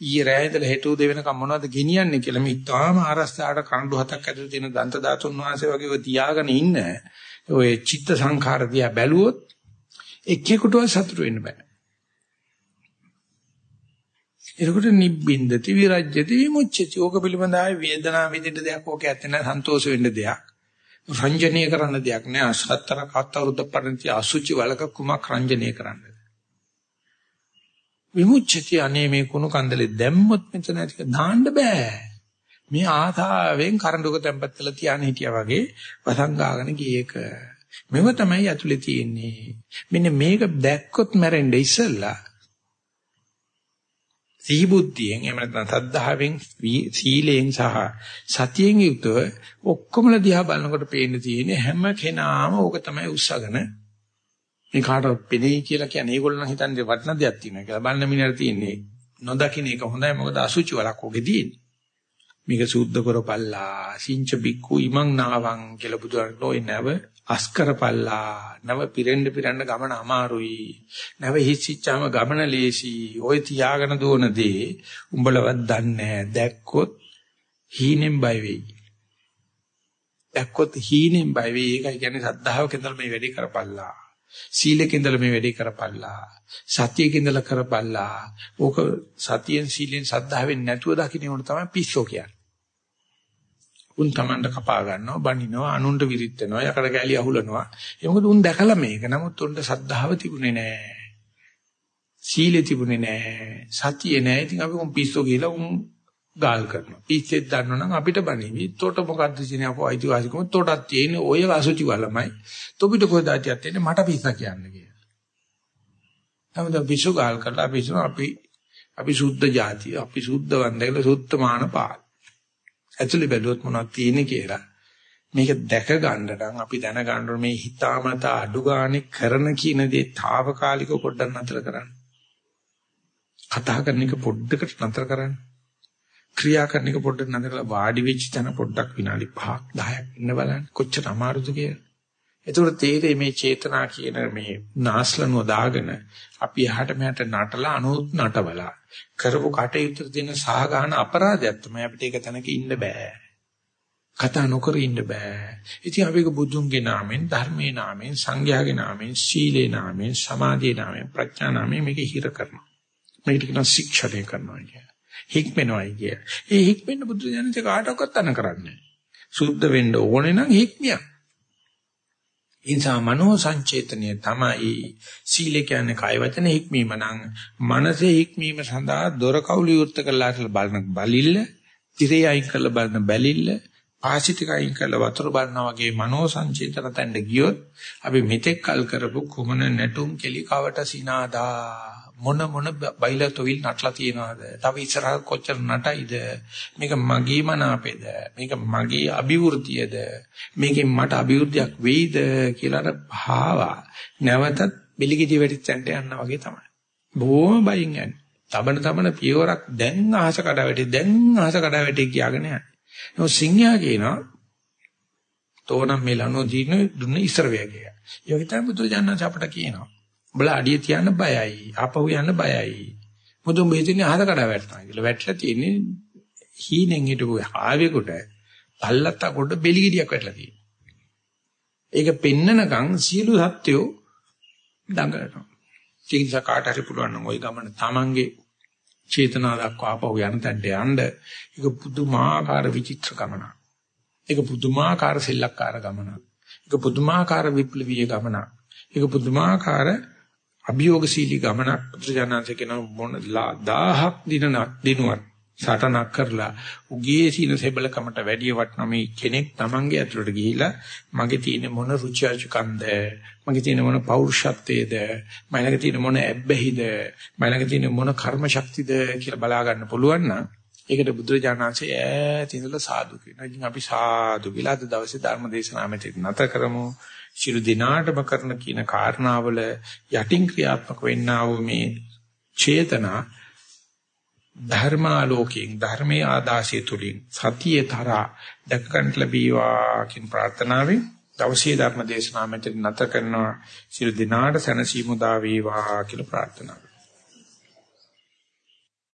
ඊයේ රෑ ඉඳලා හෙට උදේ වෙනකම් මොනවද ගෙනියන්නේ කියලා මේ තාම ආරස්ථාවට කණ්ඩු හතක් ඇතුළේ තියෙන දන්ත ධාතුන් වහන්සේ වගේ ඔය තියාගෙන ඉන්න ඔය චිත්ත සංඛාර දිහා බැලුවොත් එක්කෙකුටවත් සතුට වෙන්න බෑ. එතකොට නිබ්බින්දති විරජ්‍යති විමුච්ඡති. ඕක පිළිබඳ ආයේ වේදනාව විඳින්න දෙයක් ඕක ඇත්ත නැහැ සන්තෝෂ වෙන්න දෙයක්. රංජනීය කරන්න දෙයක් නෑ. අසත්තර කත්තරුද්ද පරිණති අසුචි වලක කුමක් රංජනීය කරන්නද? විමුච්ඡති අනේ මේ කුණු කන්දලේ දැම්මොත් මෙතන ටික දාන්න බෑ. මේ ආතාවෙන් කරඬුක තැම්පත් කරලා තියාන හිටියා වගේ වසංගාගෙන ගියේක මෙව තමයි ඇතුලේ තියෙන්නේ. මෙන්න මේක දැක්කොත් මැරෙන්න ඉස්සෙල්ලා සිහි බුද්ධියෙන් එහෙම නැත්නම් සද්ධාවෙන් සීලයෙන් සහ සතියෙන් යුතුව ඔක්කොමලා දිහා බලනකොට පේන්න තියෙන්නේ හැම කෙනාම ඕක තමයි උස්සගෙන මේ කාටවත් පෙනෙයි කියලා කියන්නේ. ඒගොල්ලෝ හිතන්නේ වටින දෙයක් තියෙනවා කියලා. බලන්න මිනිහට තියෙන්නේ නොදකින්න එක හොඳයි. මොකද අසුචි වලක් ඔගේ තියෙන්නේ. මේක සුද්ධ කරපල්ලා සිංච බික්කු ඉමං නාවං කියලා බුදුරජාණන් ඔය නැව අස්කරපල්ලා නව පිරෙන්න පිරෙන්න ගමන අමාරුයි. නව හිස්සිච්චාම ගමන ලේසි. ඔය තියාගෙන දුවන දේ උඹලවත් දන්නේ දැක්කොත් හීනෙන් බය වෙයි. දැක්කොත් හීනෙන් බය වෙයි. ඒකයි කියන්නේ සද්ධාවක ඉඳලා මේ වැඩේ කරපල්ලා. සීලෙක ඉඳලා මේ වැඩේ කරපල්ලා. සතියක ඉඳලා කරපල්ලා. ඕක සතියෙන් සීලෙන් සද්ධාවෙන් නැතුව දකින්න ඕන තමයි පිස්සෝ කියන්නේ. උන් Tamanda කපා ගන්නවා, බනිනවා, අනුන්ට විරිත් වෙනවා, යකඩ කැලිය අහුලනවා. ඒ මොකද උන් දැකලා මේක. නමුත් උන්ට සද්ධාව තිබුණේ නැහැ. සීලෙ තිබුණේ නැහැ. සතියේ නැහැ. ඉතින් අපි උන් පිස්සෝ කියලා උන් ගාල් කරනවා. පිස්සෙත් දන්නවනම් අපිට බණිවි. තොට මොකද්ද කියන්නේ අපෝ අයිතිවාසිකම තොටක් තියෙන්නේ ඔය අසුචි වලමයි. තොපිට කොහෙද ආතියක් තියෙන්නේ මට පිස්සා කියන්න කියලා. නමුත් පිස්සු ගාල් කරලා අපි අපි අපි සුද්ධ જાතිය, අපි සුද්ධ වන්දකල සුද්ධ මාන පාල. ඇතුලේ බැලුවොත් මොනවද තියෙන්නේ කියලා. මේක දැක ගන්න නම් අපි දැන ගන්න මේ හිතාමතා අඩු ගානේ කරන කියන දේ తాවකාලිකව පොඩ්ඩක් නතර කරන්න. කතා කරන එක පොඩ්ඩකට නතර කරන්න. ක්‍රියා කරන එක පොඩ්ඩක් නතර කරලා වාඩි වෙච්ච තැන පොඩ්ඩක් විනාඩි 5ක් 10ක් ඉන්න බලන්න. කොච්චර අමාරුද කියලා. ඒතකොට තේරෙයි මේ චේතනා කියන මේ නාස්ලනුව දාගෙන අපි එහාට මෙහාට නටලා අනුත් නටවලා කරපු කටයුතු දෙන සාගහන අපරාධයක් තමයි අපිට ඒක තැනක ඉන්න බෑ. කතා නොකර ඉන්න බෑ. ඉතින් අපික බුදුන්ගේ නාමෙන්, ධර්මයේ නාමෙන්, සංඝයාගේ නාමෙන්, සීලේ නාමෙන්, සමාධියේ නාමෙන්, ප්‍රඥා නාමෙන් මේක හිර කරනවා. මේකට කියන ශික්ෂණය කරනවා කිය. හික්මෙනවයි කිය. ඒ හික්මෙන්න බුදු දහමේ කාටවත් අන කරන්නේ. සුද්ධ වෙන්න ඕනේ නම් හික්මියක්. ඉන්සා මනෝ සංචේතනය තමයි සීල කියන්නේ කය වචන හික්මීම නම් මනසේ හික්මීම සඳහා දොර කවුළු යුක්ත කරලා බලන බලිල්ල, tire අයින් කරලා බලන බැලිල්ල, පාසිතික අයින් කරලා වතුර බලනවා වගේ මනෝ සංචේතන තැන්න ගියොත් අපි මෙතෙක් කල් කරපු කුමන නැටුම් කෙලි කවට සිනාදා මොන මොන බයිලා තොවිල් නටලා තියනවාද? තව ඉස්සරහ කොච්චර නටයිද? මේක මගේ මනාපේද? මේක මගේ අභිවෘද්ධියද? මේකෙන් මට අභිවෘද්ධියක් වෙයිද කියලා අර භාවා නැවතත් බිලිගිටි වෙටිච්චන්ට යනවා වගේ තමයි. බොහොම බයින් යන්නේ. තබන තබන පියවරක් දැන් අහස කඩ වැටි දැන් අහස කඩ වැටි කියාගෙන යන්නේ. නෝ සිංහයා කියනවා තෝනම් මේ ලනෝ දීන දුන්න ඉස්සර වේ කියලා. ඒ වගේ තමයි බුදුරජාණන් අපට කියනවා. උඹලා අඩිය තියන්න බයයි. ආපහු යන්න බයයි. මොකද උඹ හිතන්නේ අහස කඩා වැටෙනවා කියලා. වැටලා තියෙන්නේ හීනෙන් හිටපු ආවෙකට පල්ලත්ත කොට බෙලිගිඩියක් වැටලා තියෙනවා. ඒක පෙන්නනකම් සියලු සත්‍යෝ දඟලනවා. ඒ නිසා කාට හරි පුළුවන් නම් ওই ගමන තමන්ගේ චේතනාව දක්වා ආපහු යන තැනට යන්න ඒක පුදුමාකාර විචිත්‍ර ගමනක්. ඒක පුදුමාකාර සෙල්ලක්කාර ගමනක්. ඒක පුදුමාකාර විප්ලවීය ගමනක්. ඒක පුදුමාකාර අභියෝගශීලී ගමනක් පුත්‍රජානන්සේ කියන මොන 1000ක් දිනන දිනුවත් සටනක් කරලා උගේ සීන සෙබලකමට වැඩි වටන මේ කෙනෙක් Tamange ඇතුළට ගිහිලා මගේ තියෙන මොන රුචි අරුචිකන්ද මගේ තියෙන මොන පෞරුෂත්වයේද මයිලක තියෙන මොන ඇබ්බැහිද මයිලක තියෙන මොන කර්ම ශක්තිද කියලා බලා ගන්න පුළුවන් නම් ඒකට බුදුරජාණන්සේ ඈත ඉඳලා සාදු කියනවා. ඉතින් අපි සාදු කියලා අද දවසේ ධර්ම දේශනාව මෙතන නැත කරමු. ශිරු දිනාටම කරන කියන කාරණාවල යටින් ක්‍රියාත්මක වෙන්නා වූ මේ චේතනා ධර්මාලෝකයෙන් ධර්මයේ ආදාසිය තුලින් සතියේ තරා දැක ගන්න ලැබීවා කියන ප්‍රාර්ථනාවෙන් දවසේ ධර්ම දේශනාව මෙතන නැත කරනවා. ශිරු දිනාට සැනසීම උදා වේවා කියලා ප්‍රාර්ථනා